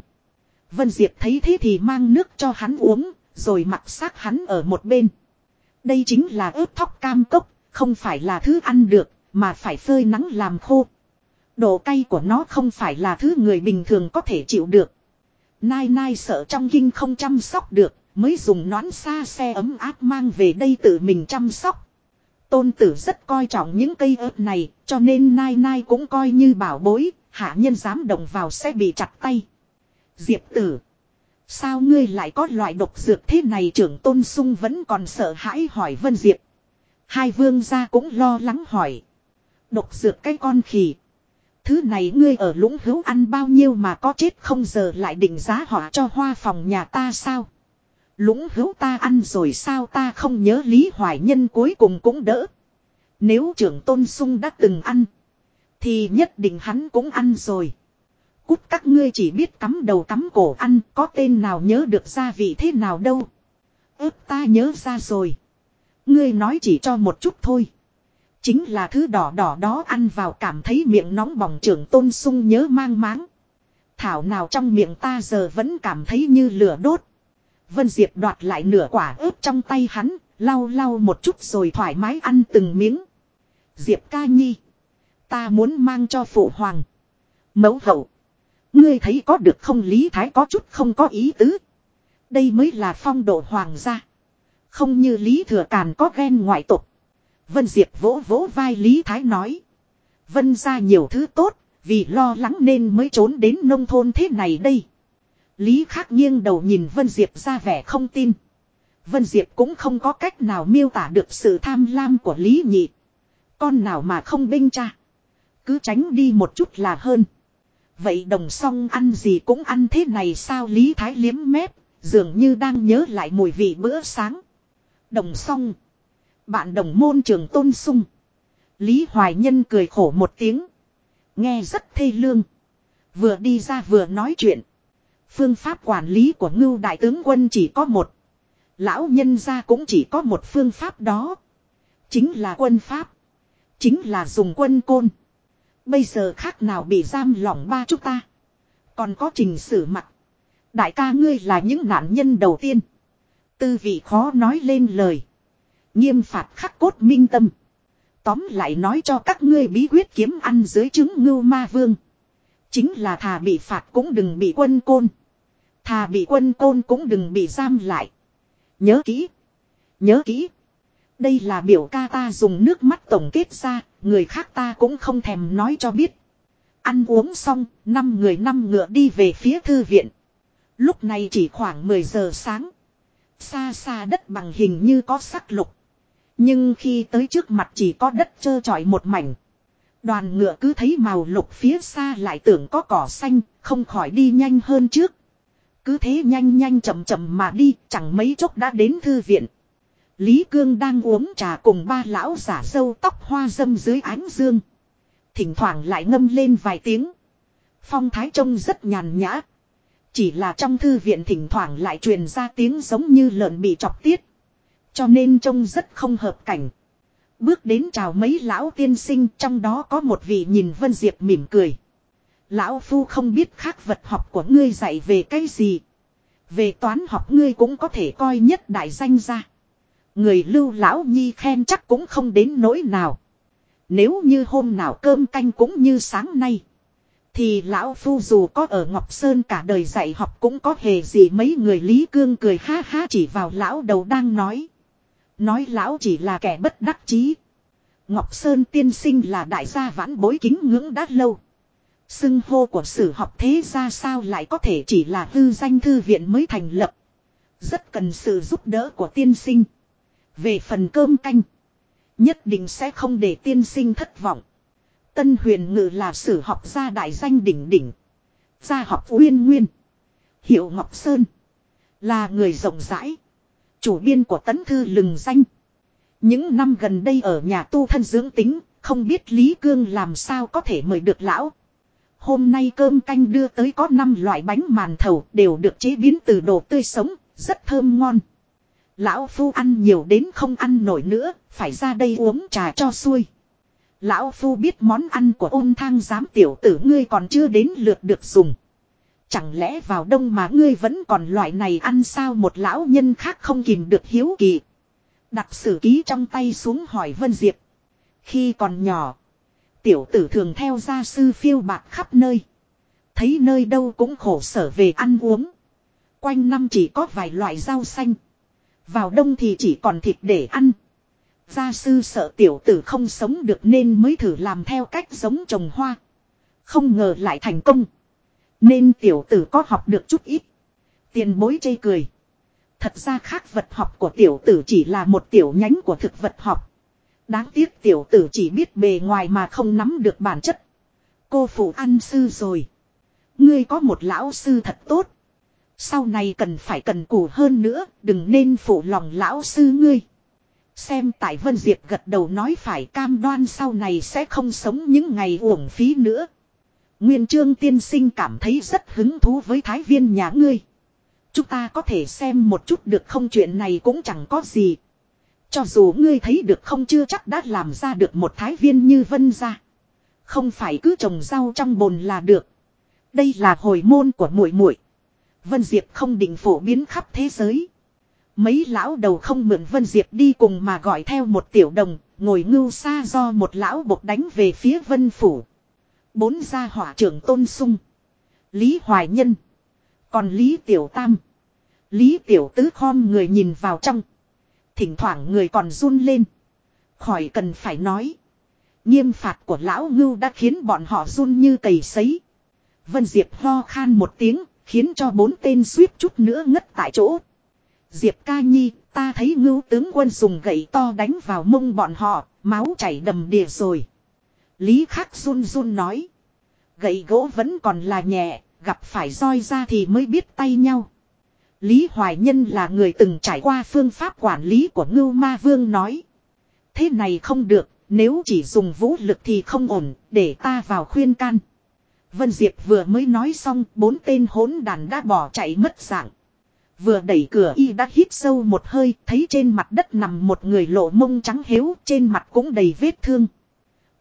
Vân Diệp thấy thế thì mang nước cho hắn uống, rồi mặc xác hắn ở một bên. Đây chính là ớt thóc cam cốc, không phải là thứ ăn được, mà phải phơi nắng làm khô. Độ cay của nó không phải là thứ người bình thường có thể chịu được. Nai nai sợ trong kinh không chăm sóc được, mới dùng nón xa xe ấm áp mang về đây tự mình chăm sóc. Tôn tử rất coi trọng những cây ớt này, cho nên nai nai cũng coi như bảo bối, hạ nhân dám động vào sẽ bị chặt tay. Diệp tử. Sao ngươi lại có loại độc dược thế này trưởng tôn sung vẫn còn sợ hãi hỏi Vân Diệp. Hai vương gia cũng lo lắng hỏi. Độc dược cái con khỉ. Thứ này ngươi ở lũng hữu ăn bao nhiêu mà có chết không giờ lại định giá họ cho hoa phòng nhà ta sao? Lũng hữu ta ăn rồi sao ta không nhớ Lý Hoài Nhân cuối cùng cũng đỡ. Nếu trưởng tôn sung đã từng ăn. Thì nhất định hắn cũng ăn rồi. Cút các ngươi chỉ biết cắm đầu cắm cổ ăn, có tên nào nhớ được gia vị thế nào đâu. ớt ta nhớ ra rồi. Ngươi nói chỉ cho một chút thôi. Chính là thứ đỏ đỏ đó ăn vào cảm thấy miệng nóng bỏng trưởng tôn sung nhớ mang máng. Thảo nào trong miệng ta giờ vẫn cảm thấy như lửa đốt. Vân Diệp đoạt lại nửa quả ớt trong tay hắn, lau lau một chút rồi thoải mái ăn từng miếng. Diệp ca nhi. Ta muốn mang cho phụ hoàng. Mẫu hậu. Ngươi thấy có được không lý thái có chút không có ý tứ. Đây mới là phong độ hoàng gia. Không như lý thừa càn có ghen ngoại tục. Vân Diệp vỗ vỗ vai lý thái nói. Vân ra nhiều thứ tốt, vì lo lắng nên mới trốn đến nông thôn thế này đây. Lý khắc nghiêng đầu nhìn Vân Diệp ra vẻ không tin. Vân Diệp cũng không có cách nào miêu tả được sự tham lam của Lý nhị. Con nào mà không binh cha. Cứ tránh đi một chút là hơn. Vậy đồng song ăn gì cũng ăn thế này sao Lý Thái liếm mép, dường như đang nhớ lại mùi vị bữa sáng. Đồng song. Bạn đồng môn trường tôn sung. Lý Hoài Nhân cười khổ một tiếng. Nghe rất thê lương. Vừa đi ra vừa nói chuyện. Phương pháp quản lý của ngưu đại tướng quân chỉ có một. Lão nhân gia cũng chỉ có một phương pháp đó. Chính là quân pháp. Chính là dùng quân côn. Bây giờ khác nào bị giam lỏng ba chúng ta. Còn có trình sử mặt. Đại ca ngươi là những nạn nhân đầu tiên. Tư vị khó nói lên lời. Nghiêm phạt khắc cốt minh tâm. Tóm lại nói cho các ngươi bí quyết kiếm ăn dưới trứng ngưu ma vương. Chính là thà bị phạt cũng đừng bị quân côn. Thà bị quân côn cũng đừng bị giam lại. Nhớ kỹ. Nhớ kỹ. Đây là biểu ca ta dùng nước mắt tổng kết ra, người khác ta cũng không thèm nói cho biết. Ăn uống xong, năm người năm ngựa đi về phía thư viện. Lúc này chỉ khoảng 10 giờ sáng. Xa xa đất bằng hình như có sắc lục. Nhưng khi tới trước mặt chỉ có đất trơ trọi một mảnh. Đoàn ngựa cứ thấy màu lục phía xa lại tưởng có cỏ xanh, không khỏi đi nhanh hơn trước. Cứ thế nhanh nhanh chậm chậm mà đi, chẳng mấy chốc đã đến thư viện. Lý Cương đang uống trà cùng ba lão giả sâu tóc hoa dâm dưới ánh dương. Thỉnh thoảng lại ngâm lên vài tiếng. Phong thái trông rất nhàn nhã. Chỉ là trong thư viện thỉnh thoảng lại truyền ra tiếng giống như lợn bị chọc tiết. Cho nên trông rất không hợp cảnh. Bước đến chào mấy lão tiên sinh, trong đó có một vị nhìn Vân Diệp mỉm cười. Lão Phu không biết khác vật học của ngươi dạy về cái gì. Về toán học ngươi cũng có thể coi nhất đại danh ra. Người lưu lão nhi khen chắc cũng không đến nỗi nào. Nếu như hôm nào cơm canh cũng như sáng nay. Thì lão phu dù có ở Ngọc Sơn cả đời dạy học cũng có hề gì mấy người Lý Cương cười ha ha chỉ vào lão đầu đang nói. Nói lão chỉ là kẻ bất đắc chí. Ngọc Sơn tiên sinh là đại gia vãn bối kính ngưỡng đã lâu. Xưng hô của sử học thế ra sao lại có thể chỉ là hư danh thư viện mới thành lập. Rất cần sự giúp đỡ của tiên sinh. Về phần cơm canh. Nhất định sẽ không để tiên sinh thất vọng. Tân huyền ngự là sử học gia đại danh đỉnh đỉnh. Gia học uyên nguyên. Hiệu Ngọc Sơn. Là người rộng rãi. Chủ biên của tấn thư lừng danh. Những năm gần đây ở nhà tu thân dưỡng tính. Không biết Lý Cương làm sao có thể mời được lão. Hôm nay cơm canh đưa tới có 5 loại bánh màn thầu đều được chế biến từ đồ tươi sống, rất thơm ngon. Lão Phu ăn nhiều đến không ăn nổi nữa, phải ra đây uống trà cho xuôi. Lão Phu biết món ăn của ôn thang giám tiểu tử ngươi còn chưa đến lượt được dùng. Chẳng lẽ vào đông mà ngươi vẫn còn loại này ăn sao một lão nhân khác không kìm được hiếu kỳ. Đặt sử ký trong tay xuống hỏi Vân Diệp. Khi còn nhỏ, tiểu tử thường theo gia sư phiêu bạc khắp nơi. Thấy nơi đâu cũng khổ sở về ăn uống. Quanh năm chỉ có vài loại rau xanh. Vào đông thì chỉ còn thịt để ăn. Gia sư sợ tiểu tử không sống được nên mới thử làm theo cách giống trồng hoa. Không ngờ lại thành công. Nên tiểu tử có học được chút ít. Tiền bối chê cười. Thật ra khác vật học của tiểu tử chỉ là một tiểu nhánh của thực vật học. Đáng tiếc tiểu tử chỉ biết bề ngoài mà không nắm được bản chất. Cô phụ ăn sư rồi. Ngươi có một lão sư thật tốt. Sau này cần phải cần cù hơn nữa, đừng nên phụ lòng lão sư ngươi. Xem tại Vân Diệp gật đầu nói phải cam đoan sau này sẽ không sống những ngày uổng phí nữa. Nguyên trương tiên sinh cảm thấy rất hứng thú với thái viên nhà ngươi. Chúng ta có thể xem một chút được không chuyện này cũng chẳng có gì. Cho dù ngươi thấy được không chưa chắc đã làm ra được một thái viên như vân ra. Không phải cứ trồng rau trong bồn là được. Đây là hồi môn của muội muội. Vân Diệp không định phổ biến khắp thế giới. Mấy lão đầu không mượn Vân Diệp đi cùng mà gọi theo một tiểu đồng, ngồi ngưu xa do một lão bộc đánh về phía Vân Phủ. Bốn gia hỏa trưởng Tôn Sung. Lý Hoài Nhân. Còn Lý Tiểu Tam. Lý Tiểu Tứ khom người nhìn vào trong. Thỉnh thoảng người còn run lên. Khỏi cần phải nói. Nghiêm phạt của lão ngưu đã khiến bọn họ run như cầy sấy. Vân Diệp ho khan một tiếng, khiến cho bốn tên suýt chút nữa ngất tại chỗ. Diệp ca nhi, ta thấy ngưu tướng quân dùng gậy to đánh vào mông bọn họ, máu chảy đầm đìa rồi. Lý khắc run run nói. Gậy gỗ vẫn còn là nhẹ, gặp phải roi ra thì mới biết tay nhau. Lý Hoài Nhân là người từng trải qua phương pháp quản lý của Ngưu Ma Vương nói. Thế này không được, nếu chỉ dùng vũ lực thì không ổn, để ta vào khuyên can. Vân Diệp vừa mới nói xong, bốn tên hỗn đàn đã bỏ chạy mất dạng. Vừa đẩy cửa y đã hít sâu một hơi, thấy trên mặt đất nằm một người lộ mông trắng hiếu, trên mặt cũng đầy vết thương.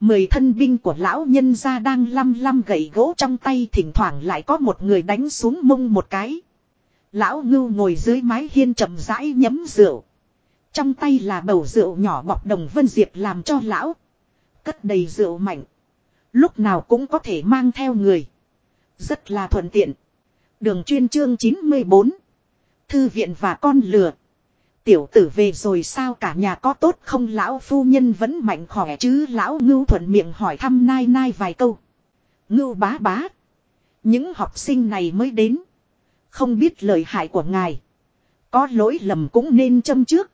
Mười thân binh của lão nhân gia đang lăm lăm gậy gỗ trong tay thỉnh thoảng lại có một người đánh xuống mông một cái. Lão ngưu ngồi dưới mái hiên chậm rãi nhấm rượu. Trong tay là bầu rượu nhỏ bọc đồng vân diệp làm cho lão. Cất đầy rượu mạnh. Lúc nào cũng có thể mang theo người. Rất là thuận tiện. Đường chuyên chương 94. Thư viện và con lừa. Tiểu tử về rồi sao cả nhà có tốt không lão phu nhân vẫn mạnh khỏe chứ lão ngưu thuận miệng hỏi thăm nai nai vài câu. Ngưu bá bá. Những học sinh này mới đến. Không biết lời hại của ngài. Có lỗi lầm cũng nên châm trước.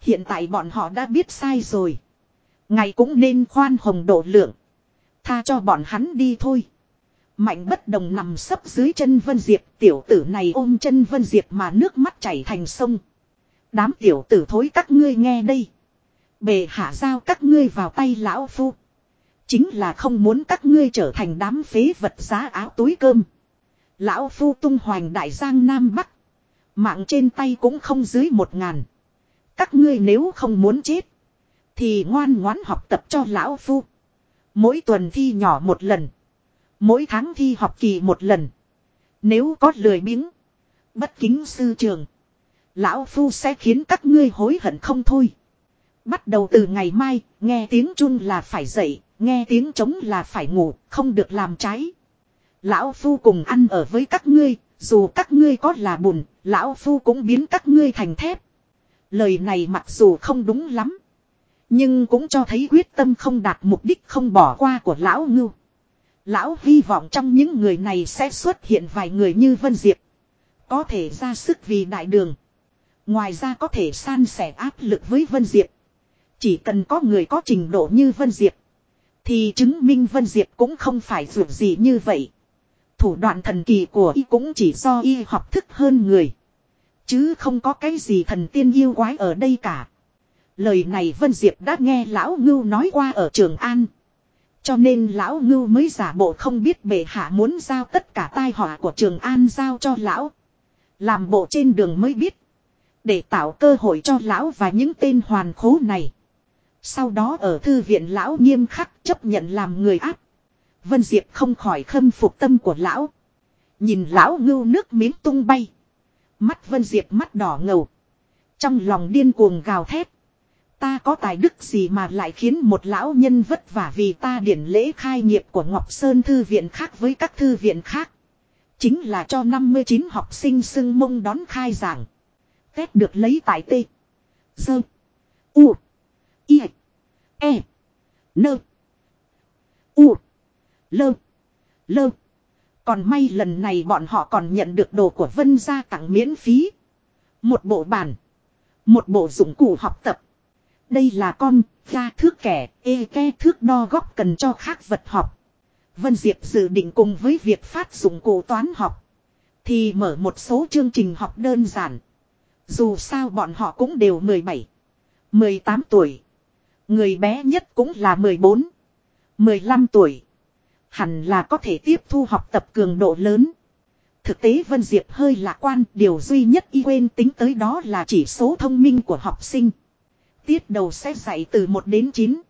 Hiện tại bọn họ đã biết sai rồi. Ngài cũng nên khoan hồng độ lượng. Tha cho bọn hắn đi thôi. Mạnh bất đồng nằm sấp dưới chân Vân Diệp. Tiểu tử này ôm chân Vân Diệp mà nước mắt chảy thành sông. Đám tiểu tử thối các ngươi nghe đây. Bề hạ giao các ngươi vào tay lão phu. Chính là không muốn các ngươi trở thành đám phế vật giá áo túi cơm. Lão phu tung hoành đại giang Nam Bắc. Mạng trên tay cũng không dưới một ngàn. Các ngươi nếu không muốn chết. Thì ngoan ngoãn học tập cho lão phu. Mỗi tuần thi nhỏ một lần. Mỗi tháng thi học kỳ một lần. Nếu có lười biếng. Bất kính sư trường. Lão phu sẽ khiến các ngươi hối hận không thôi. Bắt đầu từ ngày mai, nghe tiếng chun là phải dậy, nghe tiếng trống là phải ngủ, không được làm trái. Lão phu cùng ăn ở với các ngươi, dù các ngươi có là bùn, lão phu cũng biến các ngươi thành thép. Lời này mặc dù không đúng lắm. Nhưng cũng cho thấy quyết tâm không đạt mục đích không bỏ qua của lão ngưu. Lão hy vọng trong những người này sẽ xuất hiện vài người như Vân Diệp. Có thể ra sức vì đại đường. Ngoài ra có thể san sẻ áp lực với Vân Diệp. Chỉ cần có người có trình độ như Vân Diệp. Thì chứng minh Vân Diệp cũng không phải dù gì như vậy. Thủ đoạn thần kỳ của y cũng chỉ do y học thức hơn người. Chứ không có cái gì thần tiên yêu quái ở đây cả. Lời này Vân Diệp đã nghe Lão Ngưu nói qua ở Trường An. Cho nên Lão Ngưu mới giả bộ không biết bệ hạ muốn giao tất cả tai họa của Trường An giao cho Lão. Làm bộ trên đường mới biết. Để tạo cơ hội cho Lão và những tên hoàn khố này. Sau đó ở thư viện Lão nghiêm khắc chấp nhận làm người áp. Vân Diệp không khỏi khâm phục tâm của Lão. Nhìn Lão Ngưu nước miếng tung bay. Mắt Vân Diệp mắt đỏ ngầu. Trong lòng điên cuồng gào thét. Ta có tài đức gì mà lại khiến một lão nhân vất vả vì ta điển lễ khai nghiệp của Ngọc Sơn Thư viện khác với các thư viện khác. Chính là cho 59 học sinh xưng mông đón khai giảng. Tết được lấy tại T. Sơ. U. I. E. Nơ. U. Lơ. Lơ. Còn may lần này bọn họ còn nhận được đồ của Vân gia tặng miễn phí. Một bộ bản. Một bộ dụng cụ học tập. Đây là con, ra thước kẻ, ê ke thước đo góc cần cho khác vật học. Vân Diệp dự định cùng với việc phát dụng cụ toán học. Thì mở một số chương trình học đơn giản. Dù sao bọn họ cũng đều 17, 18 tuổi. Người bé nhất cũng là 14, 15 tuổi. Hẳn là có thể tiếp thu học tập cường độ lớn. Thực tế Vân Diệp hơi lạc quan, điều duy nhất y quên tính tới đó là chỉ số thông minh của học sinh. Tiết đầu sẽ dạy từ 1 đến 9.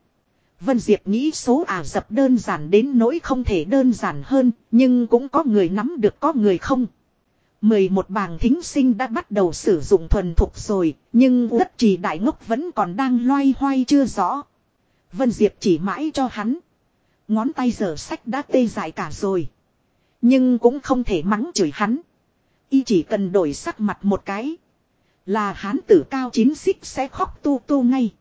Vân Diệp nghĩ số ả dập đơn giản đến nỗi không thể đơn giản hơn, nhưng cũng có người nắm được có người không. 11 bàng thính sinh đã bắt đầu sử dụng thuần thục rồi, nhưng đất trì đại ngốc vẫn còn đang loay hoay chưa rõ. Vân Diệp chỉ mãi cho hắn. Ngón tay giờ sách đã tê dại cả rồi. Nhưng cũng không thể mắng chửi hắn. Y chỉ cần đổi sắc mặt một cái. Là hán tử cao chín xích sẽ khóc tu tu ngay.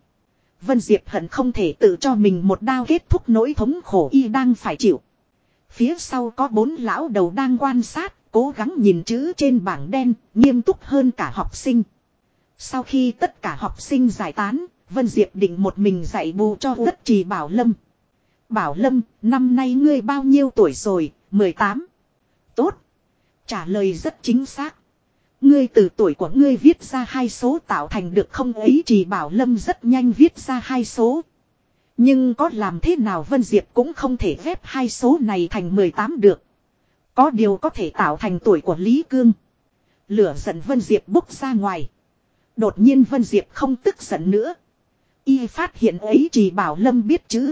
Vân Diệp hận không thể tự cho mình một đao kết thúc nỗi thống khổ y đang phải chịu. Phía sau có bốn lão đầu đang quan sát, cố gắng nhìn chữ trên bảng đen, nghiêm túc hơn cả học sinh. Sau khi tất cả học sinh giải tán, Vân Diệp định một mình dạy bù cho tất trì Bảo Lâm. Bảo Lâm, năm nay ngươi bao nhiêu tuổi rồi, 18. Tốt. Trả lời rất chính xác. Ngươi từ tuổi của ngươi viết ra hai số tạo thành được không ấy chỉ bảo lâm rất nhanh viết ra hai số. Nhưng có làm thế nào Vân Diệp cũng không thể ghép hai số này thành 18 được. Có điều có thể tạo thành tuổi của Lý Cương. Lửa giận Vân Diệp bốc ra ngoài. Đột nhiên Vân Diệp không tức giận nữa. Y phát hiện ấy chỉ bảo lâm biết chữ.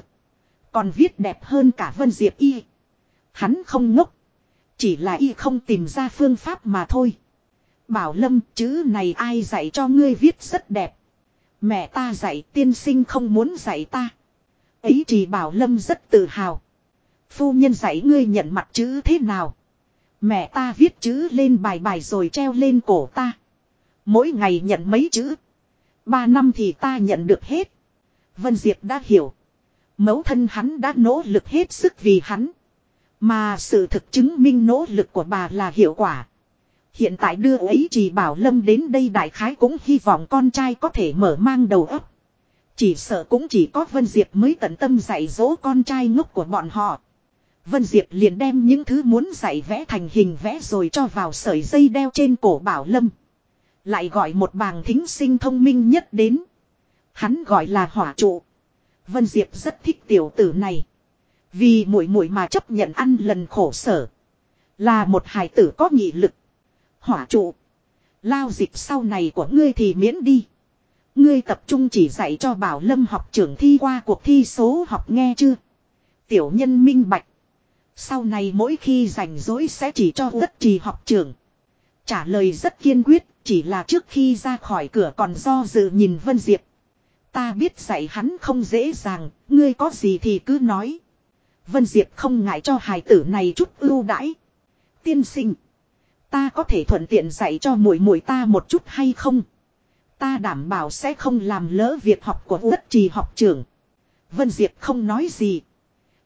Còn viết đẹp hơn cả Vân Diệp Y. Hắn không ngốc. Chỉ là Y không tìm ra phương pháp mà thôi. Bảo Lâm, chữ này ai dạy cho ngươi viết rất đẹp. Mẹ ta dạy, tiên sinh không muốn dạy ta. Ấy chỉ Bảo Lâm rất tự hào. Phu nhân dạy ngươi nhận mặt chữ thế nào. Mẹ ta viết chữ lên bài bài rồi treo lên cổ ta. Mỗi ngày nhận mấy chữ. Ba năm thì ta nhận được hết. Vân Diệp đã hiểu. Mẫu thân hắn đã nỗ lực hết sức vì hắn. Mà sự thực chứng minh nỗ lực của bà là hiệu quả. Hiện tại đưa ấy chỉ bảo Lâm đến đây đại khái cũng hy vọng con trai có thể mở mang đầu óc. Chỉ sợ cũng chỉ có Vân Diệp mới tận tâm dạy dỗ con trai ngốc của bọn họ. Vân Diệp liền đem những thứ muốn dạy vẽ thành hình vẽ rồi cho vào sợi dây đeo trên cổ Bảo Lâm. Lại gọi một bàng thính sinh thông minh nhất đến. Hắn gọi là hỏa trụ. Vân Diệp rất thích tiểu tử này. Vì muội muội mà chấp nhận ăn lần khổ sở. Là một hài tử có nghị lực. Hỏa trụ. Lao dịch sau này của ngươi thì miễn đi. Ngươi tập trung chỉ dạy cho Bảo Lâm học trưởng thi qua cuộc thi số học nghe chưa? Tiểu nhân minh bạch. Sau này mỗi khi rảnh rỗi sẽ chỉ cho đất trì học trưởng. Trả lời rất kiên quyết, chỉ là trước khi ra khỏi cửa còn do dự nhìn Vân Diệp. Ta biết dạy hắn không dễ dàng, ngươi có gì thì cứ nói. Vân Diệp không ngại cho hài tử này chút ưu đãi. Tiên sinh, ta có thể thuận tiện dạy cho muội muội ta một chút hay không? Ta đảm bảo sẽ không làm lỡ việc học của đất trì học trưởng. Vân Diệp không nói gì.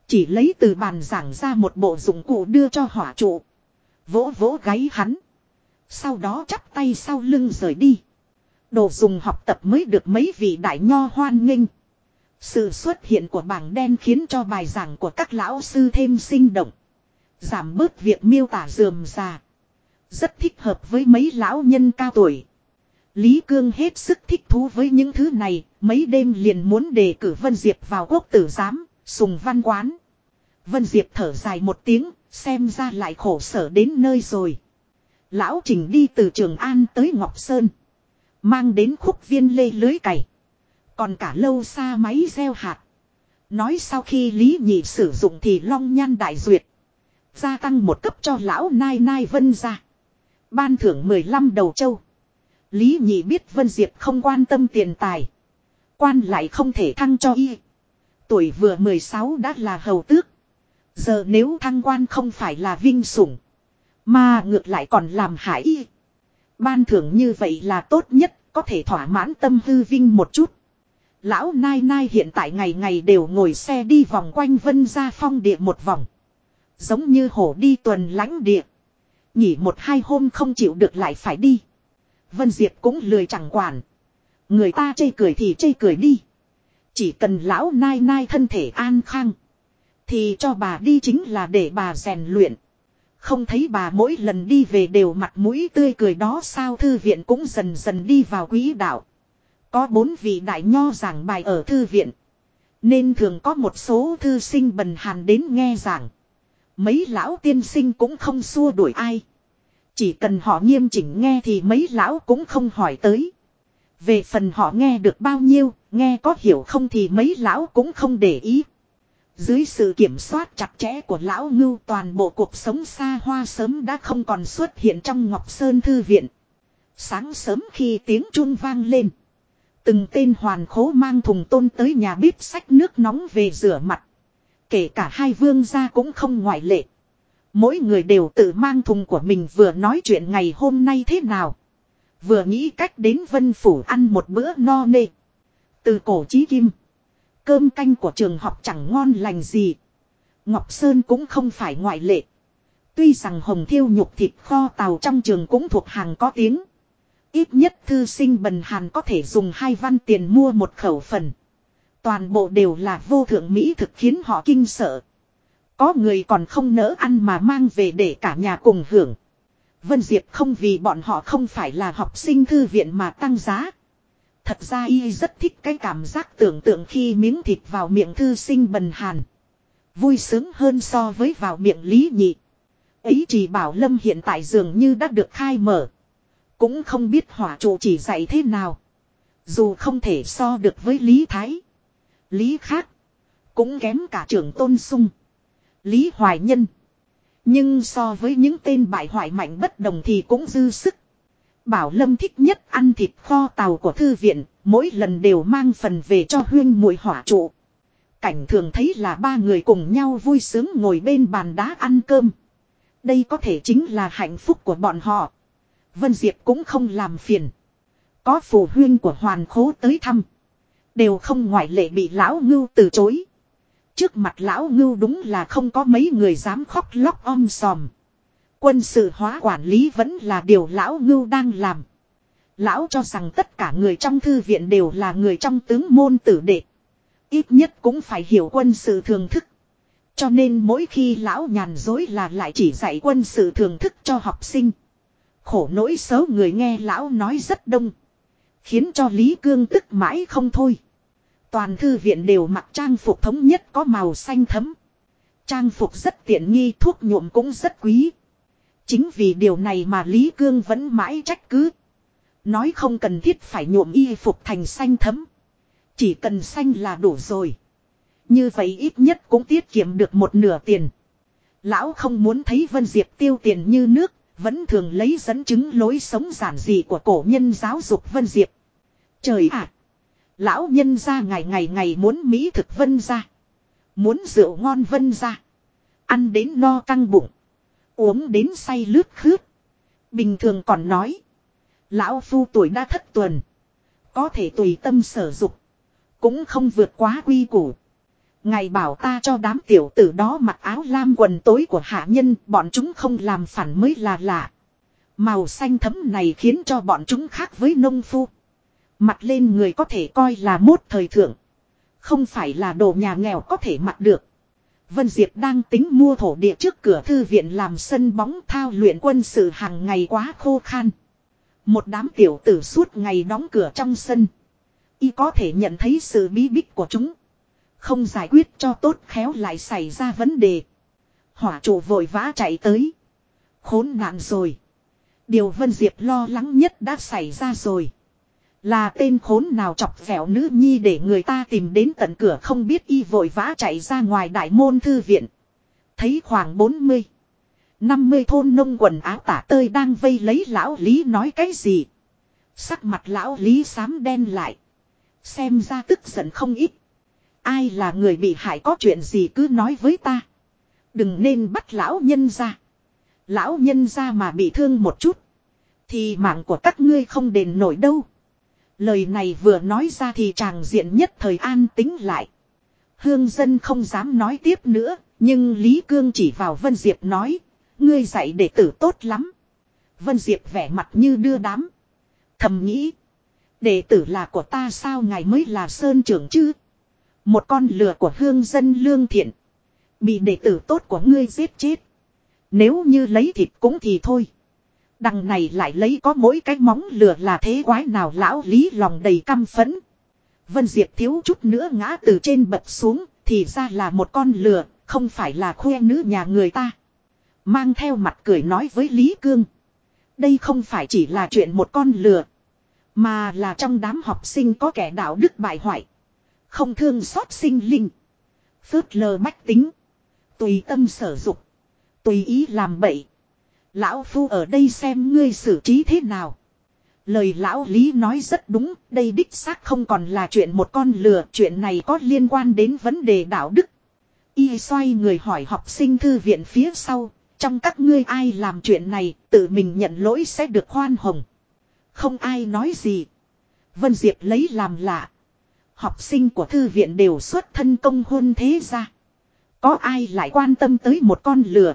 Chỉ lấy từ bàn giảng ra một bộ dụng cụ đưa cho hỏa trụ. Vỗ vỗ gáy hắn. Sau đó chắp tay sau lưng rời đi. Đồ dùng học tập mới được mấy vị đại nho hoan nghênh. Sự xuất hiện của bảng đen khiến cho bài giảng của các lão sư thêm sinh động. Giảm bớt việc miêu tả dườm già. Rất thích hợp với mấy lão nhân cao tuổi. Lý Cương hết sức thích thú với những thứ này, mấy đêm liền muốn đề cử Vân Diệp vào quốc tử giám, sùng văn quán. Vân Diệp thở dài một tiếng, xem ra lại khổ sở đến nơi rồi. Lão Trình đi từ Trường An tới Ngọc Sơn. Mang đến khúc viên lê lưới cày. Còn cả lâu xa máy gieo hạt. Nói sau khi Lý Nhị sử dụng thì long nhan đại duyệt. Gia tăng một cấp cho lão Nai Nai Vân ra. Ban thưởng 15 đầu châu. Lý Nhị biết Vân Diệp không quan tâm tiền tài. Quan lại không thể thăng cho y. Tuổi vừa 16 đã là hầu tước. Giờ nếu thăng quan không phải là vinh sủng. Mà ngược lại còn làm hại y. Ban thưởng như vậy là tốt nhất, có thể thỏa mãn tâm hư vinh một chút. Lão Nai Nai hiện tại ngày ngày đều ngồi xe đi vòng quanh vân gia phong địa một vòng. Giống như hổ đi tuần lãnh địa. Nghỉ một hai hôm không chịu được lại phải đi. Vân Diệp cũng lười chẳng quản. Người ta chê cười thì chê cười đi. Chỉ cần lão Nai Nai thân thể an khang. Thì cho bà đi chính là để bà rèn luyện. Không thấy bà mỗi lần đi về đều mặt mũi tươi cười đó sao thư viện cũng dần dần đi vào quỹ đạo. Có bốn vị đại nho giảng bài ở thư viện. Nên thường có một số thư sinh bần hàn đến nghe giảng. Mấy lão tiên sinh cũng không xua đuổi ai. Chỉ cần họ nghiêm chỉnh nghe thì mấy lão cũng không hỏi tới. Về phần họ nghe được bao nhiêu, nghe có hiểu không thì mấy lão cũng không để ý. Dưới sự kiểm soát chặt chẽ của lão ngưu toàn bộ cuộc sống xa hoa sớm đã không còn xuất hiện trong Ngọc Sơn Thư Viện. Sáng sớm khi tiếng chuông vang lên. Từng tên hoàn khố mang thùng tôn tới nhà bếp sách nước nóng về rửa mặt. Kể cả hai vương gia cũng không ngoại lệ. Mỗi người đều tự mang thùng của mình vừa nói chuyện ngày hôm nay thế nào. Vừa nghĩ cách đến vân phủ ăn một bữa no nê. Từ cổ chí kim. Cơm canh của trường học chẳng ngon lành gì. Ngọc Sơn cũng không phải ngoại lệ. Tuy rằng hồng thiêu nhục thịt kho tàu trong trường cũng thuộc hàng có tiếng. Ít nhất thư sinh bần hàn có thể dùng hai văn tiền mua một khẩu phần. Toàn bộ đều là vô thượng Mỹ thực khiến họ kinh sợ. Có người còn không nỡ ăn mà mang về để cả nhà cùng hưởng. Vân Diệp không vì bọn họ không phải là học sinh thư viện mà tăng giá. Thật ra y rất thích cái cảm giác tưởng tượng khi miếng thịt vào miệng thư sinh bần hàn. Vui sướng hơn so với vào miệng lý nhị. Ấy chỉ bảo Lâm hiện tại dường như đã được khai mở. Cũng không biết hỏa trụ chỉ dạy thế nào. Dù không thể so được với Lý Thái. Lý khác. Cũng kém cả trưởng tôn sung. Lý Hoài Nhân. Nhưng so với những tên bại hoại mạnh bất đồng thì cũng dư sức. Bảo Lâm thích nhất ăn thịt kho tàu của thư viện, mỗi lần đều mang phần về cho huyên mùi hỏa trụ. Cảnh thường thấy là ba người cùng nhau vui sướng ngồi bên bàn đá ăn cơm. Đây có thể chính là hạnh phúc của bọn họ. Vân Diệp cũng không làm phiền. Có phù huyên của hoàn khố tới thăm. Đều không ngoại lệ bị lão ngưu từ chối. Trước mặt lão ngưu đúng là không có mấy người dám khóc lóc om sòm. Quân sự hóa quản lý vẫn là điều lão ngưu đang làm. Lão cho rằng tất cả người trong thư viện đều là người trong tướng môn tử đệ. Ít nhất cũng phải hiểu quân sự thường thức. Cho nên mỗi khi lão nhàn dối là lại chỉ dạy quân sự thường thức cho học sinh. Khổ nỗi xấu người nghe lão nói rất đông. Khiến cho Lý Cương tức mãi không thôi. Toàn thư viện đều mặc trang phục thống nhất có màu xanh thấm. Trang phục rất tiện nghi thuốc nhuộm cũng rất quý. Chính vì điều này mà Lý Cương vẫn mãi trách cứ. Nói không cần thiết phải nhuộm y phục thành xanh thấm. Chỉ cần xanh là đủ rồi. Như vậy ít nhất cũng tiết kiệm được một nửa tiền. Lão không muốn thấy Vân Diệp tiêu tiền như nước, vẫn thường lấy dẫn chứng lối sống giản dị của cổ nhân giáo dục Vân Diệp. Trời ạ! Lão nhân ra ngày ngày ngày muốn Mỹ thực Vân ra. Muốn rượu ngon Vân ra. Ăn đến no căng bụng. Uống đến say lướt khướt. Bình thường còn nói. Lão phu tuổi đã thất tuần. Có thể tùy tâm sở dục. Cũng không vượt quá quy củ. Ngài bảo ta cho đám tiểu tử đó mặc áo lam quần tối của hạ nhân, bọn chúng không làm phản mới là lạ. Màu xanh thấm này khiến cho bọn chúng khác với nông phu. Mặt lên người có thể coi là mốt thời thượng. Không phải là đồ nhà nghèo có thể mặc được. Vân Diệp đang tính mua thổ địa trước cửa thư viện làm sân bóng thao luyện quân sự hàng ngày quá khô khan. Một đám tiểu tử suốt ngày đóng cửa trong sân. Y có thể nhận thấy sự bí bích của chúng. Không giải quyết cho tốt khéo lại xảy ra vấn đề. Hỏa chủ vội vã chạy tới. Khốn nạn rồi. Điều Vân Diệp lo lắng nhất đã xảy ra rồi. Là tên khốn nào chọc vẻo nữ nhi để người ta tìm đến tận cửa không biết y vội vã chạy ra ngoài đại môn thư viện. Thấy khoảng 40. 50 thôn nông quần áo tả tơi đang vây lấy lão Lý nói cái gì. Sắc mặt lão Lý xám đen lại. Xem ra tức giận không ít. Ai là người bị hại có chuyện gì cứ nói với ta. Đừng nên bắt lão nhân ra. Lão nhân ra mà bị thương một chút. Thì mạng của các ngươi không đền nổi đâu. Lời này vừa nói ra thì chàng diện nhất thời an tính lại. Hương dân không dám nói tiếp nữa, nhưng Lý Cương chỉ vào Vân Diệp nói, ngươi dạy đệ tử tốt lắm. Vân Diệp vẻ mặt như đưa đám. Thầm nghĩ, đệ tử là của ta sao ngài mới là sơn trưởng chứ? Một con lừa của hương dân lương thiện. Bị đệ tử tốt của ngươi giết chết. Nếu như lấy thịt cũng thì thôi. Đằng này lại lấy có mỗi cái móng lừa là thế quái nào lão lý lòng đầy căm phẫn. Vân Diệp thiếu chút nữa ngã từ trên bật xuống, thì ra là một con lừa, không phải là khoe nữ nhà người ta. Mang theo mặt cười nói với Lý Cương. Đây không phải chỉ là chuyện một con lừa, mà là trong đám học sinh có kẻ đạo đức bại hoại. Không thương xót sinh linh. Phớt lờ bách tính. Tùy tâm sở dục. Tùy ý làm bậy. Lão Phu ở đây xem ngươi xử trí thế nào. Lời lão Lý nói rất đúng, đây đích xác không còn là chuyện một con lừa, chuyện này có liên quan đến vấn đề đạo đức. Y xoay người hỏi học sinh thư viện phía sau, trong các ngươi ai làm chuyện này, tự mình nhận lỗi sẽ được khoan hồng. Không ai nói gì. Vân Diệp lấy làm lạ. Học sinh của thư viện đều xuất thân công hôn thế ra. Có ai lại quan tâm tới một con lừa.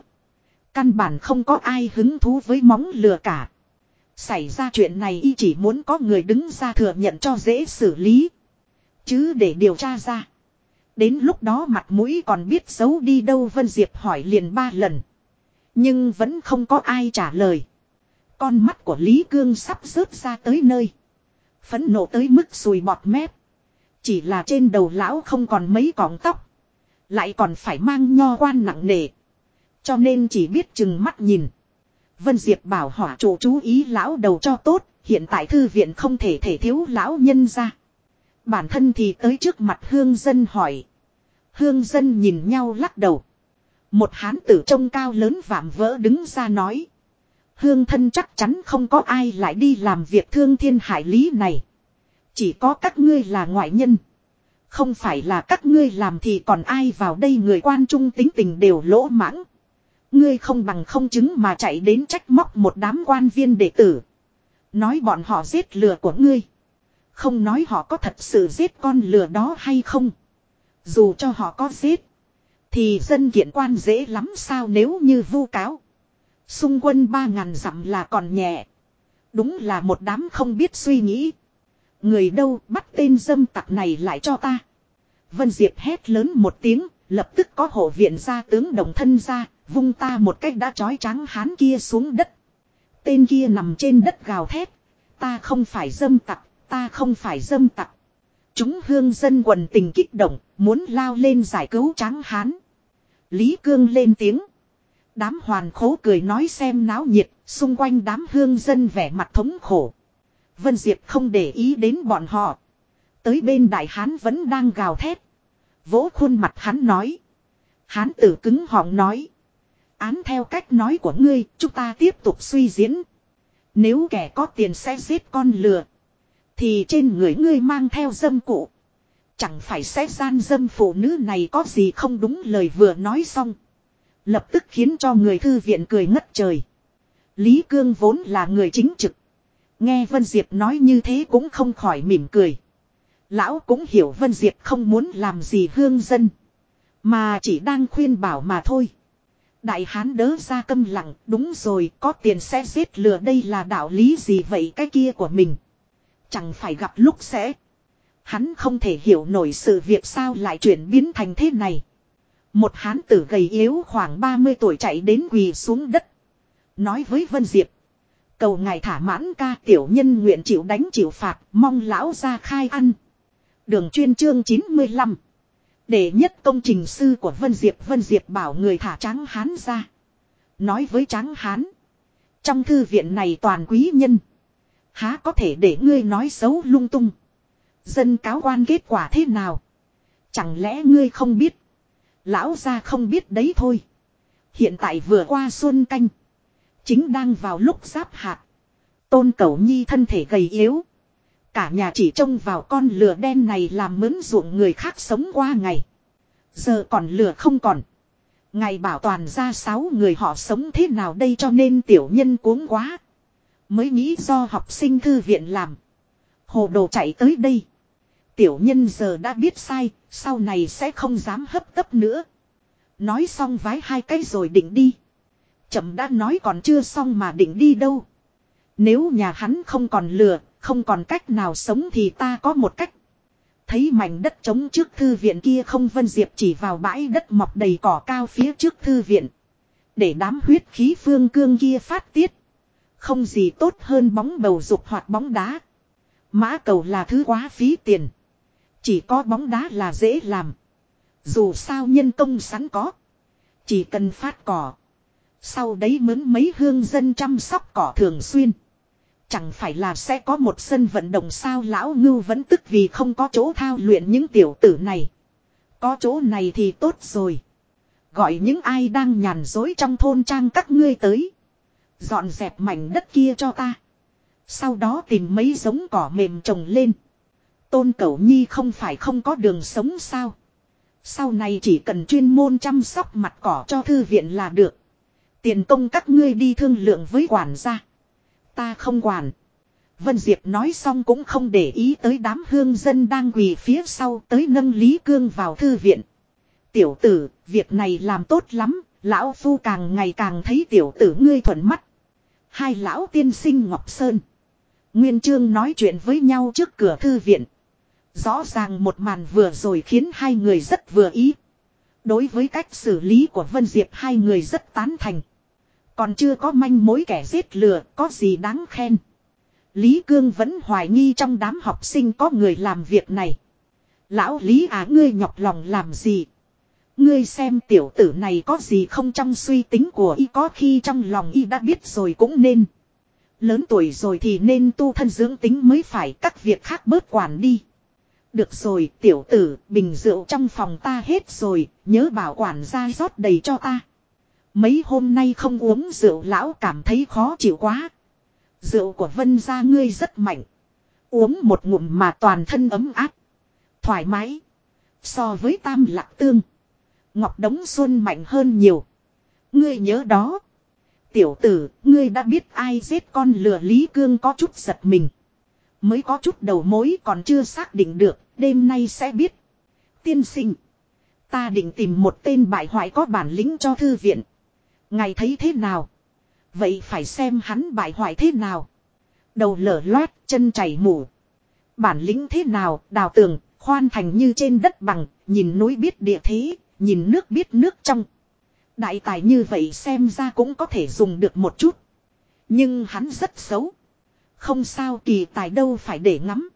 Căn bản không có ai hứng thú với móng lừa cả. Xảy ra chuyện này y chỉ muốn có người đứng ra thừa nhận cho dễ xử lý. Chứ để điều tra ra. Đến lúc đó mặt mũi còn biết giấu đi đâu Vân Diệp hỏi liền ba lần. Nhưng vẫn không có ai trả lời. Con mắt của Lý Cương sắp rớt ra tới nơi. Phấn nộ tới mức sùi bọt mép. Chỉ là trên đầu lão không còn mấy cọng tóc. Lại còn phải mang nho quan nặng nề. Cho nên chỉ biết chừng mắt nhìn. Vân Diệp bảo hỏa chủ chú ý lão đầu cho tốt, hiện tại thư viện không thể thể thiếu lão nhân ra. Bản thân thì tới trước mặt hương dân hỏi. Hương dân nhìn nhau lắc đầu. Một hán tử trông cao lớn vạm vỡ đứng ra nói. Hương thân chắc chắn không có ai lại đi làm việc thương thiên hải lý này. Chỉ có các ngươi là ngoại nhân. Không phải là các ngươi làm thì còn ai vào đây người quan trung tính tình đều lỗ mãng. Ngươi không bằng không chứng mà chạy đến trách móc một đám quan viên đệ tử. Nói bọn họ giết lừa của ngươi. Không nói họ có thật sự giết con lừa đó hay không. Dù cho họ có giết. Thì dân kiện quan dễ lắm sao nếu như vu cáo. Xung quân ba ngàn dặm là còn nhẹ. Đúng là một đám không biết suy nghĩ. Người đâu bắt tên dâm tặc này lại cho ta. Vân Diệp hét lớn một tiếng, lập tức có hộ viện ra tướng đồng thân ra, vung ta một cách đã trói trắng hán kia xuống đất. Tên kia nằm trên đất gào thét. Ta không phải dâm tặc, ta không phải dâm tặc. Chúng hương dân quần tình kích động, muốn lao lên giải cứu tráng hán. Lý Cương lên tiếng. Đám hoàn khố cười nói xem náo nhiệt, xung quanh đám hương dân vẻ mặt thống khổ. Vân Diệp không để ý đến bọn họ. Tới bên đại hán vẫn đang gào thét. Vỗ khuôn mặt hắn nói. Hán tử cứng họng nói. Án theo cách nói của ngươi, chúng ta tiếp tục suy diễn. Nếu kẻ có tiền sẽ giết con lừa. Thì trên người ngươi mang theo dâm cụ. Chẳng phải sẽ gian dâm phụ nữ này có gì không đúng lời vừa nói xong. Lập tức khiến cho người thư viện cười ngất trời. Lý Cương vốn là người chính trực. Nghe Vân Diệp nói như thế cũng không khỏi mỉm cười. Lão cũng hiểu Vân Diệp không muốn làm gì hương dân. Mà chỉ đang khuyên bảo mà thôi. Đại hán đỡ ra câm lặng, đúng rồi, có tiền sẽ giết lừa đây là đạo lý gì vậy cái kia của mình. Chẳng phải gặp lúc sẽ. Hắn không thể hiểu nổi sự việc sao lại chuyển biến thành thế này. Một hán tử gầy yếu khoảng 30 tuổi chạy đến quỳ xuống đất. Nói với Vân Diệp. Cầu ngài thả mãn ca tiểu nhân nguyện chịu đánh chịu phạt, mong lão ra khai ăn. Đường chuyên chương 95. Để nhất công trình sư của Vân Diệp Vân Diệp bảo người thả tráng hán ra. Nói với tráng hán. Trong thư viện này toàn quý nhân. Há có thể để ngươi nói xấu lung tung. Dân cáo quan kết quả thế nào? Chẳng lẽ ngươi không biết? Lão ra không biết đấy thôi. Hiện tại vừa qua xuân canh. Chính đang vào lúc giáp hạt. Tôn Cẩu Nhi thân thể gầy yếu. Cả nhà chỉ trông vào con lửa đen này làm mướn ruộng người khác sống qua ngày. Giờ còn lửa không còn. Ngày bảo toàn ra sáu người họ sống thế nào đây cho nên tiểu nhân cuống quá. Mới nghĩ do học sinh thư viện làm. Hồ đồ chạy tới đây. Tiểu nhân giờ đã biết sai, sau này sẽ không dám hấp tấp nữa. Nói xong vái hai cái rồi định đi. Chậm đã nói còn chưa xong mà định đi đâu. Nếu nhà hắn không còn lừa, không còn cách nào sống thì ta có một cách. Thấy mảnh đất trống trước thư viện kia không, vân diệp chỉ vào bãi đất mọc đầy cỏ cao phía trước thư viện. Để đám huyết khí phương cương kia phát tiết. Không gì tốt hơn bóng bầu dục hoặc bóng đá. Mã cầu là thứ quá phí tiền. Chỉ có bóng đá là dễ làm. Dù sao nhân công sẵn có. Chỉ cần phát cỏ. Sau đấy mướn mấy hương dân chăm sóc cỏ thường xuyên. Chẳng phải là sẽ có một sân vận động sao lão ngưu vẫn tức vì không có chỗ thao luyện những tiểu tử này. Có chỗ này thì tốt rồi. Gọi những ai đang nhàn dối trong thôn trang các ngươi tới. Dọn dẹp mảnh đất kia cho ta. Sau đó tìm mấy giống cỏ mềm trồng lên. Tôn Cẩu Nhi không phải không có đường sống sao. Sau này chỉ cần chuyên môn chăm sóc mặt cỏ cho thư viện là được. Tiền công các ngươi đi thương lượng với quản gia. Ta không quản. Vân Diệp nói xong cũng không để ý tới đám hương dân đang quỳ phía sau tới nâng Lý Cương vào thư viện. Tiểu tử, việc này làm tốt lắm, lão phu càng ngày càng thấy tiểu tử ngươi thuận mắt. Hai lão tiên sinh Ngọc Sơn. Nguyên Trương nói chuyện với nhau trước cửa thư viện. Rõ ràng một màn vừa rồi khiến hai người rất vừa ý. Đối với cách xử lý của Vân Diệp hai người rất tán thành. Còn chưa có manh mối kẻ giết lừa, có gì đáng khen. Lý Cương vẫn hoài nghi trong đám học sinh có người làm việc này. Lão Lý à ngươi nhọc lòng làm gì? Ngươi xem tiểu tử này có gì không trong suy tính của y, có khi trong lòng y đã biết rồi cũng nên. Lớn tuổi rồi thì nên tu thân dưỡng tính mới phải, các việc khác bớt quản đi. Được rồi, tiểu tử, bình rượu trong phòng ta hết rồi, nhớ bảo quản ra rót đầy cho ta. Mấy hôm nay không uống rượu lão cảm thấy khó chịu quá. Rượu của vân gia ngươi rất mạnh. Uống một ngụm mà toàn thân ấm áp. Thoải mái. So với tam lạc tương. Ngọc Đống Xuân mạnh hơn nhiều. Ngươi nhớ đó. Tiểu tử, ngươi đã biết ai giết con lừa Lý Cương có chút giật mình. Mới có chút đầu mối còn chưa xác định được, đêm nay sẽ biết. Tiên sinh. Ta định tìm một tên bại hoại có bản lĩnh cho thư viện. Ngài thấy thế nào? Vậy phải xem hắn bại hoại thế nào? Đầu lở loát, chân chảy mủ. Bản lĩnh thế nào, đào tường, khoan thành như trên đất bằng, nhìn núi biết địa thế, nhìn nước biết nước trong. Đại tài như vậy xem ra cũng có thể dùng được một chút. Nhưng hắn rất xấu. Không sao kỳ tài đâu phải để ngắm.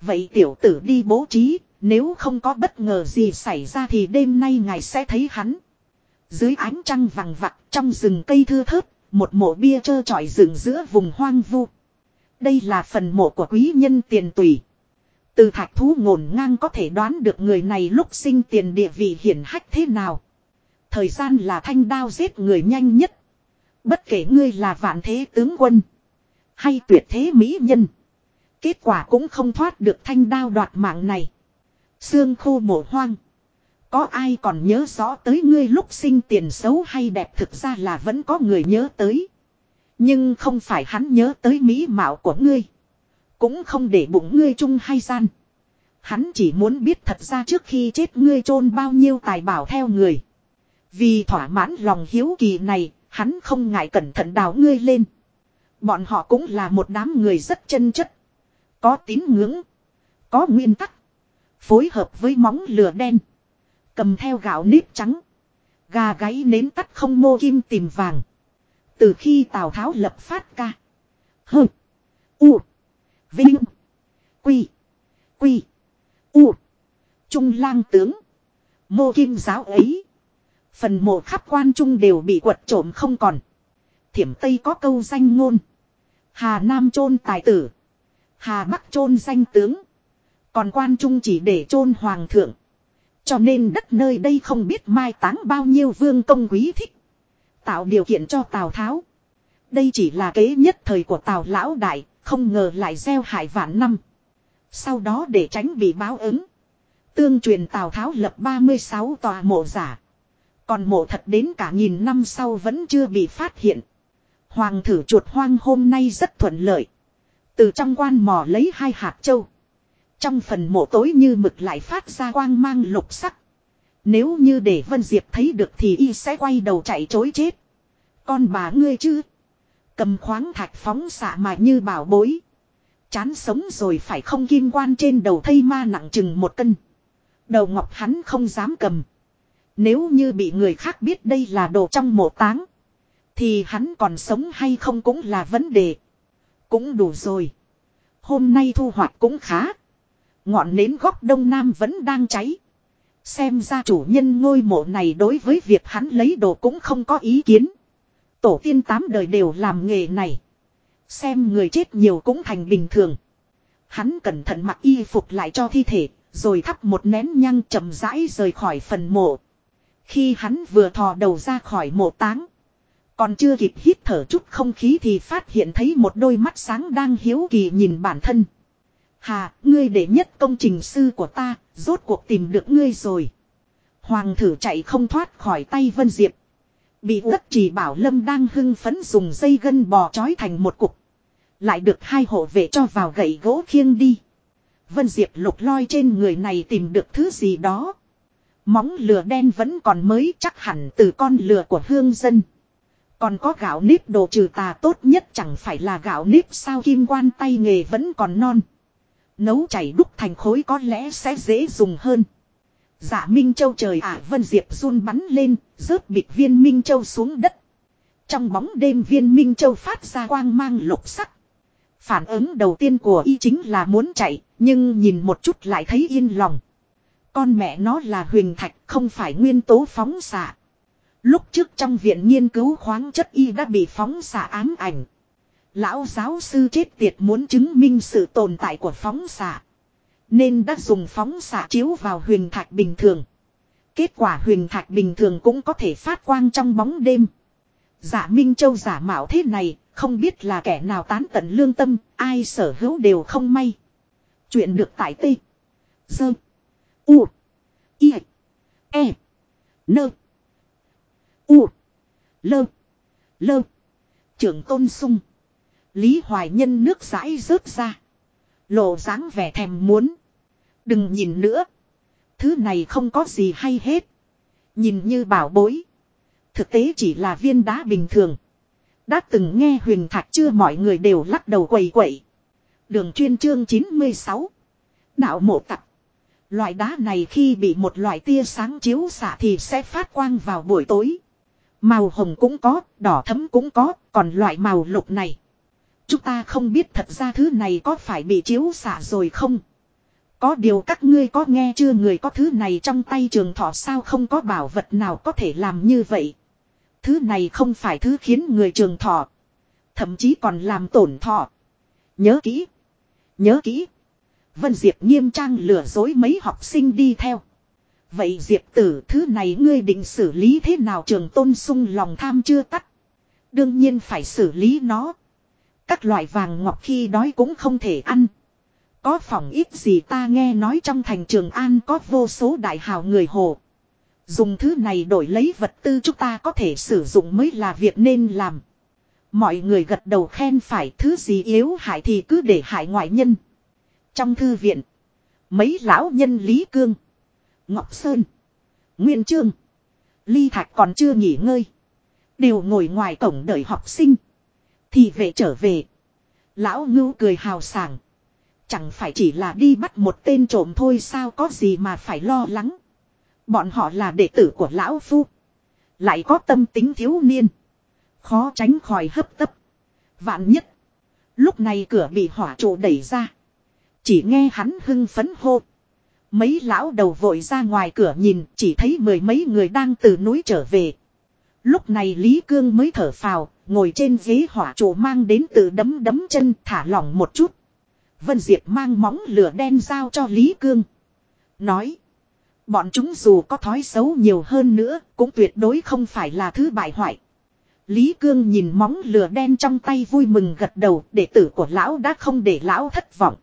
Vậy tiểu tử đi bố trí, nếu không có bất ngờ gì xảy ra thì đêm nay ngài sẽ thấy hắn. Dưới ánh trăng vàng vặt trong rừng cây thưa thớt, một mộ bia trơ trọi rừng giữa vùng hoang vu. Đây là phần mộ của quý nhân tiền tùy. Từ thạch thú ngổn ngang có thể đoán được người này lúc sinh tiền địa vị hiển hách thế nào. Thời gian là thanh đao giết người nhanh nhất. Bất kể ngươi là vạn thế tướng quân. Hay tuyệt thế mỹ nhân. Kết quả cũng không thoát được thanh đao đoạt mạng này. Xương khô mổ hoang. Có ai còn nhớ rõ tới ngươi lúc sinh tiền xấu hay đẹp thực ra là vẫn có người nhớ tới. Nhưng không phải hắn nhớ tới mỹ mạo của ngươi. Cũng không để bụng ngươi chung hay gian. Hắn chỉ muốn biết thật ra trước khi chết ngươi chôn bao nhiêu tài bảo theo người. Vì thỏa mãn lòng hiếu kỳ này, hắn không ngại cẩn thận đào ngươi lên. Bọn họ cũng là một đám người rất chân chất. Có tín ngưỡng. Có nguyên tắc. Phối hợp với móng lửa đen. Cầm theo gạo nếp trắng. Gà gáy nến tắt không mô kim tìm vàng. Từ khi Tào Tháo lập phát ca. Hơ. U. Vinh. Quy. Quy. U. Trung lang tướng. Mô kim giáo ấy. Phần mộ khắp quan trung đều bị quật trộm không còn. Thiểm Tây có câu danh ngôn. Hà Nam chôn tài tử. Hà Bắc chôn danh tướng. Còn quan trung chỉ để chôn hoàng thượng. Cho nên đất nơi đây không biết mai táng bao nhiêu vương công quý thích. Tạo điều kiện cho Tào Tháo. Đây chỉ là kế nhất thời của Tào Lão Đại, không ngờ lại gieo hại vạn năm. Sau đó để tránh bị báo ứng. Tương truyền Tào Tháo lập 36 tòa mộ giả. Còn mộ thật đến cả nghìn năm sau vẫn chưa bị phát hiện. Hoàng thử chuột hoang hôm nay rất thuận lợi. Từ trong quan mò lấy hai hạt châu. Trong phần mộ tối như mực lại phát ra quang mang lục sắc. Nếu như để Vân Diệp thấy được thì y sẽ quay đầu chạy chối chết. Con bà ngươi chứ. Cầm khoáng thạch phóng xạ mà như bảo bối. Chán sống rồi phải không kim quan trên đầu thây ma nặng chừng một cân. Đầu ngọc hắn không dám cầm. Nếu như bị người khác biết đây là đồ trong mộ táng. Thì hắn còn sống hay không cũng là vấn đề. Cũng đủ rồi. Hôm nay thu hoạch cũng khá. Ngọn nến góc đông nam vẫn đang cháy. Xem ra chủ nhân ngôi mộ này đối với việc hắn lấy đồ cũng không có ý kiến. Tổ tiên tám đời đều làm nghề này. Xem người chết nhiều cũng thành bình thường. Hắn cẩn thận mặc y phục lại cho thi thể, rồi thắp một nén nhang chậm rãi rời khỏi phần mộ. Khi hắn vừa thò đầu ra khỏi mộ táng. Còn chưa kịp hít thở chút không khí thì phát hiện thấy một đôi mắt sáng đang hiếu kỳ nhìn bản thân. Hà, ngươi để nhất công trình sư của ta, rốt cuộc tìm được ngươi rồi. Hoàng thử chạy không thoát khỏi tay Vân Diệp. Bị đất chỉ bảo lâm đang hưng phấn dùng dây gân bò trói thành một cục. Lại được hai hộ vệ cho vào gậy gỗ khiêng đi. Vân Diệp lục loi trên người này tìm được thứ gì đó. Móng lửa đen vẫn còn mới chắc hẳn từ con lửa của hương dân. Còn có gạo nếp đồ trừ tà tốt nhất chẳng phải là gạo nếp sao kim quan tay nghề vẫn còn non. Nấu chảy đúc thành khối có lẽ sẽ dễ dùng hơn. Dạ Minh Châu trời ả Vân Diệp run bắn lên, rớt bịch viên Minh Châu xuống đất. Trong bóng đêm viên Minh Châu phát ra quang mang lục sắc. Phản ứng đầu tiên của y chính là muốn chạy, nhưng nhìn một chút lại thấy yên lòng. Con mẹ nó là huyền thạch không phải nguyên tố phóng xạ. Lúc trước trong viện nghiên cứu khoáng chất y đã bị phóng xạ ám ảnh. Lão giáo sư chết tiệt muốn chứng minh sự tồn tại của phóng xạ. Nên đã dùng phóng xạ chiếu vào huyền thạch bình thường. Kết quả huyền thạch bình thường cũng có thể phát quang trong bóng đêm. Giả Minh Châu giả mạo thế này, không biết là kẻ nào tán tận lương tâm, ai sở hữu đều không may. Chuyện được tại tê. Dơ. U. I. E. Nơ. U. Lơ. Lơ. Trưởng tôn sung. Lý Hoài Nhân nước rãi rớt ra. Lộ dáng vẻ thèm muốn. Đừng nhìn nữa. Thứ này không có gì hay hết. Nhìn như bảo bối. Thực tế chỉ là viên đá bình thường. Đã từng nghe huyền thạch chưa mọi người đều lắc đầu quầy quậy. Đường chuyên chương 96. Đạo mộ tặc. Loại đá này khi bị một loại tia sáng chiếu xạ thì sẽ phát quang vào buổi tối. Màu hồng cũng có, đỏ thấm cũng có, còn loại màu lục này. Chúng ta không biết thật ra thứ này có phải bị chiếu xả rồi không. Có điều các ngươi có nghe chưa người có thứ này trong tay trường thọ sao không có bảo vật nào có thể làm như vậy. Thứ này không phải thứ khiến người trường thọ. Thậm chí còn làm tổn thọ. Nhớ kỹ. Nhớ kỹ. Vân Diệp nghiêm trang lừa dối mấy học sinh đi theo. Vậy Diệp tử, thứ này ngươi định xử lý thế nào trường tôn sung lòng tham chưa tắt. Đương nhiên phải xử lý nó. Các loại vàng ngọc khi đói cũng không thể ăn. Có phòng ít gì ta nghe nói trong thành trường An có vô số đại hào người hồ. Dùng thứ này đổi lấy vật tư chúng ta có thể sử dụng mới là việc nên làm. Mọi người gật đầu khen phải thứ gì yếu hại thì cứ để hại ngoại nhân. Trong thư viện, mấy lão nhân Lý Cương, Ngọc Sơn, Nguyên Trương, Ly Thạch còn chưa nghỉ ngơi. Đều ngồi ngoài cổng đợi học sinh. Thì về trở về. Lão ngưu cười hào sảng. Chẳng phải chỉ là đi bắt một tên trộm thôi sao có gì mà phải lo lắng. Bọn họ là đệ tử của lão phu. Lại có tâm tính thiếu niên. Khó tránh khỏi hấp tấp. Vạn nhất. Lúc này cửa bị hỏa trụ đẩy ra. Chỉ nghe hắn hưng phấn hô. Mấy lão đầu vội ra ngoài cửa nhìn chỉ thấy mười mấy người đang từ núi trở về. Lúc này Lý Cương mới thở phào, ngồi trên ghế hỏa chủ mang đến từ đấm đấm chân thả lỏng một chút. Vân Diệp mang móng lửa đen giao cho Lý Cương. Nói. Bọn chúng dù có thói xấu nhiều hơn nữa, cũng tuyệt đối không phải là thứ bại hoại. Lý Cương nhìn móng lửa đen trong tay vui mừng gật đầu, đệ tử của lão đã không để lão thất vọng.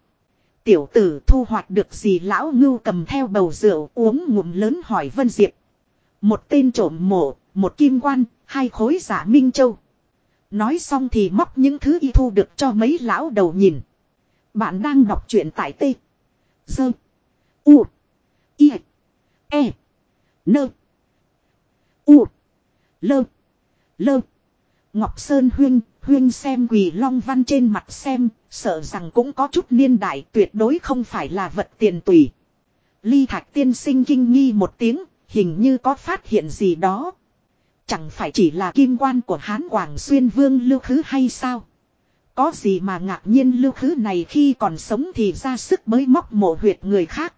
Tiểu tử thu hoạch được gì lão ngưu cầm theo bầu rượu uống ngụm lớn hỏi Vân Diệp. Một tên trộm mộ, một kim quan, hai khối giả Minh Châu. Nói xong thì móc những thứ y thu được cho mấy lão đầu nhìn. Bạn đang đọc truyện tại T. Dơ. U. I. E. Nơ. U. Lơ. Lơ. Ngọc Sơn Huyên, Huyên xem quỳ long văn trên mặt xem, sợ rằng cũng có chút niên đại tuyệt đối không phải là vật tiền tùy. Ly Thạch tiên sinh kinh nghi một tiếng, hình như có phát hiện gì đó. Chẳng phải chỉ là kim quan của Hán Quảng Xuyên Vương lưu khứ hay sao? Có gì mà ngạc nhiên lưu khứ này khi còn sống thì ra sức mới móc mộ huyệt người khác.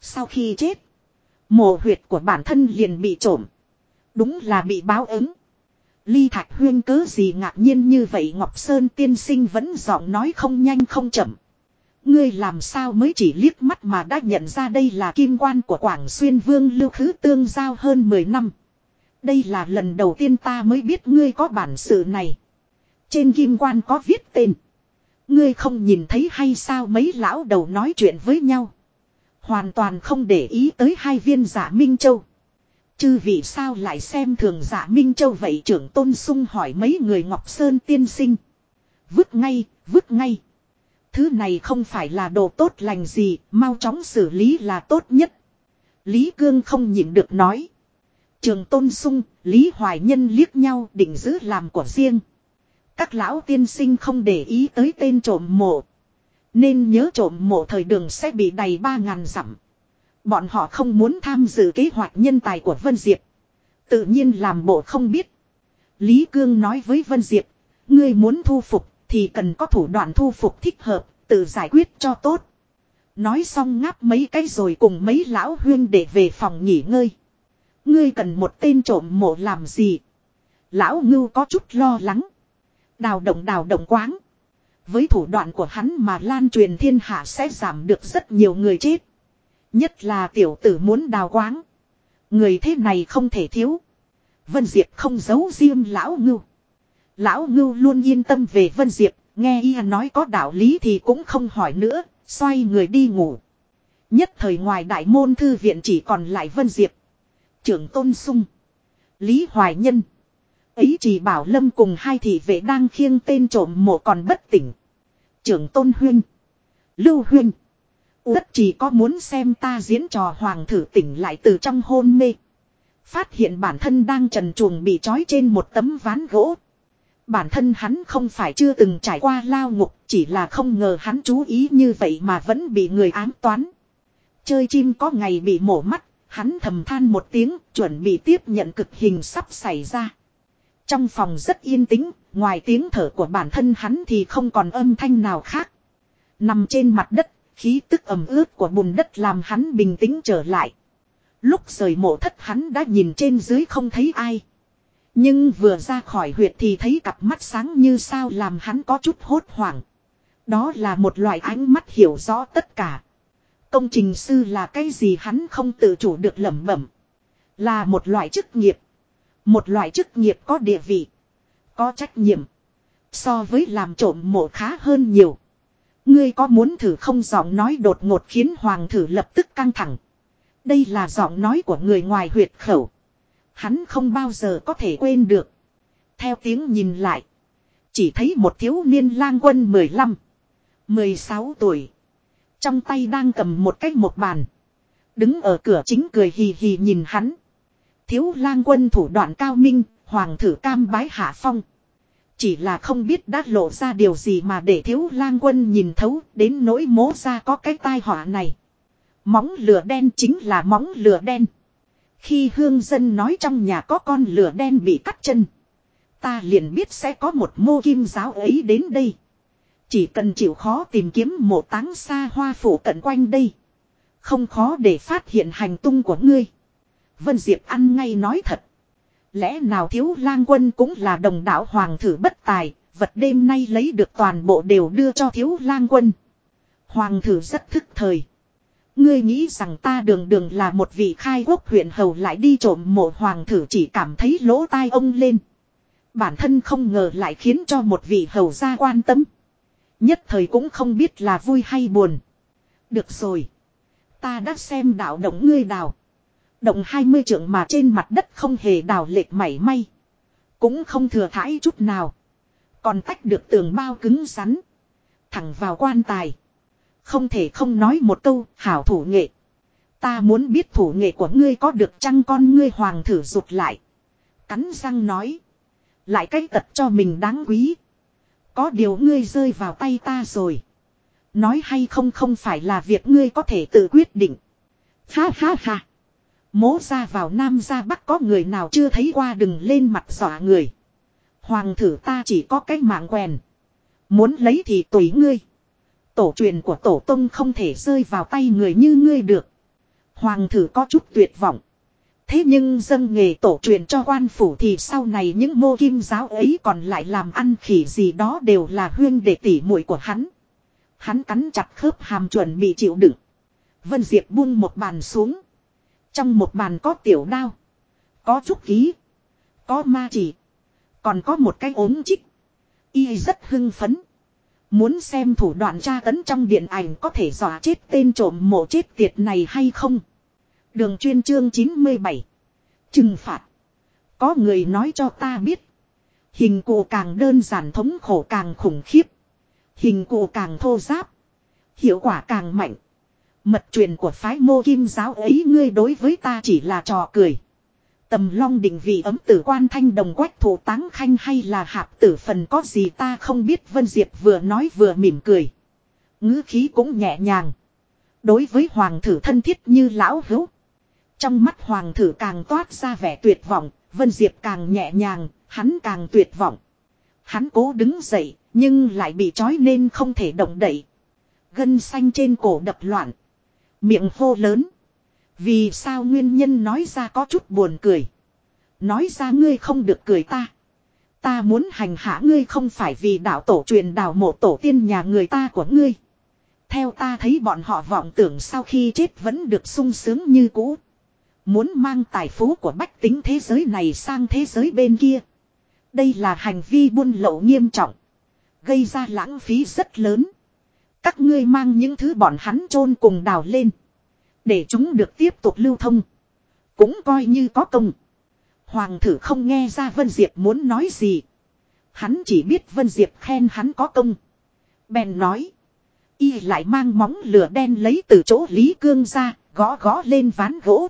Sau khi chết, mộ huyệt của bản thân liền bị trộm. Đúng là bị báo ứng. Ly Thạch Huyên cớ gì ngạc nhiên như vậy Ngọc Sơn tiên sinh vẫn giọng nói không nhanh không chậm. Ngươi làm sao mới chỉ liếc mắt mà đã nhận ra đây là kim quan của Quảng Xuyên Vương lưu khứ tương giao hơn 10 năm. Đây là lần đầu tiên ta mới biết ngươi có bản sự này. Trên kim quan có viết tên. Ngươi không nhìn thấy hay sao mấy lão đầu nói chuyện với nhau. Hoàn toàn không để ý tới hai viên giả Minh Châu. Chư vì sao lại xem thường giả Minh Châu vậy trưởng tôn sung hỏi mấy người Ngọc Sơn tiên sinh. Vứt ngay, vứt ngay. Thứ này không phải là đồ tốt lành gì, mau chóng xử lý là tốt nhất. Lý Cương không nhịn được nói. Trường Tôn Sung, Lý Hoài Nhân liếc nhau định giữ làm của riêng. Các lão tiên sinh không để ý tới tên trộm mộ. Nên nhớ trộm mộ thời đường sẽ bị đầy ba ngàn dặm. Bọn họ không muốn tham dự kế hoạch nhân tài của Vân Diệp. Tự nhiên làm bộ không biết. Lý Cương nói với Vân Diệp. Ngươi muốn thu phục thì cần có thủ đoạn thu phục thích hợp, tự giải quyết cho tốt. Nói xong ngáp mấy cái rồi cùng mấy lão huyên để về phòng nghỉ ngơi. Ngươi cần một tên trộm mộ làm gì? Lão ngưu có chút lo lắng. Đào động đào động quáng. Với thủ đoạn của hắn mà lan truyền thiên hạ sẽ giảm được rất nhiều người chết. Nhất là tiểu tử muốn đào quáng. Người thế này không thể thiếu. Vân Diệp không giấu riêng lão ngưu. Lão ngưu luôn yên tâm về Vân Diệp, nghe y nói có đạo lý thì cũng không hỏi nữa, xoay người đi ngủ. Nhất thời ngoài đại môn thư viện chỉ còn lại Vân Diệp. Trưởng Tôn Sung. Lý Hoài Nhân. Ấy chỉ bảo Lâm cùng hai thị vệ đang khiêng tên trộm mộ còn bất tỉnh. Trưởng Tôn Huyên. Lưu Huyên. Tất chỉ có muốn xem ta diễn trò hoàng thử tỉnh lại từ trong hôn mê. Phát hiện bản thân đang trần chuồng bị trói trên một tấm ván gỗ. Bản thân hắn không phải chưa từng trải qua lao ngục, chỉ là không ngờ hắn chú ý như vậy mà vẫn bị người ám toán. Chơi chim có ngày bị mổ mắt, hắn thầm than một tiếng, chuẩn bị tiếp nhận cực hình sắp xảy ra. Trong phòng rất yên tĩnh, ngoài tiếng thở của bản thân hắn thì không còn âm thanh nào khác. Nằm trên mặt đất, khí tức ẩm ướt của bùn đất làm hắn bình tĩnh trở lại. Lúc rời mộ thất hắn đã nhìn trên dưới không thấy ai. Nhưng vừa ra khỏi huyệt thì thấy cặp mắt sáng như sao làm hắn có chút hốt hoảng. Đó là một loại ánh mắt hiểu rõ tất cả. Công trình sư là cái gì hắn không tự chủ được lẩm bẩm. Là một loại chức nghiệp. Một loại chức nghiệp có địa vị. Có trách nhiệm. So với làm trộm mộ khá hơn nhiều. Ngươi có muốn thử không giọng nói đột ngột khiến hoàng thử lập tức căng thẳng. Đây là giọng nói của người ngoài huyệt khẩu. Hắn không bao giờ có thể quên được. Theo tiếng nhìn lại. Chỉ thấy một thiếu niên lang quân 15. 16 tuổi. Trong tay đang cầm một cái một bàn. Đứng ở cửa chính cười hì hì nhìn hắn. Thiếu lang quân thủ đoạn cao minh, hoàng thử cam bái hạ phong. Chỉ là không biết đã lộ ra điều gì mà để thiếu lang quân nhìn thấu đến nỗi mố ra có cái tai họa này. Móng lửa đen chính là móng lửa đen. Khi hương dân nói trong nhà có con lửa đen bị cắt chân. Ta liền biết sẽ có một mô kim giáo ấy đến đây. Chỉ cần chịu khó tìm kiếm một táng xa hoa phủ cận quanh đây. Không khó để phát hiện hành tung của ngươi. Vân Diệp ăn ngay nói thật. Lẽ nào thiếu lang quân cũng là đồng đạo hoàng thử bất tài, vật đêm nay lấy được toàn bộ đều đưa cho thiếu lang quân. Hoàng thử rất thức thời. Ngươi nghĩ rằng ta đường đường là một vị khai quốc huyện hầu lại đi trộm mộ hoàng thử chỉ cảm thấy lỗ tai ông lên. Bản thân không ngờ lại khiến cho một vị hầu gia quan tâm. Nhất thời cũng không biết là vui hay buồn. Được rồi. Ta đã xem đạo động ngươi đào. Động 20 trượng mà trên mặt đất không hề đào lệch mảy may. Cũng không thừa thãi chút nào. Còn tách được tường bao cứng rắn. Thẳng vào quan tài. Không thể không nói một câu, hảo thủ nghệ. Ta muốn biết thủ nghệ của ngươi có được chăng con ngươi hoàng thử rụt lại. Cắn răng nói. Lại cái tật cho mình đáng quý. Có điều ngươi rơi vào tay ta rồi. Nói hay không không phải là việc ngươi có thể tự quyết định. Ha ha ha. Mố ra vào Nam ra Bắc có người nào chưa thấy qua đừng lên mặt dọa người. Hoàng thử ta chỉ có cái mạng quèn. Muốn lấy thì tùy ngươi. Tổ truyền của tổ tông không thể rơi vào tay người như ngươi được. Hoàng thử có chút tuyệt vọng. Thế nhưng dân nghề tổ truyền cho quan phủ thì sau này những mô kim giáo ấy còn lại làm ăn khỉ gì đó đều là huyên để tỉ muội của hắn. Hắn cắn chặt khớp hàm chuẩn bị chịu đựng. Vân Diệp buông một bàn xuống. Trong một bàn có tiểu đao. Có trúc ký. Có ma chỉ. Còn có một cái ốm chích. Y rất hưng phấn. Muốn xem thủ đoạn tra tấn trong điện ảnh có thể dọa chết tên trộm mộ chết tiệt này hay không. Đường chuyên chương 97. Trừng phạt. Có người nói cho ta biết. Hình cụ càng đơn giản thống khổ càng khủng khiếp. Hình cụ càng thô giáp. Hiệu quả càng mạnh. Mật truyền của phái mô kim giáo ấy ngươi đối với ta chỉ là trò cười. Tầm long định vị ấm tử quan thanh đồng quách thủ táng khanh hay là hạp tử phần có gì ta không biết, Vân Diệp vừa nói vừa mỉm cười. ngữ khí cũng nhẹ nhàng. Đối với hoàng thử thân thiết như lão hữu. Trong mắt hoàng thử càng toát ra vẻ tuyệt vọng, Vân Diệp càng nhẹ nhàng, hắn càng tuyệt vọng. Hắn cố đứng dậy, nhưng lại bị trói nên không thể động đậy. Gân xanh trên cổ đập loạn. Miệng hô lớn. Vì sao nguyên nhân nói ra có chút buồn cười. Nói ra ngươi không được cười ta. Ta muốn hành hạ ngươi không phải vì đạo tổ truyền đạo mộ tổ tiên nhà người ta của ngươi. Theo ta thấy bọn họ vọng tưởng sau khi chết vẫn được sung sướng như cũ. Muốn mang tài phú của bách tính thế giới này sang thế giới bên kia. Đây là hành vi buôn lậu nghiêm trọng. Gây ra lãng phí rất lớn. Các ngươi mang những thứ bọn hắn chôn cùng đào lên. Để chúng được tiếp tục lưu thông. Cũng coi như có công. Hoàng thử không nghe ra Vân Diệp muốn nói gì. Hắn chỉ biết Vân Diệp khen hắn có công. Bèn nói. Y lại mang móng lửa đen lấy từ chỗ Lý Cương ra, gõ gõ lên ván gỗ.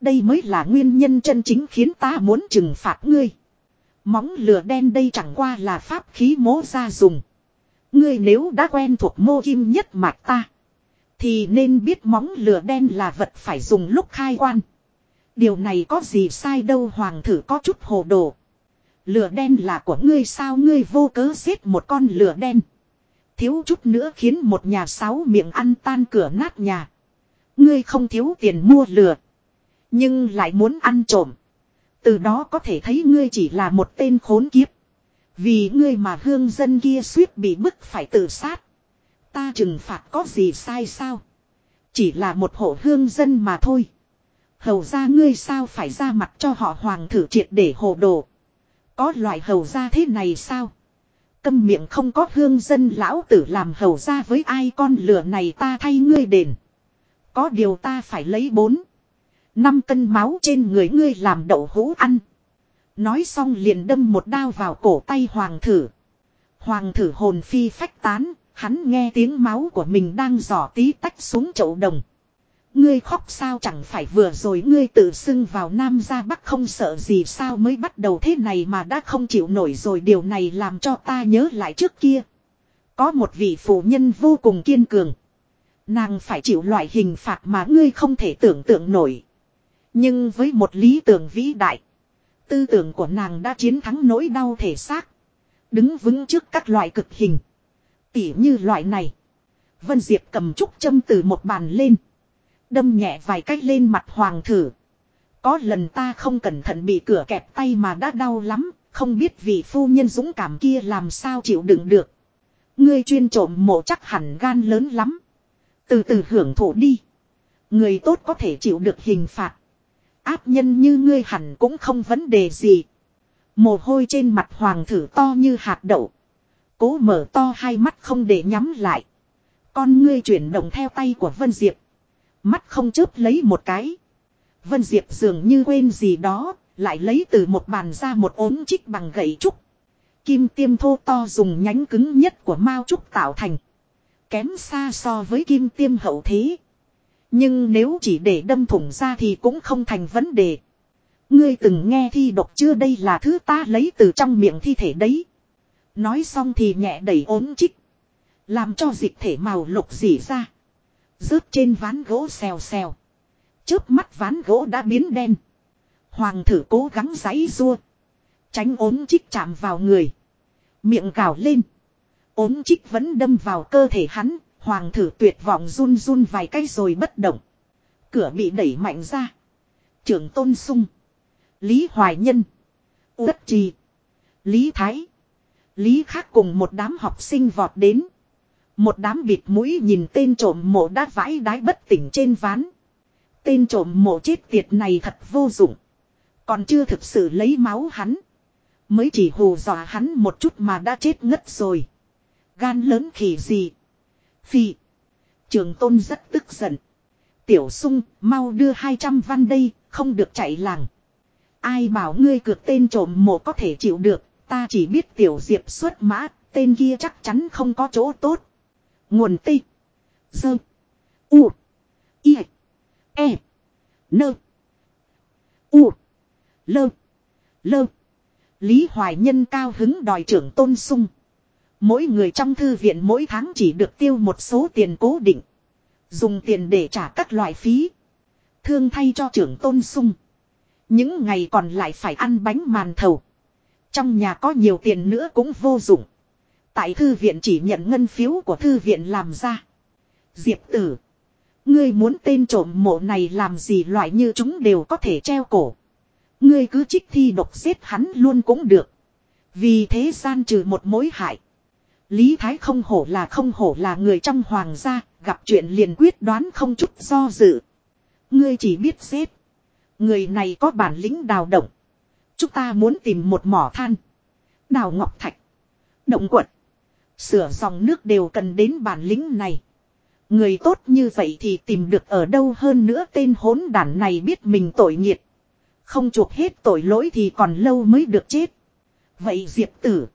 Đây mới là nguyên nhân chân chính khiến ta muốn trừng phạt ngươi. Móng lửa đen đây chẳng qua là pháp khí mố ra dùng. Ngươi nếu đã quen thuộc mô kim nhất mạch ta. Thì nên biết móng lửa đen là vật phải dùng lúc khai quan. Điều này có gì sai đâu hoàng thử có chút hồ đồ. Lửa đen là của ngươi sao ngươi vô cớ giết một con lửa đen. Thiếu chút nữa khiến một nhà sáu miệng ăn tan cửa nát nhà. Ngươi không thiếu tiền mua lửa. Nhưng lại muốn ăn trộm. Từ đó có thể thấy ngươi chỉ là một tên khốn kiếp. Vì ngươi mà hương dân kia suýt bị bức phải tự sát. Ta trừng phạt có gì sai sao? Chỉ là một hộ hương dân mà thôi. Hầu ra ngươi sao phải ra mặt cho họ hoàng thử triệt để hồ đồ. Có loại hầu ra thế này sao? Câm miệng không có hương dân lão tử làm hầu ra với ai con lửa này ta thay ngươi đền. Có điều ta phải lấy bốn. Năm cân máu trên người ngươi làm đậu hũ ăn. Nói xong liền đâm một đao vào cổ tay hoàng thử. Hoàng thử hồn phi phách tán, hắn nghe tiếng máu của mình đang giỏ tí tách xuống chậu đồng. Ngươi khóc sao chẳng phải vừa rồi ngươi tự xưng vào Nam ra Bắc không sợ gì sao mới bắt đầu thế này mà đã không chịu nổi rồi điều này làm cho ta nhớ lại trước kia. Có một vị phụ nhân vô cùng kiên cường. Nàng phải chịu loại hình phạt mà ngươi không thể tưởng tượng nổi. Nhưng với một lý tưởng vĩ đại. Tư tưởng của nàng đã chiến thắng nỗi đau thể xác. Đứng vững trước các loại cực hình. Tỉ như loại này. Vân Diệp cầm trúc châm từ một bàn lên. Đâm nhẹ vài cách lên mặt hoàng thử. Có lần ta không cẩn thận bị cửa kẹp tay mà đã đau lắm. Không biết vị phu nhân dũng cảm kia làm sao chịu đựng được. Ngươi chuyên trộm mộ chắc hẳn gan lớn lắm. Từ từ hưởng thụ đi. Người tốt có thể chịu được hình phạt. Áp nhân như ngươi hẳn cũng không vấn đề gì. Mồ hôi trên mặt hoàng thử to như hạt đậu. Cố mở to hai mắt không để nhắm lại. Con ngươi chuyển động theo tay của Vân Diệp. Mắt không chớp lấy một cái. Vân Diệp dường như quên gì đó, lại lấy từ một bàn ra một ốm chích bằng gậy trúc. Kim tiêm thô to dùng nhánh cứng nhất của mao trúc tạo thành. Kém xa so với kim tiêm hậu thế. Nhưng nếu chỉ để đâm thủng ra thì cũng không thành vấn đề. Ngươi từng nghe thi độc chưa đây là thứ ta lấy từ trong miệng thi thể đấy. Nói xong thì nhẹ đẩy ốm chích. Làm cho dịch thể màu lục dỉ ra. Rớt trên ván gỗ xèo xèo. trước mắt ván gỗ đã biến đen. Hoàng thử cố gắng giãy rua. Tránh ốm chích chạm vào người. Miệng cào lên. ốm chích vẫn đâm vào cơ thể hắn. Hoàng thử tuyệt vọng run run vài cái rồi bất động. Cửa bị đẩy mạnh ra. Trưởng tôn sung. Lý Hoài Nhân. Uất Trì. Lý Thái. Lý khác cùng một đám học sinh vọt đến. Một đám bịt mũi nhìn tên trộm mộ đã vãi đái bất tỉnh trên ván. Tên trộm mộ chết tiệt này thật vô dụng. Còn chưa thực sự lấy máu hắn. Mới chỉ hù dọa hắn một chút mà đã chết ngất rồi. Gan lớn khỉ gì. Phi. Trường tôn rất tức giận. Tiểu sung mau đưa 200 văn đây, không được chạy làng. Ai bảo ngươi cược tên trộm mộ có thể chịu được, ta chỉ biết tiểu diệp xuất mã, tên kia chắc chắn không có chỗ tốt. Nguồn ti. Dơ. U. I. E. Nơ. U. Lơ. Lơ. Lý Hoài Nhân cao hứng đòi trưởng tôn sung. Mỗi người trong thư viện mỗi tháng chỉ được tiêu một số tiền cố định. Dùng tiền để trả các loại phí. Thương thay cho trưởng tôn sung. Những ngày còn lại phải ăn bánh màn thầu. Trong nhà có nhiều tiền nữa cũng vô dụng. Tại thư viện chỉ nhận ngân phiếu của thư viện làm ra. Diệp tử. Ngươi muốn tên trộm mộ này làm gì loại như chúng đều có thể treo cổ. Ngươi cứ trích thi độc giết hắn luôn cũng được. Vì thế gian trừ một mối hại. Lý Thái không hổ là không hổ là người trong hoàng gia, gặp chuyện liền quyết đoán không chút do dự. Ngươi chỉ biết xếp. Người này có bản lĩnh đào động. Chúng ta muốn tìm một mỏ than. Đào ngọc thạch. Động quật. Sửa dòng nước đều cần đến bản lĩnh này. Người tốt như vậy thì tìm được ở đâu hơn nữa tên hỗn đản này biết mình tội nghiệt. Không chuộc hết tội lỗi thì còn lâu mới được chết. Vậy Diệp Tử.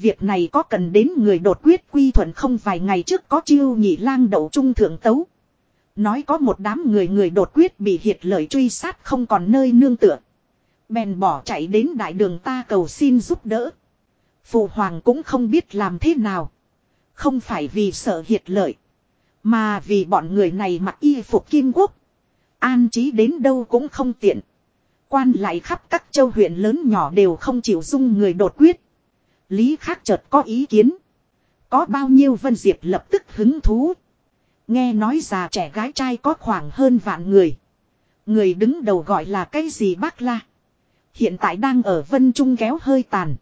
Việc này có cần đến người đột quyết quy thuận không vài ngày trước có chiêu nhị lang đậu trung thượng tấu. Nói có một đám người người đột quyết bị hiệt lợi truy sát không còn nơi nương tựa. Bèn bỏ chạy đến đại đường ta cầu xin giúp đỡ. Phụ hoàng cũng không biết làm thế nào. Không phải vì sợ hiệt lợi. Mà vì bọn người này mặc y phục kim quốc. An trí đến đâu cũng không tiện. Quan lại khắp các châu huyện lớn nhỏ đều không chịu dung người đột quyết. Lý khác chợt có ý kiến. Có bao nhiêu Vân Diệp lập tức hứng thú. Nghe nói già trẻ gái trai có khoảng hơn vạn người. Người đứng đầu gọi là cái gì bác la. Hiện tại đang ở Vân Trung kéo hơi tàn.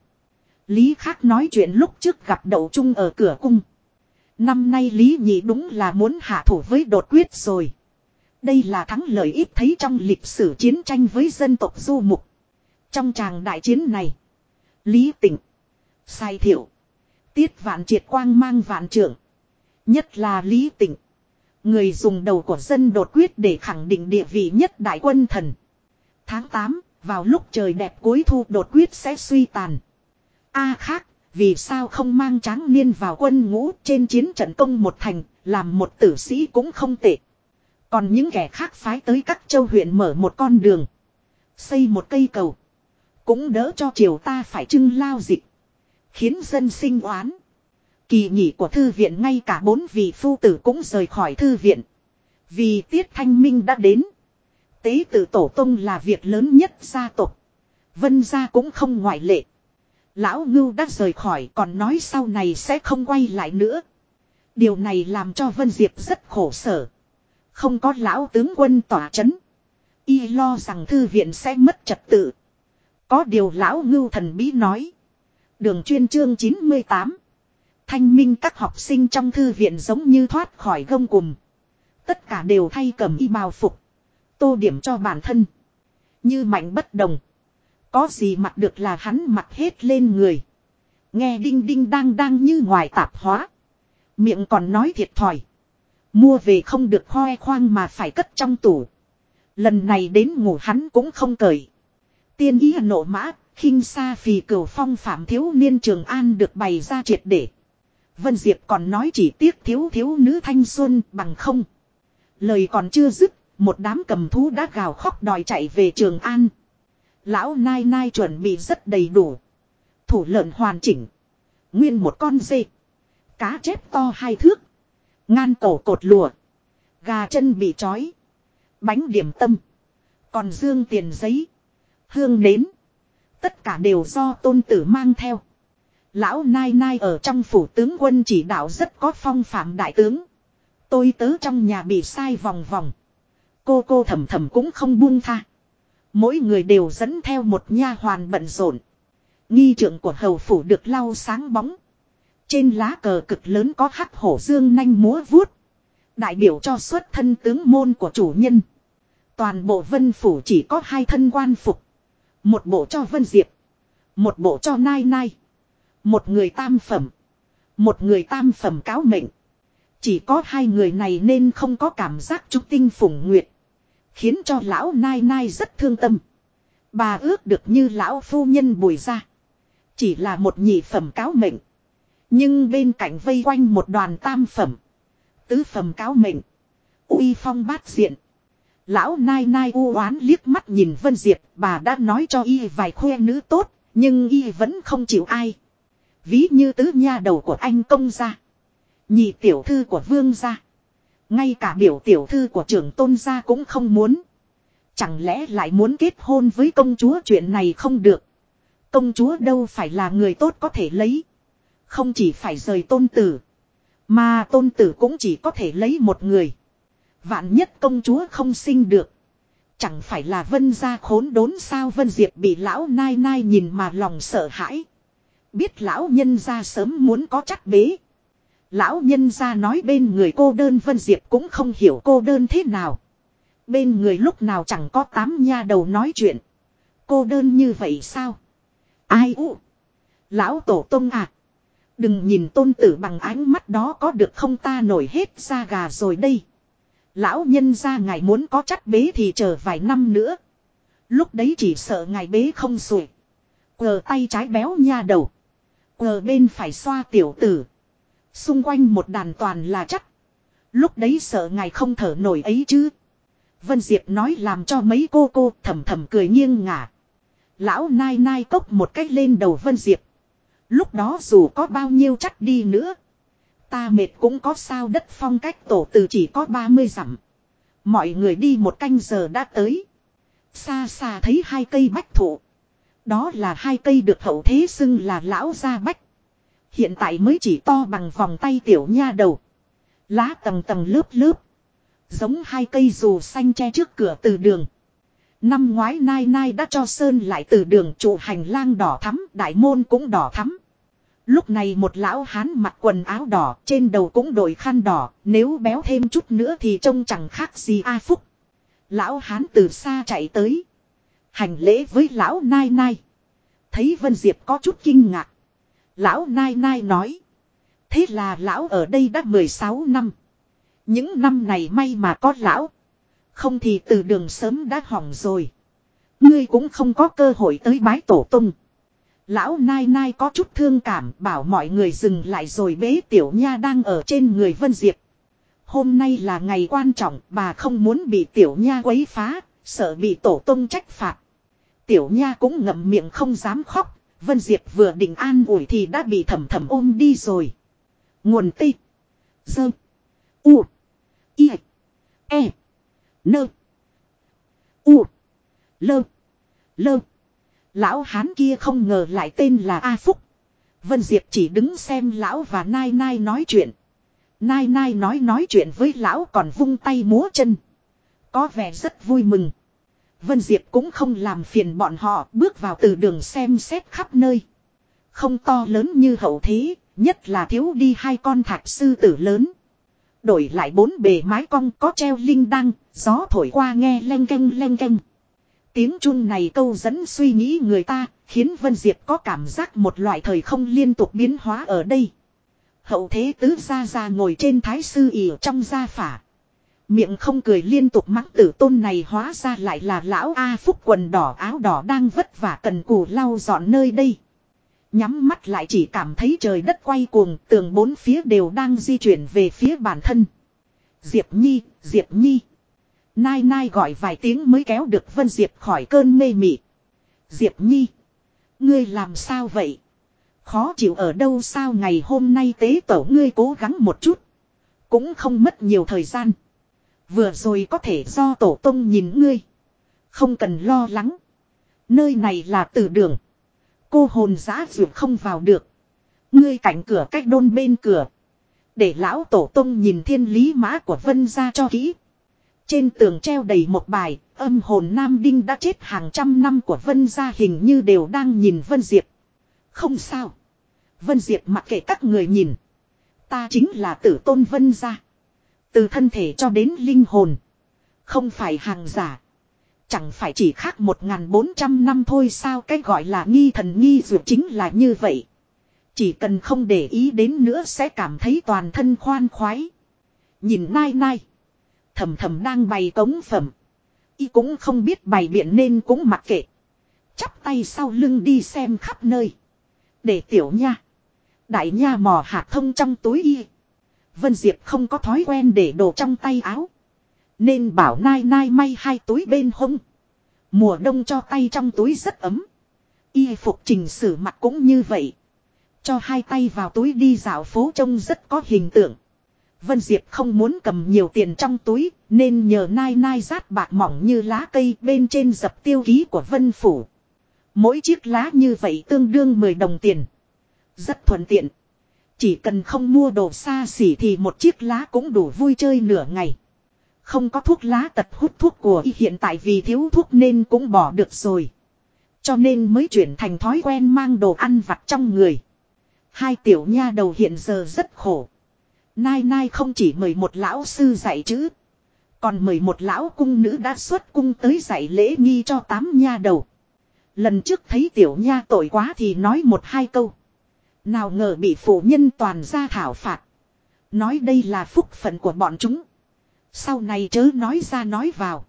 Lý khác nói chuyện lúc trước gặp đậu trung ở cửa cung. Năm nay Lý Nhị đúng là muốn hạ thủ với đột quyết rồi. Đây là thắng lợi ít thấy trong lịch sử chiến tranh với dân tộc du mục. Trong tràng đại chiến này, Lý Tịnh, Sai thiểu Tiết Vạn Triệt Quang mang vạn trưởng. Nhất là Lý Tịnh, người dùng đầu của dân đột quyết để khẳng định địa vị nhất đại quân thần. Tháng 8, vào lúc trời đẹp cuối thu đột quyết sẽ suy tàn. A à khác, vì sao không mang tráng niên vào quân ngũ trên chiến trận công một thành, làm một tử sĩ cũng không tệ. Còn những kẻ khác phái tới các châu huyện mở một con đường. Xây một cây cầu. Cũng đỡ cho triều ta phải trưng lao dịch. Khiến dân sinh oán. Kỳ nghỉ của thư viện ngay cả bốn vị phu tử cũng rời khỏi thư viện. Vì tiết thanh minh đã đến. Tế tự tổ tông là việc lớn nhất gia tộc. Vân gia cũng không ngoại lệ. Lão ngưu đã rời khỏi còn nói sau này sẽ không quay lại nữa. Điều này làm cho Vân Diệp rất khổ sở. Không có lão tướng quân tỏa chấn. Y lo rằng thư viện sẽ mất trật tự. Có điều lão ngưu thần bí nói. Đường chuyên chương 98. Thanh minh các học sinh trong thư viện giống như thoát khỏi gông cùm. Tất cả đều thay cầm y bào phục. Tô điểm cho bản thân. Như mạnh bất đồng. Có gì mặc được là hắn mặc hết lên người. Nghe đinh đinh đang đang như ngoài tạp hóa. Miệng còn nói thiệt thòi. Mua về không được khoe khoang mà phải cất trong tủ. Lần này đến ngủ hắn cũng không cởi. Tiên ý nộ mã, khinh xa phì cửu phong phạm thiếu niên trường an được bày ra triệt để. Vân Diệp còn nói chỉ tiếc thiếu thiếu nữ thanh xuân bằng không. Lời còn chưa dứt, một đám cầm thú đã gào khóc đòi chạy về trường an. Lão nai nai chuẩn bị rất đầy đủ. Thủ lợn hoàn chỉnh. Nguyên một con dê. Cá chép to hai thước. Ngan cổ cột lùa. Gà chân bị trói. Bánh điểm tâm. Còn dương tiền giấy. Hương nến. Tất cả đều do tôn tử mang theo. Lão Nai Nai ở trong phủ tướng quân chỉ đạo rất có phong phạm đại tướng. Tôi tớ trong nhà bị sai vòng vòng. Cô cô thầm thầm cũng không buông tha. Mỗi người đều dẫn theo một nha hoàn bận rộn. Nghi trượng của hầu phủ được lau sáng bóng. Trên lá cờ cực lớn có hắc hổ dương nanh múa vuốt. Đại biểu cho xuất thân tướng môn của chủ nhân. Toàn bộ vân phủ chỉ có hai thân quan phục. Một bộ cho vân diệp. Một bộ cho nai nai. Một người tam phẩm. Một người tam phẩm cáo mệnh. Chỉ có hai người này nên không có cảm giác trúc tinh phủng nguyệt. Khiến cho lão nai nai rất thương tâm. Bà ước được như lão phu nhân bùi ra. Chỉ là một nhị phẩm cáo mệnh. Nhưng bên cạnh vây quanh một đoàn tam phẩm. Tứ phẩm cáo mệnh. uy phong bát diện. Lão nai nai u oán liếc mắt nhìn Vân Diệp. Bà đã nói cho y vài khoe nữ tốt. Nhưng y vẫn không chịu ai. Ví như tứ nha đầu của anh công gia. Nhị tiểu thư của vương gia. Ngay cả biểu tiểu thư của trưởng tôn gia cũng không muốn. Chẳng lẽ lại muốn kết hôn với công chúa chuyện này không được. Công chúa đâu phải là người tốt có thể lấy. Không chỉ phải rời tôn tử. Mà tôn tử cũng chỉ có thể lấy một người. Vạn nhất công chúa không sinh được. Chẳng phải là vân gia khốn đốn sao vân diệp bị lão nai nai nhìn mà lòng sợ hãi. Biết lão nhân ra sớm muốn có chắc bế. Lão nhân ra nói bên người cô đơn Vân Diệp cũng không hiểu cô đơn thế nào. Bên người lúc nào chẳng có tám nha đầu nói chuyện. Cô đơn như vậy sao? Ai u? Lão tổ tông à? Đừng nhìn tôn tử bằng ánh mắt đó có được không ta nổi hết da gà rồi đây. Lão nhân ra ngài muốn có chắc bế thì chờ vài năm nữa. Lúc đấy chỉ sợ ngài bế không sủi. Quờ tay trái béo nha đầu. Quờ bên phải xoa tiểu tử. Xung quanh một đàn toàn là chắc. Lúc đấy sợ ngài không thở nổi ấy chứ. Vân Diệp nói làm cho mấy cô cô thầm thầm cười nghiêng ngả. Lão nai nai cốc một cách lên đầu Vân Diệp. Lúc đó dù có bao nhiêu chắc đi nữa. Ta mệt cũng có sao đất phong cách tổ từ chỉ có 30 dặm. Mọi người đi một canh giờ đã tới. Xa xa thấy hai cây bách thụ. Đó là hai cây được hậu thế xưng là lão gia bách. Hiện tại mới chỉ to bằng vòng tay tiểu nha đầu. Lá tầng tầng lớp lớp. Giống hai cây dù xanh che trước cửa từ đường. Năm ngoái Nai Nai đã cho Sơn lại từ đường trụ hành lang đỏ thắm, đại môn cũng đỏ thắm. Lúc này một lão hán mặc quần áo đỏ, trên đầu cũng đội khăn đỏ, nếu béo thêm chút nữa thì trông chẳng khác gì A Phúc. Lão hán từ xa chạy tới. Hành lễ với lão Nai Nai. Thấy Vân Diệp có chút kinh ngạc. Lão Nai Nai nói. Thế là lão ở đây đã 16 năm. Những năm này may mà có lão. Không thì từ đường sớm đã hỏng rồi. Ngươi cũng không có cơ hội tới bái tổ tung. Lão Nai Nai có chút thương cảm bảo mọi người dừng lại rồi bế tiểu nha đang ở trên người Vân Diệp. Hôm nay là ngày quan trọng bà không muốn bị tiểu nha quấy phá, sợ bị tổ tông trách phạt. Tiểu nha cũng ngậm miệng không dám khóc, Vân Diệp vừa định an ủi thì đã bị thầm thầm ôm đi rồi. Nguồn tị. Dơ. U. I. E. Nơ. U. Lơ. Lơ. Lão hán kia không ngờ lại tên là A Phúc. Vân Diệp chỉ đứng xem lão và Nai Nai nói chuyện. Nai Nai nói nói chuyện với lão còn vung tay múa chân. Có vẻ rất vui mừng. Vân Diệp cũng không làm phiền bọn họ bước vào từ đường xem xét khắp nơi. Không to lớn như hậu thế, nhất là thiếu đi hai con thạch sư tử lớn. Đổi lại bốn bề mái cong có treo linh đăng, gió thổi qua nghe len canh len canh. Tiếng chun này câu dẫn suy nghĩ người ta, khiến Vân Diệp có cảm giác một loại thời không liên tục biến hóa ở đây. Hậu thế tứ gia gia ngồi trên thái sư ỉ trong gia phả. Miệng không cười liên tục mắng tử tôn này hóa ra lại là lão A Phúc quần đỏ áo đỏ đang vất vả cần cù lau dọn nơi đây. Nhắm mắt lại chỉ cảm thấy trời đất quay cuồng, tường bốn phía đều đang di chuyển về phía bản thân. Diệp Nhi, Diệp Nhi. Nai Nai gọi vài tiếng mới kéo được Vân Diệp khỏi cơn mê mị. Diệp Nhi. Ngươi làm sao vậy? Khó chịu ở đâu sao ngày hôm nay tế tổ ngươi cố gắng một chút. Cũng không mất nhiều thời gian. Vừa rồi có thể do tổ tông nhìn ngươi. Không cần lo lắng. Nơi này là tử đường. Cô hồn giã dược không vào được. Ngươi cạnh cửa cách đôn bên cửa. Để lão tổ tông nhìn thiên lý mã của vân ra cho kỹ. Trên tường treo đầy một bài, âm hồn Nam Đinh đã chết hàng trăm năm của Vân gia hình như đều đang nhìn Vân Diệp. Không sao. Vân Diệp mặc kệ các người nhìn. Ta chính là tử tôn Vân gia. Từ thân thể cho đến linh hồn. Không phải hàng giả. Chẳng phải chỉ khác 1.400 năm thôi sao cái gọi là nghi thần nghi dược chính là như vậy. Chỉ cần không để ý đến nữa sẽ cảm thấy toàn thân khoan khoái. Nhìn nai nai. Thầm thầm đang bày cống phẩm. Y cũng không biết bày biện nên cũng mặc kệ. Chắp tay sau lưng đi xem khắp nơi. Để tiểu nha. Đại nha mò hạt thông trong túi y. Vân Diệp không có thói quen để đồ trong tay áo. Nên bảo nai nai may hai túi bên hông. Mùa đông cho tay trong túi rất ấm. Y phục trình sử mặt cũng như vậy. Cho hai tay vào túi đi dạo phố trông rất có hình tượng. Vân Diệp không muốn cầm nhiều tiền trong túi, nên nhờ nai nai rát bạc mỏng như lá cây bên trên dập tiêu ký của Vân Phủ. Mỗi chiếc lá như vậy tương đương 10 đồng tiền. Rất thuận tiện. Chỉ cần không mua đồ xa xỉ thì một chiếc lá cũng đủ vui chơi nửa ngày. Không có thuốc lá tật hút thuốc của y hiện tại vì thiếu thuốc nên cũng bỏ được rồi. Cho nên mới chuyển thành thói quen mang đồ ăn vặt trong người. Hai tiểu nha đầu hiện giờ rất khổ. Nai nai không chỉ mời một lão sư dạy chữ. Còn mời một lão cung nữ đã xuất cung tới dạy lễ nghi cho tám nha đầu. Lần trước thấy tiểu nha tội quá thì nói một hai câu. Nào ngờ bị phụ nhân toàn ra thảo phạt. Nói đây là phúc phận của bọn chúng. Sau này chớ nói ra nói vào.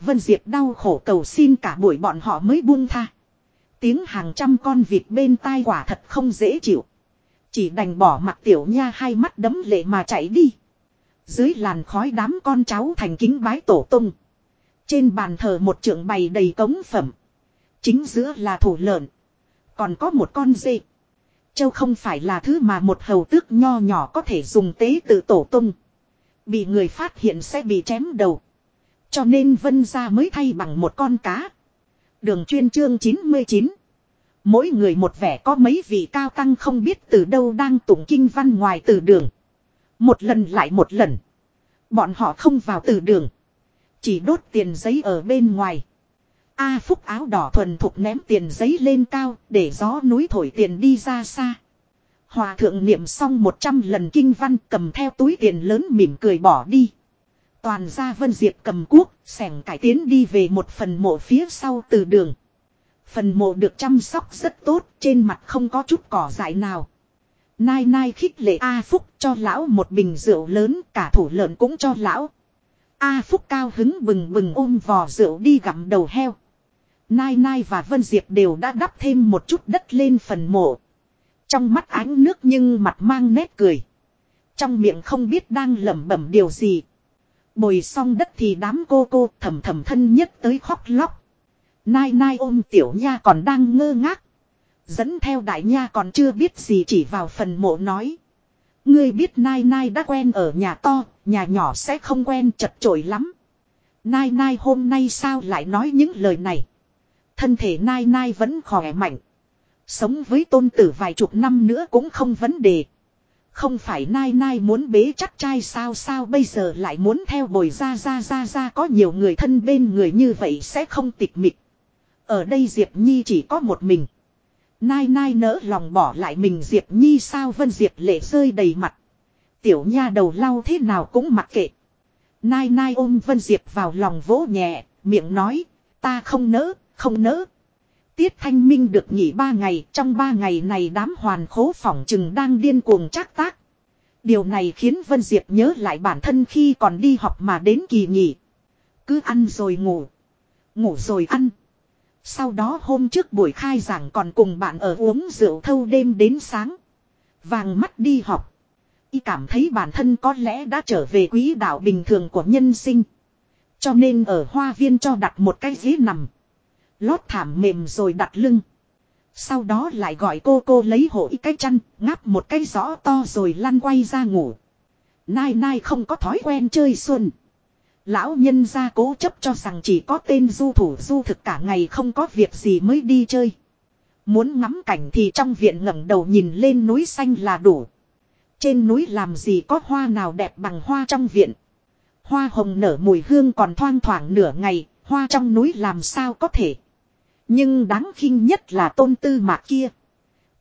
Vân Diệp đau khổ cầu xin cả buổi bọn họ mới buông tha. Tiếng hàng trăm con vịt bên tai quả thật không dễ chịu. Chỉ đành bỏ mặt tiểu nha hai mắt đấm lệ mà chạy đi. Dưới làn khói đám con cháu thành kính bái tổ tung. Trên bàn thờ một trượng bày đầy cống phẩm. Chính giữa là thủ lợn. Còn có một con dê. Châu không phải là thứ mà một hầu tước nho nhỏ có thể dùng tế tự tổ tung. Bị người phát hiện sẽ bị chém đầu. Cho nên vân gia mới thay bằng một con cá. Đường chuyên chương 99. Mỗi người một vẻ có mấy vị cao tăng không biết từ đâu đang tụng kinh văn ngoài từ đường. Một lần lại một lần. Bọn họ không vào từ đường. Chỉ đốt tiền giấy ở bên ngoài. A Phúc áo đỏ thuần thục ném tiền giấy lên cao để gió núi thổi tiền đi ra xa. Hòa thượng niệm xong 100 lần kinh văn cầm theo túi tiền lớn mỉm cười bỏ đi. Toàn gia Vân Diệp cầm cuốc, sẻng cải tiến đi về một phần mộ phía sau từ đường. Phần mộ được chăm sóc rất tốt, trên mặt không có chút cỏ dại nào. Nai nai khích lệ A Phúc cho lão một bình rượu lớn, cả thủ lợn cũng cho lão. A Phúc cao hứng bừng bừng ôm vò rượu đi gặm đầu heo. Nai Nai và Vân Diệp đều đã đắp thêm một chút đất lên phần mộ. Trong mắt ánh nước nhưng mặt mang nét cười. Trong miệng không biết đang lẩm bẩm điều gì. Bồi xong đất thì đám cô cô thầm thầm thân nhất tới khóc lóc. Nai nai ôm tiểu nha còn đang ngơ ngác. Dẫn theo đại nha còn chưa biết gì chỉ vào phần mộ nói. Ngươi biết nai nai đã quen ở nhà to, nhà nhỏ sẽ không quen chật chội lắm. Nai nai hôm nay sao lại nói những lời này. Thân thể nai nai vẫn khỏe mạnh. Sống với tôn tử vài chục năm nữa cũng không vấn đề. Không phải nai nai muốn bế chắc trai sao sao bây giờ lại muốn theo bồi ra ra ra ra có nhiều người thân bên người như vậy sẽ không tịch mịch. Ở đây Diệp Nhi chỉ có một mình. Nai nai nỡ lòng bỏ lại mình Diệp Nhi sao Vân Diệp lệ rơi đầy mặt. Tiểu nha đầu lau thế nào cũng mặc kệ. Nai nai ôm Vân Diệp vào lòng vỗ nhẹ, miệng nói, ta không nỡ, không nỡ. Tiết Thanh Minh được nghỉ ba ngày, trong ba ngày này đám hoàn khố phỏng chừng đang điên cuồng trác tác. Điều này khiến Vân Diệp nhớ lại bản thân khi còn đi học mà đến kỳ nghỉ. Cứ ăn rồi ngủ, ngủ rồi ăn. Sau đó hôm trước buổi khai giảng còn cùng bạn ở uống rượu thâu đêm đến sáng. Vàng mắt đi học. Y cảm thấy bản thân có lẽ đã trở về quỹ đạo bình thường của nhân sinh. Cho nên ở hoa viên cho đặt một cái ghế nằm. Lót thảm mềm rồi đặt lưng. Sau đó lại gọi cô cô lấy hộ y cái chăn, ngáp một cái gió to rồi lăn quay ra ngủ. Nai nai không có thói quen chơi xuân. Lão nhân gia cố chấp cho rằng chỉ có tên du thủ du thực cả ngày không có việc gì mới đi chơi. Muốn ngắm cảnh thì trong viện ngẩng đầu nhìn lên núi xanh là đủ. Trên núi làm gì có hoa nào đẹp bằng hoa trong viện. Hoa hồng nở mùi hương còn thoang thoảng nửa ngày, hoa trong núi làm sao có thể. Nhưng đáng khinh nhất là tôn tư mạc kia.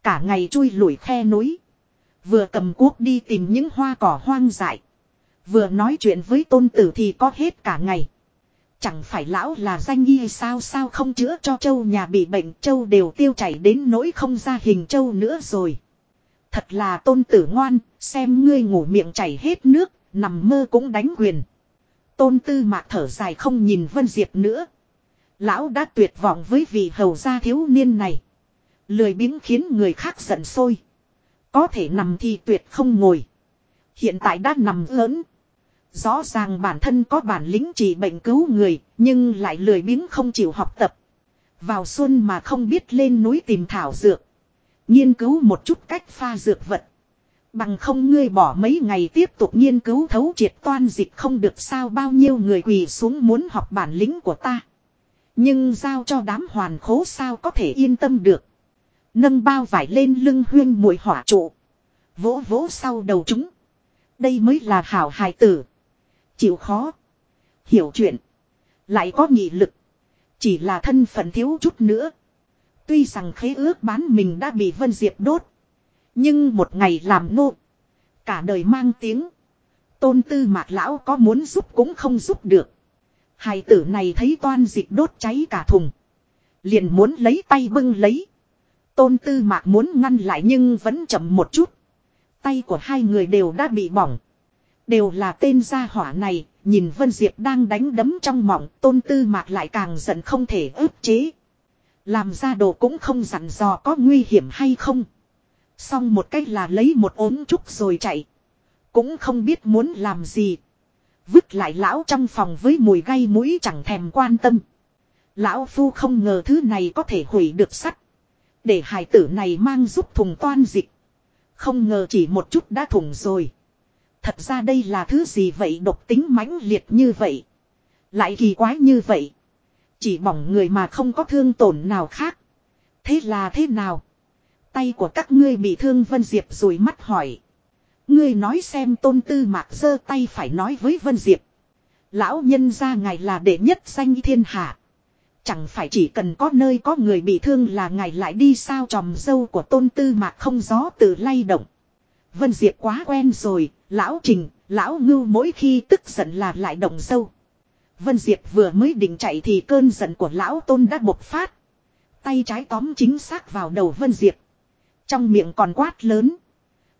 Cả ngày chui lủi khe núi. Vừa cầm cuốc đi tìm những hoa cỏ hoang dại. Vừa nói chuyện với tôn tử thì có hết cả ngày. Chẳng phải lão là danh y sao sao không chữa cho châu nhà bị bệnh châu đều tiêu chảy đến nỗi không ra hình châu nữa rồi. Thật là tôn tử ngoan, xem ngươi ngủ miệng chảy hết nước, nằm mơ cũng đánh quyền. Tôn tư mạc thở dài không nhìn Vân Diệp nữa. Lão đã tuyệt vọng với vị hầu gia thiếu niên này. Lười biếng khiến người khác giận sôi. Có thể nằm thì tuyệt không ngồi. Hiện tại đã nằm lớn. Rõ ràng bản thân có bản lĩnh trị bệnh cứu người, nhưng lại lười biếng không chịu học tập. Vào xuân mà không biết lên núi tìm thảo dược. Nghiên cứu một chút cách pha dược vật. Bằng không ngươi bỏ mấy ngày tiếp tục nghiên cứu thấu triệt toan dịch không được sao bao nhiêu người quỳ xuống muốn học bản lĩnh của ta. Nhưng giao cho đám hoàn khố sao có thể yên tâm được. Nâng bao vải lên lưng huyên mùi hỏa trụ. Vỗ vỗ sau đầu chúng. Đây mới là hảo hài tử. Chịu khó. Hiểu chuyện. Lại có nghị lực. Chỉ là thân phận thiếu chút nữa. Tuy rằng khế ước bán mình đã bị Vân Diệp đốt. Nhưng một ngày làm nô. Cả đời mang tiếng. Tôn tư mạc lão có muốn giúp cũng không giúp được. Hài tử này thấy toan dịch đốt cháy cả thùng. Liền muốn lấy tay bưng lấy. Tôn tư mạc muốn ngăn lại nhưng vẫn chậm một chút. Tay của hai người đều đã bị bỏng. Đều là tên gia hỏa này, nhìn Vân Diệp đang đánh đấm trong mỏng, tôn tư mạc lại càng giận không thể ức chế. Làm ra đồ cũng không dặn dò có nguy hiểm hay không. Xong một cách là lấy một ốm trúc rồi chạy. Cũng không biết muốn làm gì. Vứt lại lão trong phòng với mùi gây mũi chẳng thèm quan tâm. Lão phu không ngờ thứ này có thể hủy được sắt. Để hải tử này mang giúp thùng toan dịch. Không ngờ chỉ một chút đã thủng rồi. Thật ra đây là thứ gì vậy độc tính mãnh liệt như vậy. Lại kỳ quái như vậy. Chỉ bỏng người mà không có thương tổn nào khác. Thế là thế nào? Tay của các ngươi bị thương Vân Diệp rồi mắt hỏi. Ngươi nói xem tôn tư mạc giơ tay phải nói với Vân Diệp. Lão nhân ra ngài là đệ nhất danh thiên hạ. Chẳng phải chỉ cần có nơi có người bị thương là ngài lại đi sao tròm dâu của tôn tư mạc không gió tự lay động. Vân Diệp quá quen rồi, lão trình, lão ngưu mỗi khi tức giận là lại động sâu. Vân Diệp vừa mới định chạy thì cơn giận của lão tôn đã bộc phát. Tay trái tóm chính xác vào đầu Vân Diệp. Trong miệng còn quát lớn.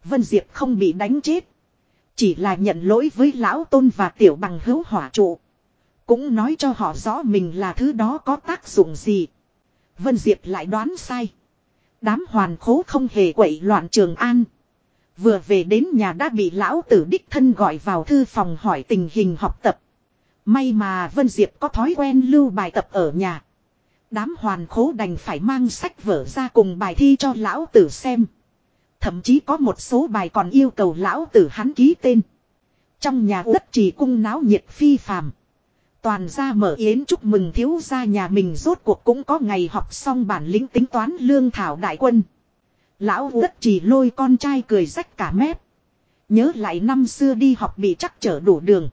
Vân Diệp không bị đánh chết. Chỉ là nhận lỗi với lão tôn và tiểu bằng hữu hỏa trụ. Cũng nói cho họ rõ mình là thứ đó có tác dụng gì. Vân Diệp lại đoán sai. Đám hoàn khố không hề quậy loạn trường an. Vừa về đến nhà đã bị lão tử đích thân gọi vào thư phòng hỏi tình hình học tập. May mà Vân Diệp có thói quen lưu bài tập ở nhà. Đám hoàn khố đành phải mang sách vở ra cùng bài thi cho lão tử xem. Thậm chí có một số bài còn yêu cầu lão tử hắn ký tên. Trong nhà đất trì cung náo nhiệt phi phàm. Toàn ra mở yến chúc mừng thiếu gia nhà mình rốt cuộc cũng có ngày học xong bản lĩnh tính toán lương thảo đại quân. Lão đất chỉ lôi con trai cười rách cả mép. Nhớ lại năm xưa đi học bị chắc trở đủ đường.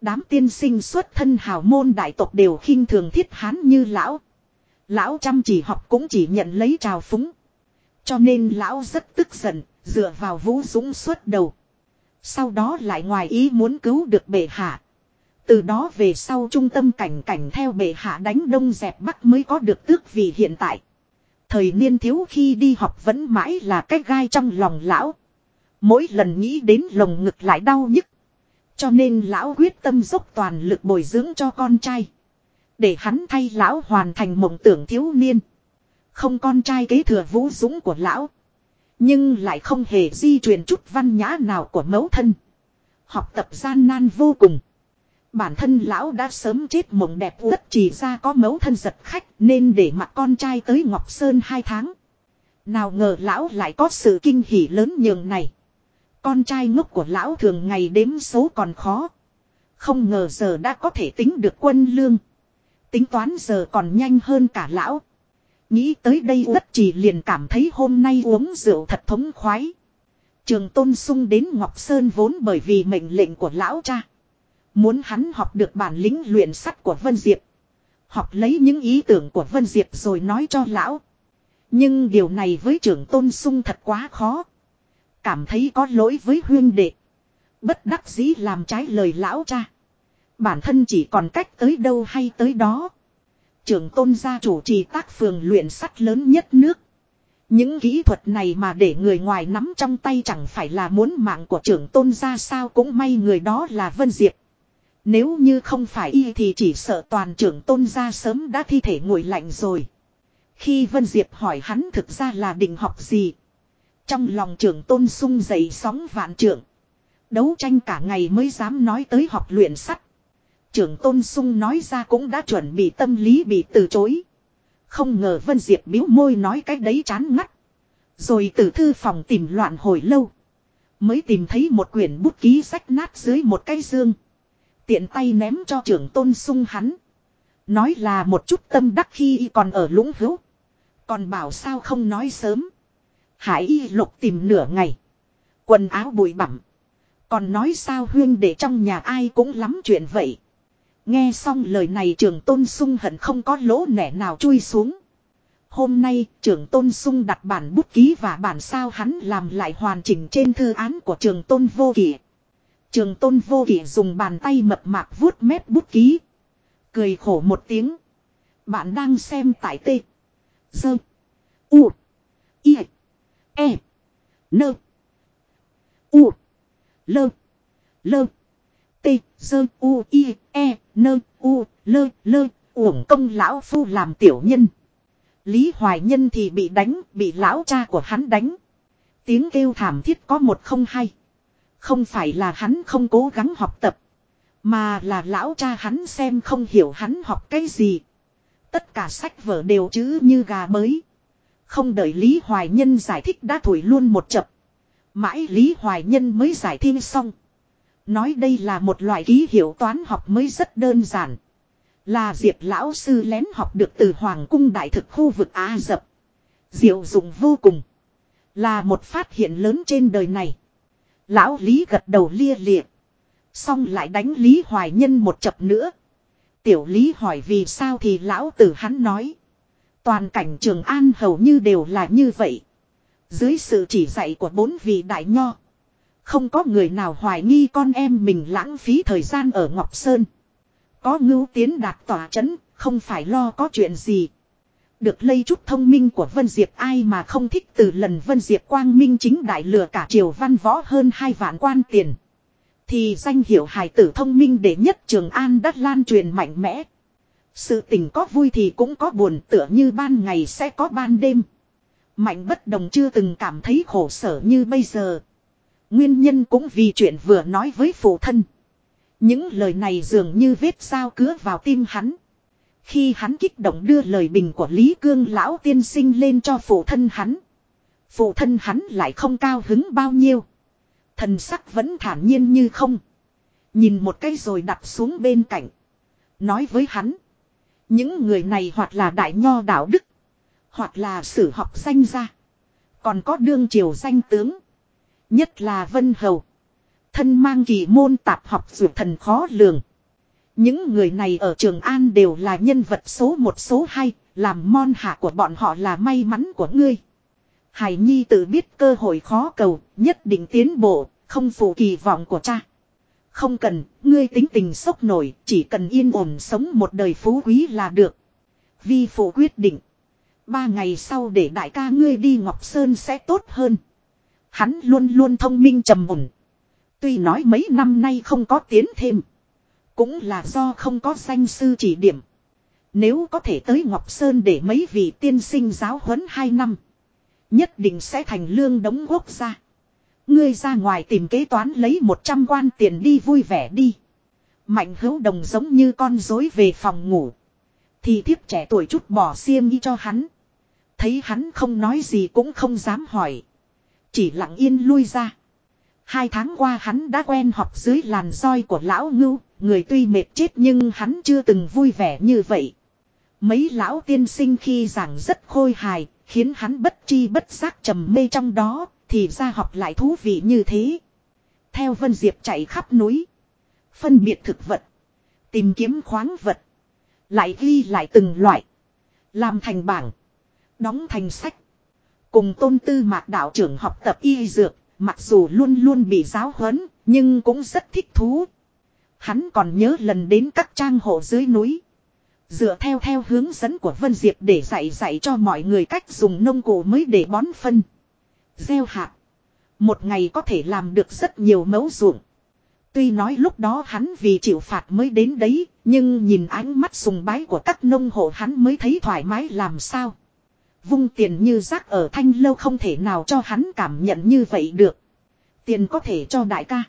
Đám tiên sinh xuất thân hào môn đại tộc đều khinh thường thiết hán như lão. Lão chăm chỉ học cũng chỉ nhận lấy trào phúng. Cho nên lão rất tức giận, dựa vào vũ dũng xuất đầu. Sau đó lại ngoài ý muốn cứu được bệ hạ. Từ đó về sau trung tâm cảnh cảnh theo bệ hạ đánh đông dẹp bắc mới có được tước vì hiện tại. Thời niên thiếu khi đi học vẫn mãi là cái gai trong lòng lão. Mỗi lần nghĩ đến lồng ngực lại đau nhức. Cho nên lão quyết tâm dốc toàn lực bồi dưỡng cho con trai. Để hắn thay lão hoàn thành mộng tưởng thiếu niên. Không con trai kế thừa vũ dũng của lão. Nhưng lại không hề di truyền chút văn nhã nào của mẫu thân. Học tập gian nan vô cùng. Bản thân lão đã sớm chết mộng đẹp đất chỉ ra có mấu thân giật khách nên để mặt con trai tới Ngọc Sơn hai tháng. Nào ngờ lão lại có sự kinh hỉ lớn nhường này. Con trai ngốc của lão thường ngày đếm số còn khó. Không ngờ giờ đã có thể tính được quân lương. Tính toán giờ còn nhanh hơn cả lão. Nghĩ tới đây đất chỉ liền cảm thấy hôm nay uống rượu thật thống khoái. Trường Tôn Sung đến Ngọc Sơn vốn bởi vì mệnh lệnh của lão cha. Muốn hắn học được bản lĩnh luyện sắt của Vân Diệp. Học lấy những ý tưởng của Vân Diệp rồi nói cho lão. Nhưng điều này với trưởng Tôn Sung thật quá khó. Cảm thấy có lỗi với huyên đệ. Bất đắc dĩ làm trái lời lão cha. Bản thân chỉ còn cách tới đâu hay tới đó. Trưởng tôn gia chủ trì tác phường luyện sắt lớn nhất nước. Những kỹ thuật này mà để người ngoài nắm trong tay chẳng phải là muốn mạng của trưởng tôn gia sao cũng may người đó là Vân Diệp. Nếu như không phải y thì chỉ sợ toàn trưởng tôn ra sớm đã thi thể nguội lạnh rồi. Khi Vân Diệp hỏi hắn thực ra là định học gì. Trong lòng trưởng tôn sung dậy sóng vạn trưởng. Đấu tranh cả ngày mới dám nói tới học luyện sắt. Trưởng tôn sung nói ra cũng đã chuẩn bị tâm lý bị từ chối. Không ngờ Vân Diệp biếu môi nói cái đấy chán ngắt. Rồi từ thư phòng tìm loạn hồi lâu. Mới tìm thấy một quyển bút ký sách nát dưới một cái dương. Tiện tay ném cho trưởng tôn sung hắn. Nói là một chút tâm đắc khi y còn ở lũng hữu. Còn bảo sao không nói sớm. Hải y lục tìm nửa ngày. Quần áo bụi bặm. Còn nói sao huyên để trong nhà ai cũng lắm chuyện vậy. Nghe xong lời này trường tôn sung hận không có lỗ nẻ nào chui xuống. Hôm nay trưởng tôn sung đặt bản bút ký và bản sao hắn làm lại hoàn chỉnh trên thư án của trường tôn vô kỷ. Trường tôn vô kỷ dùng bàn tay mập mạp vuốt mép bút ký. Cười khổ một tiếng. Bạn đang xem tại tê. Dơ. U. I. E. Nơ. U. Lơ. Lơ. T. Dơ. U. I. E. Nơ. U. Lơ. Lơ. Uổng công lão phu làm tiểu nhân. Lý Hoài Nhân thì bị đánh, bị lão cha của hắn đánh. Tiếng kêu thảm thiết có một không hay. Không phải là hắn không cố gắng học tập. Mà là lão cha hắn xem không hiểu hắn học cái gì. Tất cả sách vở đều chữ như gà mới Không đợi Lý Hoài Nhân giải thích đã thổi luôn một chập. Mãi Lý Hoài Nhân mới giải thiên xong. Nói đây là một loại ký hiệu toán học mới rất đơn giản. Là Diệp lão sư lén học được từ Hoàng cung đại thực khu vực Á Dập. Diệu dụng vô cùng. Là một phát hiện lớn trên đời này. Lão Lý gật đầu lia lịa. Xong lại đánh Lý Hoài Nhân một chập nữa. Tiểu Lý hỏi vì sao thì lão tử hắn nói. Toàn cảnh Trường An hầu như đều là như vậy. Dưới sự chỉ dạy của bốn vị đại nho. Không có người nào hoài nghi con em mình lãng phí thời gian ở Ngọc Sơn. Có ngưu tiến đạt tỏa chấn, không phải lo có chuyện gì. Được lây chút thông minh của Vân Diệp, ai mà không thích từ lần Vân Diệp quang minh chính đại lừa cả triều văn võ hơn hai vạn quan tiền. Thì danh hiệu hài tử thông minh để nhất Trường An đất lan truyền mạnh mẽ. Sự tình có vui thì cũng có buồn, tựa như ban ngày sẽ có ban đêm. Mạnh bất đồng chưa từng cảm thấy khổ sở như bây giờ. Nguyên nhân cũng vì chuyện vừa nói với phụ thân. Những lời này dường như vết sao cứa vào tim hắn. Khi hắn kích động đưa lời bình của Lý Cương lão tiên sinh lên cho phụ thân hắn. Phụ thân hắn lại không cao hứng bao nhiêu. Thần sắc vẫn thản nhiên như không. Nhìn một cái rồi đặt xuống bên cạnh. Nói với hắn. Những người này hoặc là đại nho đạo đức. Hoặc là sử học danh gia. Còn có đương triều danh tướng. Nhất là Vân Hầu. Thân mang kỳ môn tạp học dù thần khó lường. Những người này ở Trường An đều là nhân vật số một số hai, làm mon hạ của bọn họ là may mắn của ngươi. Hải Nhi tự biết cơ hội khó cầu, nhất định tiến bộ, không phụ kỳ vọng của cha. Không cần, ngươi tính tình sốc nổi, chỉ cần yên ổn sống một đời phú quý là được. Vi phụ quyết định. Ba ngày sau để đại ca ngươi đi Ngọc Sơn sẽ tốt hơn. Hắn luôn luôn thông minh trầm ổn. Tuy nói mấy năm nay không có tiến thêm. Cũng là do không có danh sư chỉ điểm. Nếu có thể tới Ngọc Sơn để mấy vị tiên sinh giáo huấn hai năm. Nhất định sẽ thành lương đống quốc gia. Ngươi ra ngoài tìm kế toán lấy 100 quan tiền đi vui vẻ đi. Mạnh hữu đồng giống như con dối về phòng ngủ. Thì thiếp trẻ tuổi chút bỏ xiêm y cho hắn. Thấy hắn không nói gì cũng không dám hỏi. Chỉ lặng yên lui ra. Hai tháng qua hắn đã quen học dưới làn roi của lão ngưu, người tuy mệt chết nhưng hắn chưa từng vui vẻ như vậy. Mấy lão tiên sinh khi giảng rất khôi hài, khiến hắn bất chi bất giác trầm mê trong đó, thì ra học lại thú vị như thế. Theo Vân Diệp chạy khắp núi, phân biệt thực vật, tìm kiếm khoáng vật, lại ghi lại từng loại, làm thành bảng, đóng thành sách. Cùng tôn tư mạc đạo trưởng học tập y dược, Mặc dù luôn luôn bị giáo huấn, nhưng cũng rất thích thú. Hắn còn nhớ lần đến các trang hộ dưới núi. Dựa theo theo hướng dẫn của Vân Diệp để dạy dạy cho mọi người cách dùng nông cụ mới để bón phân. Gieo hạt. Một ngày có thể làm được rất nhiều mẫu ruộng. Tuy nói lúc đó hắn vì chịu phạt mới đến đấy, nhưng nhìn ánh mắt sùng bái của các nông hộ hắn mới thấy thoải mái làm sao. Vung tiền như rác ở thanh lâu không thể nào cho hắn cảm nhận như vậy được. Tiền có thể cho đại ca.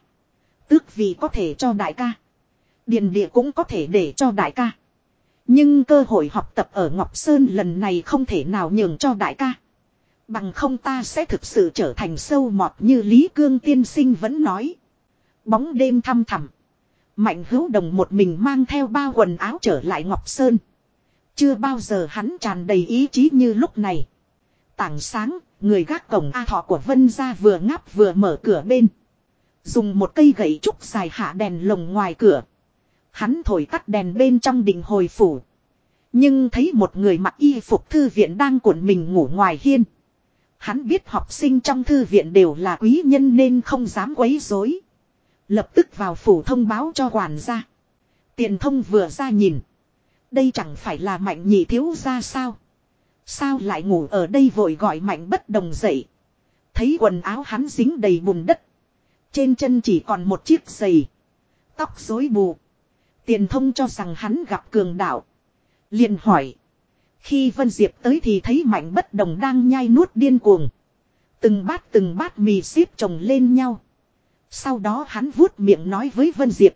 Tước vì có thể cho đại ca. Điền địa cũng có thể để cho đại ca. Nhưng cơ hội học tập ở Ngọc Sơn lần này không thể nào nhường cho đại ca. Bằng không ta sẽ thực sự trở thành sâu mọt như Lý Cương tiên sinh vẫn nói. Bóng đêm thăm thẳm. Mạnh hữu đồng một mình mang theo ba quần áo trở lại Ngọc Sơn. Chưa bao giờ hắn tràn đầy ý chí như lúc này. Tảng sáng, người gác cổng A thọ của Vân ra vừa ngáp vừa mở cửa bên. Dùng một cây gậy trúc dài hạ đèn lồng ngoài cửa. Hắn thổi tắt đèn bên trong đình hồi phủ. Nhưng thấy một người mặc y phục thư viện đang cuộn mình ngủ ngoài hiên. Hắn biết học sinh trong thư viện đều là quý nhân nên không dám quấy rối. Lập tức vào phủ thông báo cho quản gia. Tiền thông vừa ra nhìn. Đây chẳng phải là mạnh nhị thiếu ra sao. Sao lại ngủ ở đây vội gọi mạnh bất đồng dậy. Thấy quần áo hắn dính đầy bùn đất. Trên chân chỉ còn một chiếc giày. Tóc rối bù. Tiền thông cho rằng hắn gặp cường đạo. liền hỏi. Khi Vân Diệp tới thì thấy mạnh bất đồng đang nhai nuốt điên cuồng. Từng bát từng bát mì xếp chồng lên nhau. Sau đó hắn vuốt miệng nói với Vân Diệp.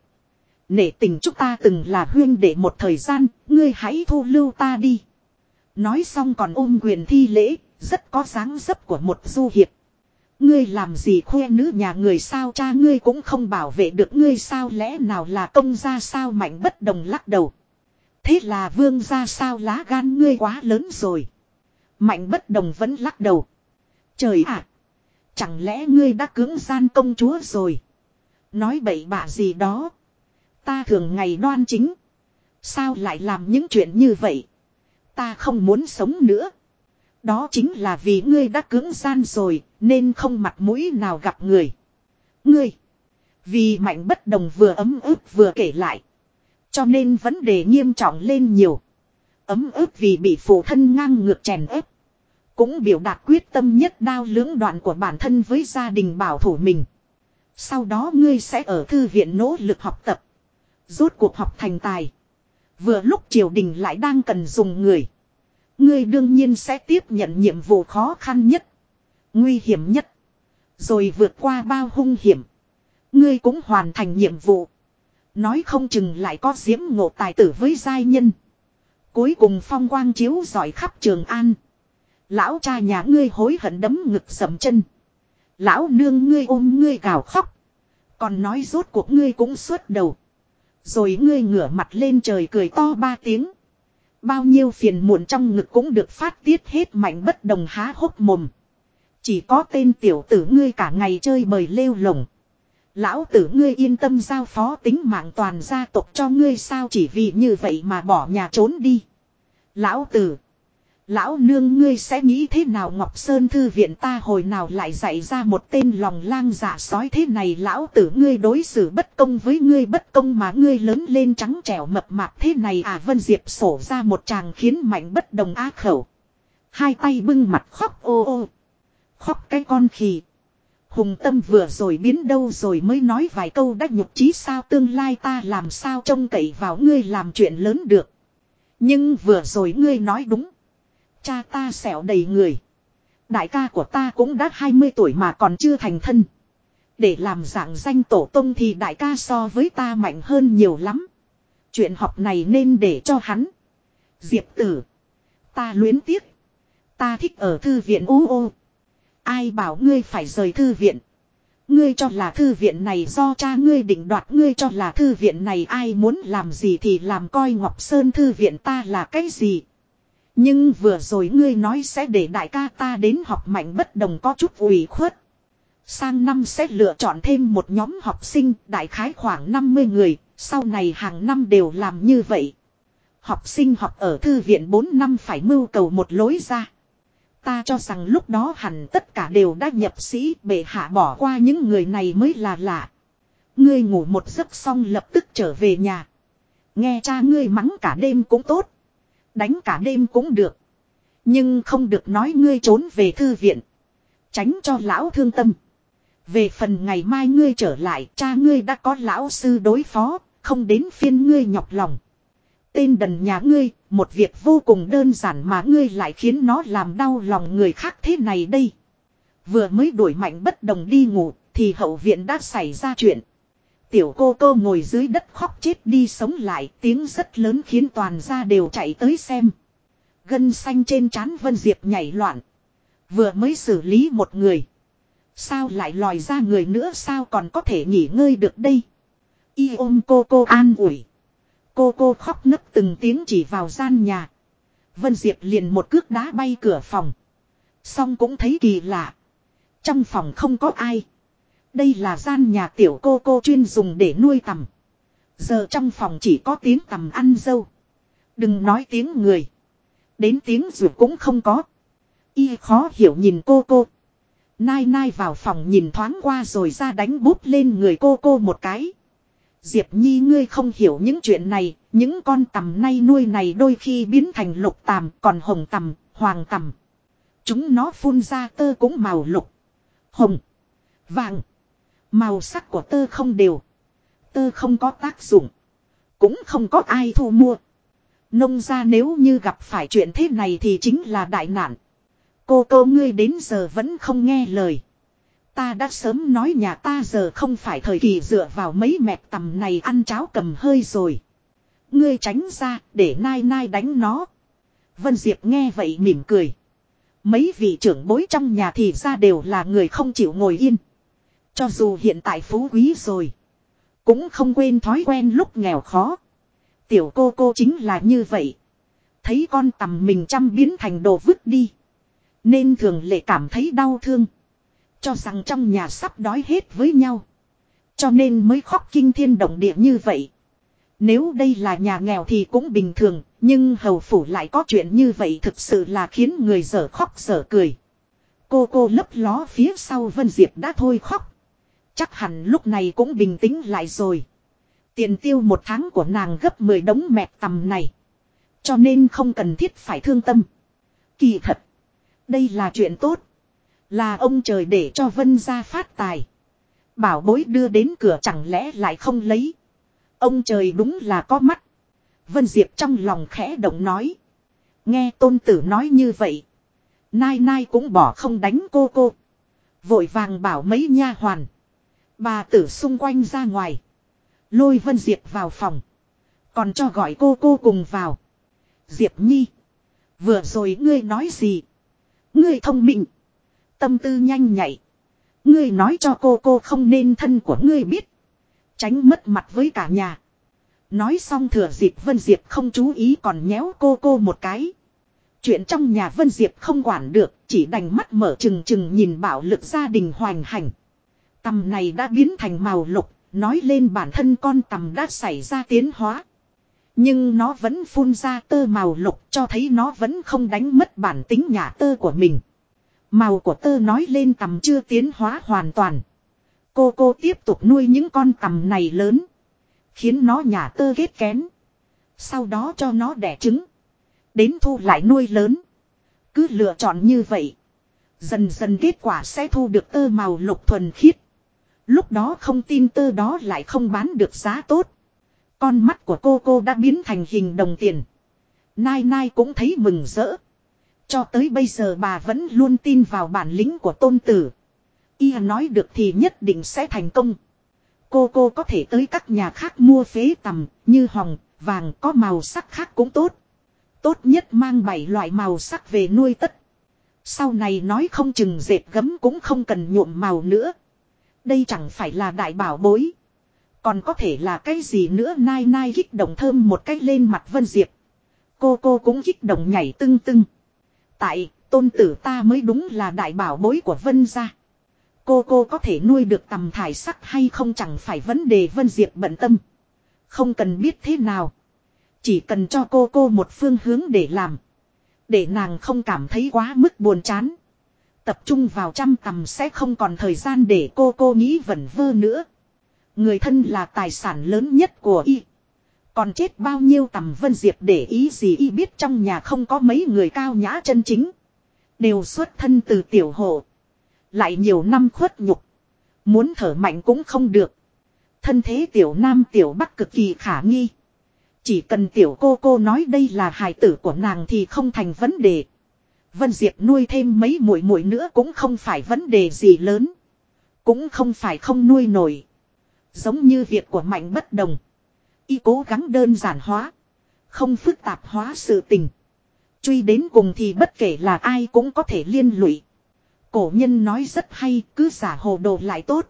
Nể tình chúng ta từng là huyên để một thời gian, ngươi hãy thu lưu ta đi. Nói xong còn ôm quyền thi lễ, rất có dáng dấp của một du hiệp. Ngươi làm gì khoe nữ nhà người sao cha ngươi cũng không bảo vệ được ngươi sao lẽ nào là công gia sao mạnh bất đồng lắc đầu. Thế là vương gia sao lá gan ngươi quá lớn rồi. Mạnh bất đồng vẫn lắc đầu. Trời ạ! chẳng lẽ ngươi đã cưỡng gian công chúa rồi? Nói bậy bạ gì đó. Ta thường ngày đoan chính. Sao lại làm những chuyện như vậy? Ta không muốn sống nữa. Đó chính là vì ngươi đã cưỡng gian rồi, nên không mặt mũi nào gặp người. Ngươi. Vì mạnh bất đồng vừa ấm ức vừa kể lại. Cho nên vấn đề nghiêm trọng lên nhiều. Ấm ức vì bị phụ thân ngang ngược chèn ép. Cũng biểu đạt quyết tâm nhất đao lưỡng đoạn của bản thân với gia đình bảo thủ mình. Sau đó ngươi sẽ ở thư viện nỗ lực học tập. Rốt cuộc học thành tài. Vừa lúc triều đình lại đang cần dùng người. Ngươi đương nhiên sẽ tiếp nhận nhiệm vụ khó khăn nhất. Nguy hiểm nhất. Rồi vượt qua bao hung hiểm. Ngươi cũng hoàn thành nhiệm vụ. Nói không chừng lại có diễm ngộ tài tử với giai nhân. Cuối cùng phong quang chiếu giỏi khắp trường an. Lão cha nhà ngươi hối hận đấm ngực sầm chân. Lão nương ngươi ôm ngươi gào khóc. Còn nói rốt cuộc ngươi cũng suốt đầu. Rồi ngươi ngửa mặt lên trời cười to ba tiếng. Bao nhiêu phiền muộn trong ngực cũng được phát tiết hết mạnh bất đồng há hốc mồm. Chỉ có tên tiểu tử ngươi cả ngày chơi bời lêu lồng. Lão tử ngươi yên tâm giao phó tính mạng toàn gia tộc cho ngươi sao chỉ vì như vậy mà bỏ nhà trốn đi. Lão tử. Lão nương ngươi sẽ nghĩ thế nào Ngọc Sơn Thư viện ta hồi nào lại dạy ra một tên lòng lang giả sói thế này lão tử ngươi đối xử bất công với ngươi, bất công mà ngươi lớn lên trắng trẻo mập mạp thế này à Vân Diệp sổ ra một chàng khiến mạnh bất đồng á khẩu. Hai tay bưng mặt khóc ô ô. Khóc cái con khỉ. Hùng tâm vừa rồi biến đâu rồi mới nói vài câu đắc nhục chí sao tương lai ta làm sao trông cậy vào ngươi làm chuyện lớn được. Nhưng vừa rồi ngươi nói đúng. Cha ta xẻo đầy người. Đại ca của ta cũng đã 20 tuổi mà còn chưa thành thân. Để làm dạng danh tổ tông thì đại ca so với ta mạnh hơn nhiều lắm. Chuyện học này nên để cho hắn. Diệp tử. Ta luyến tiếc. Ta thích ở thư viện ô ô. Ai bảo ngươi phải rời thư viện. Ngươi cho là thư viện này do cha ngươi định đoạt, ngươi cho là thư viện này ai muốn làm gì thì làm coi Ngọc Sơn thư viện ta là cái gì. Nhưng vừa rồi ngươi nói sẽ để đại ca ta đến học mạnh bất đồng có chút ủy khuất. Sang năm sẽ lựa chọn thêm một nhóm học sinh đại khái khoảng 50 người, sau này hàng năm đều làm như vậy. Học sinh học ở thư viện 4 năm phải mưu cầu một lối ra. Ta cho rằng lúc đó hẳn tất cả đều đã nhập sĩ bệ hạ bỏ qua những người này mới là lạ. Ngươi ngủ một giấc xong lập tức trở về nhà. Nghe cha ngươi mắng cả đêm cũng tốt. Đánh cả đêm cũng được. Nhưng không được nói ngươi trốn về thư viện. Tránh cho lão thương tâm. Về phần ngày mai ngươi trở lại cha ngươi đã có lão sư đối phó, không đến phiên ngươi nhọc lòng. Tên đần nhà ngươi, một việc vô cùng đơn giản mà ngươi lại khiến nó làm đau lòng người khác thế này đây. Vừa mới đuổi mạnh bất đồng đi ngủ, thì hậu viện đã xảy ra chuyện. Tiểu cô cô ngồi dưới đất khóc chết đi sống lại, tiếng rất lớn khiến toàn gia đều chạy tới xem. Gân xanh trên trán Vân Diệp nhảy loạn. Vừa mới xử lý một người. Sao lại lòi ra người nữa, sao còn có thể nghỉ ngơi được đây. Y ôm cô cô an ủi. Cô cô khóc nấc từng tiếng chỉ vào gian nhà. Vân Diệp liền một cước đá bay cửa phòng. Xong cũng thấy kỳ lạ. Trong phòng không có ai. Đây là gian nhà tiểu cô cô chuyên dùng để nuôi tầm. Giờ trong phòng chỉ có tiếng tầm ăn dâu. Đừng nói tiếng người. Đến tiếng rượu cũng không có. Y khó hiểu nhìn cô cô. Nai nai vào phòng nhìn thoáng qua rồi ra đánh bút lên người cô cô một cái. Diệp Nhi ngươi không hiểu những chuyện này, những con tầm nay nuôi này đôi khi biến thành lục tàm, còn hồng tầm, hoàng tầm. Chúng nó phun ra tơ cũng màu lục, hồng, vàng. Màu sắc của tơ không đều. Tơ không có tác dụng. Cũng không có ai thu mua. Nông ra nếu như gặp phải chuyện thế này thì chính là đại nạn. Cô cô ngươi đến giờ vẫn không nghe lời. Ta đã sớm nói nhà ta giờ không phải thời kỳ dựa vào mấy mẹt tầm này ăn cháo cầm hơi rồi. Ngươi tránh ra, để nai nai đánh nó. Vân Diệp nghe vậy mỉm cười. Mấy vị trưởng bối trong nhà thì ra đều là người không chịu ngồi yên. Cho dù hiện tại phú quý rồi. Cũng không quên thói quen lúc nghèo khó. Tiểu cô cô chính là như vậy. Thấy con tầm mình chăm biến thành đồ vứt đi. Nên thường lệ cảm thấy đau thương. Cho rằng trong nhà sắp đói hết với nhau. Cho nên mới khóc kinh thiên động địa như vậy. Nếu đây là nhà nghèo thì cũng bình thường, nhưng hầu phủ lại có chuyện như vậy thực sự là khiến người dở khóc dở cười. Cô cô lấp ló phía sau Vân Diệp đã thôi khóc. Chắc hẳn lúc này cũng bình tĩnh lại rồi. Tiền tiêu một tháng của nàng gấp 10 đống mẹt tầm này. Cho nên không cần thiết phải thương tâm. Kỳ thật. Đây là chuyện tốt. Là ông trời để cho Vân ra phát tài. Bảo bối đưa đến cửa chẳng lẽ lại không lấy. Ông trời đúng là có mắt. Vân Diệp trong lòng khẽ động nói. Nghe tôn tử nói như vậy. Nai nai cũng bỏ không đánh cô cô. Vội vàng bảo mấy nha hoàn. Bà tử xung quanh ra ngoài. Lôi Vân Diệp vào phòng. Còn cho gọi cô cô cùng vào. Diệp Nhi. Vừa rồi ngươi nói gì? Ngươi thông minh. Tâm tư nhanh nhạy. Ngươi nói cho cô cô không nên thân của ngươi biết. Tránh mất mặt với cả nhà. Nói xong thừa dịp Vân Diệp không chú ý còn nhéo cô cô một cái. Chuyện trong nhà Vân Diệp không quản được, chỉ đành mắt mở trừng trừng nhìn bạo lực gia đình hoành hành. Tầm này đã biến thành màu lục, nói lên bản thân con tầm đã xảy ra tiến hóa. Nhưng nó vẫn phun ra tơ màu lục cho thấy nó vẫn không đánh mất bản tính nhà tơ của mình. Màu của tơ nói lên tầm chưa tiến hóa hoàn toàn. Cô cô tiếp tục nuôi những con tầm này lớn. Khiến nó nhà tơ ghét kén. Sau đó cho nó đẻ trứng. Đến thu lại nuôi lớn. Cứ lựa chọn như vậy. Dần dần kết quả sẽ thu được tơ màu lục thuần khiết. Lúc đó không tin tơ đó lại không bán được giá tốt. Con mắt của cô cô đã biến thành hình đồng tiền. Nai Nai cũng thấy mừng rỡ. Cho tới bây giờ bà vẫn luôn tin vào bản lĩnh của tôn tử. Y nói được thì nhất định sẽ thành công. Cô cô có thể tới các nhà khác mua phế tầm như hồng, vàng có màu sắc khác cũng tốt. Tốt nhất mang bảy loại màu sắc về nuôi tất. Sau này nói không chừng dệt gấm cũng không cần nhuộm màu nữa. Đây chẳng phải là đại bảo bối. Còn có thể là cái gì nữa nai nai kích động thơm một cái lên mặt Vân Diệp. Cô cô cũng kích động nhảy tưng tưng. Tại, tôn tử ta mới đúng là đại bảo bối của Vân gia. Cô cô có thể nuôi được tầm thải sắc hay không chẳng phải vấn đề Vân Diệp bận tâm. Không cần biết thế nào. Chỉ cần cho cô cô một phương hướng để làm. Để nàng không cảm thấy quá mức buồn chán. Tập trung vào trăm tầm sẽ không còn thời gian để cô cô nghĩ vẩn vơ nữa. Người thân là tài sản lớn nhất của y. Còn chết bao nhiêu tầm Vân Diệp để ý gì y biết trong nhà không có mấy người cao nhã chân chính. Đều xuất thân từ tiểu hộ. Lại nhiều năm khuất nhục. Muốn thở mạnh cũng không được. Thân thế tiểu nam tiểu bắc cực kỳ khả nghi. Chỉ cần tiểu cô cô nói đây là hài tử của nàng thì không thành vấn đề. Vân Diệp nuôi thêm mấy muội muội nữa cũng không phải vấn đề gì lớn. Cũng không phải không nuôi nổi. Giống như việc của mạnh bất đồng. Y cố gắng đơn giản hóa. Không phức tạp hóa sự tình. Truy đến cùng thì bất kể là ai cũng có thể liên lụy. Cổ nhân nói rất hay, cứ giả hồ đồ lại tốt.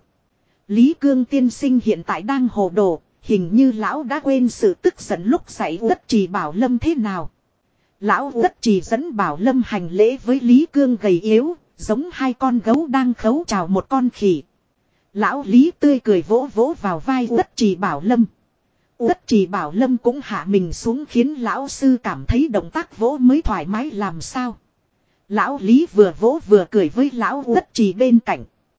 Lý Cương tiên sinh hiện tại đang hồ đồ, hình như lão đã quên sự tức giận lúc xảy đất trì bảo lâm thế nào. Lão rất trì dẫn bảo lâm hành lễ với Lý Cương gầy yếu, giống hai con gấu đang khấu chào một con khỉ. Lão Lý tươi cười vỗ vỗ vào vai rất trì bảo lâm. Rất trì bảo lâm cũng hạ mình xuống khiến lão sư cảm thấy động tác vỗ mới thoải mái làm sao. Lão Lý vừa vỗ vừa cười với lão rất trì bên cạnh.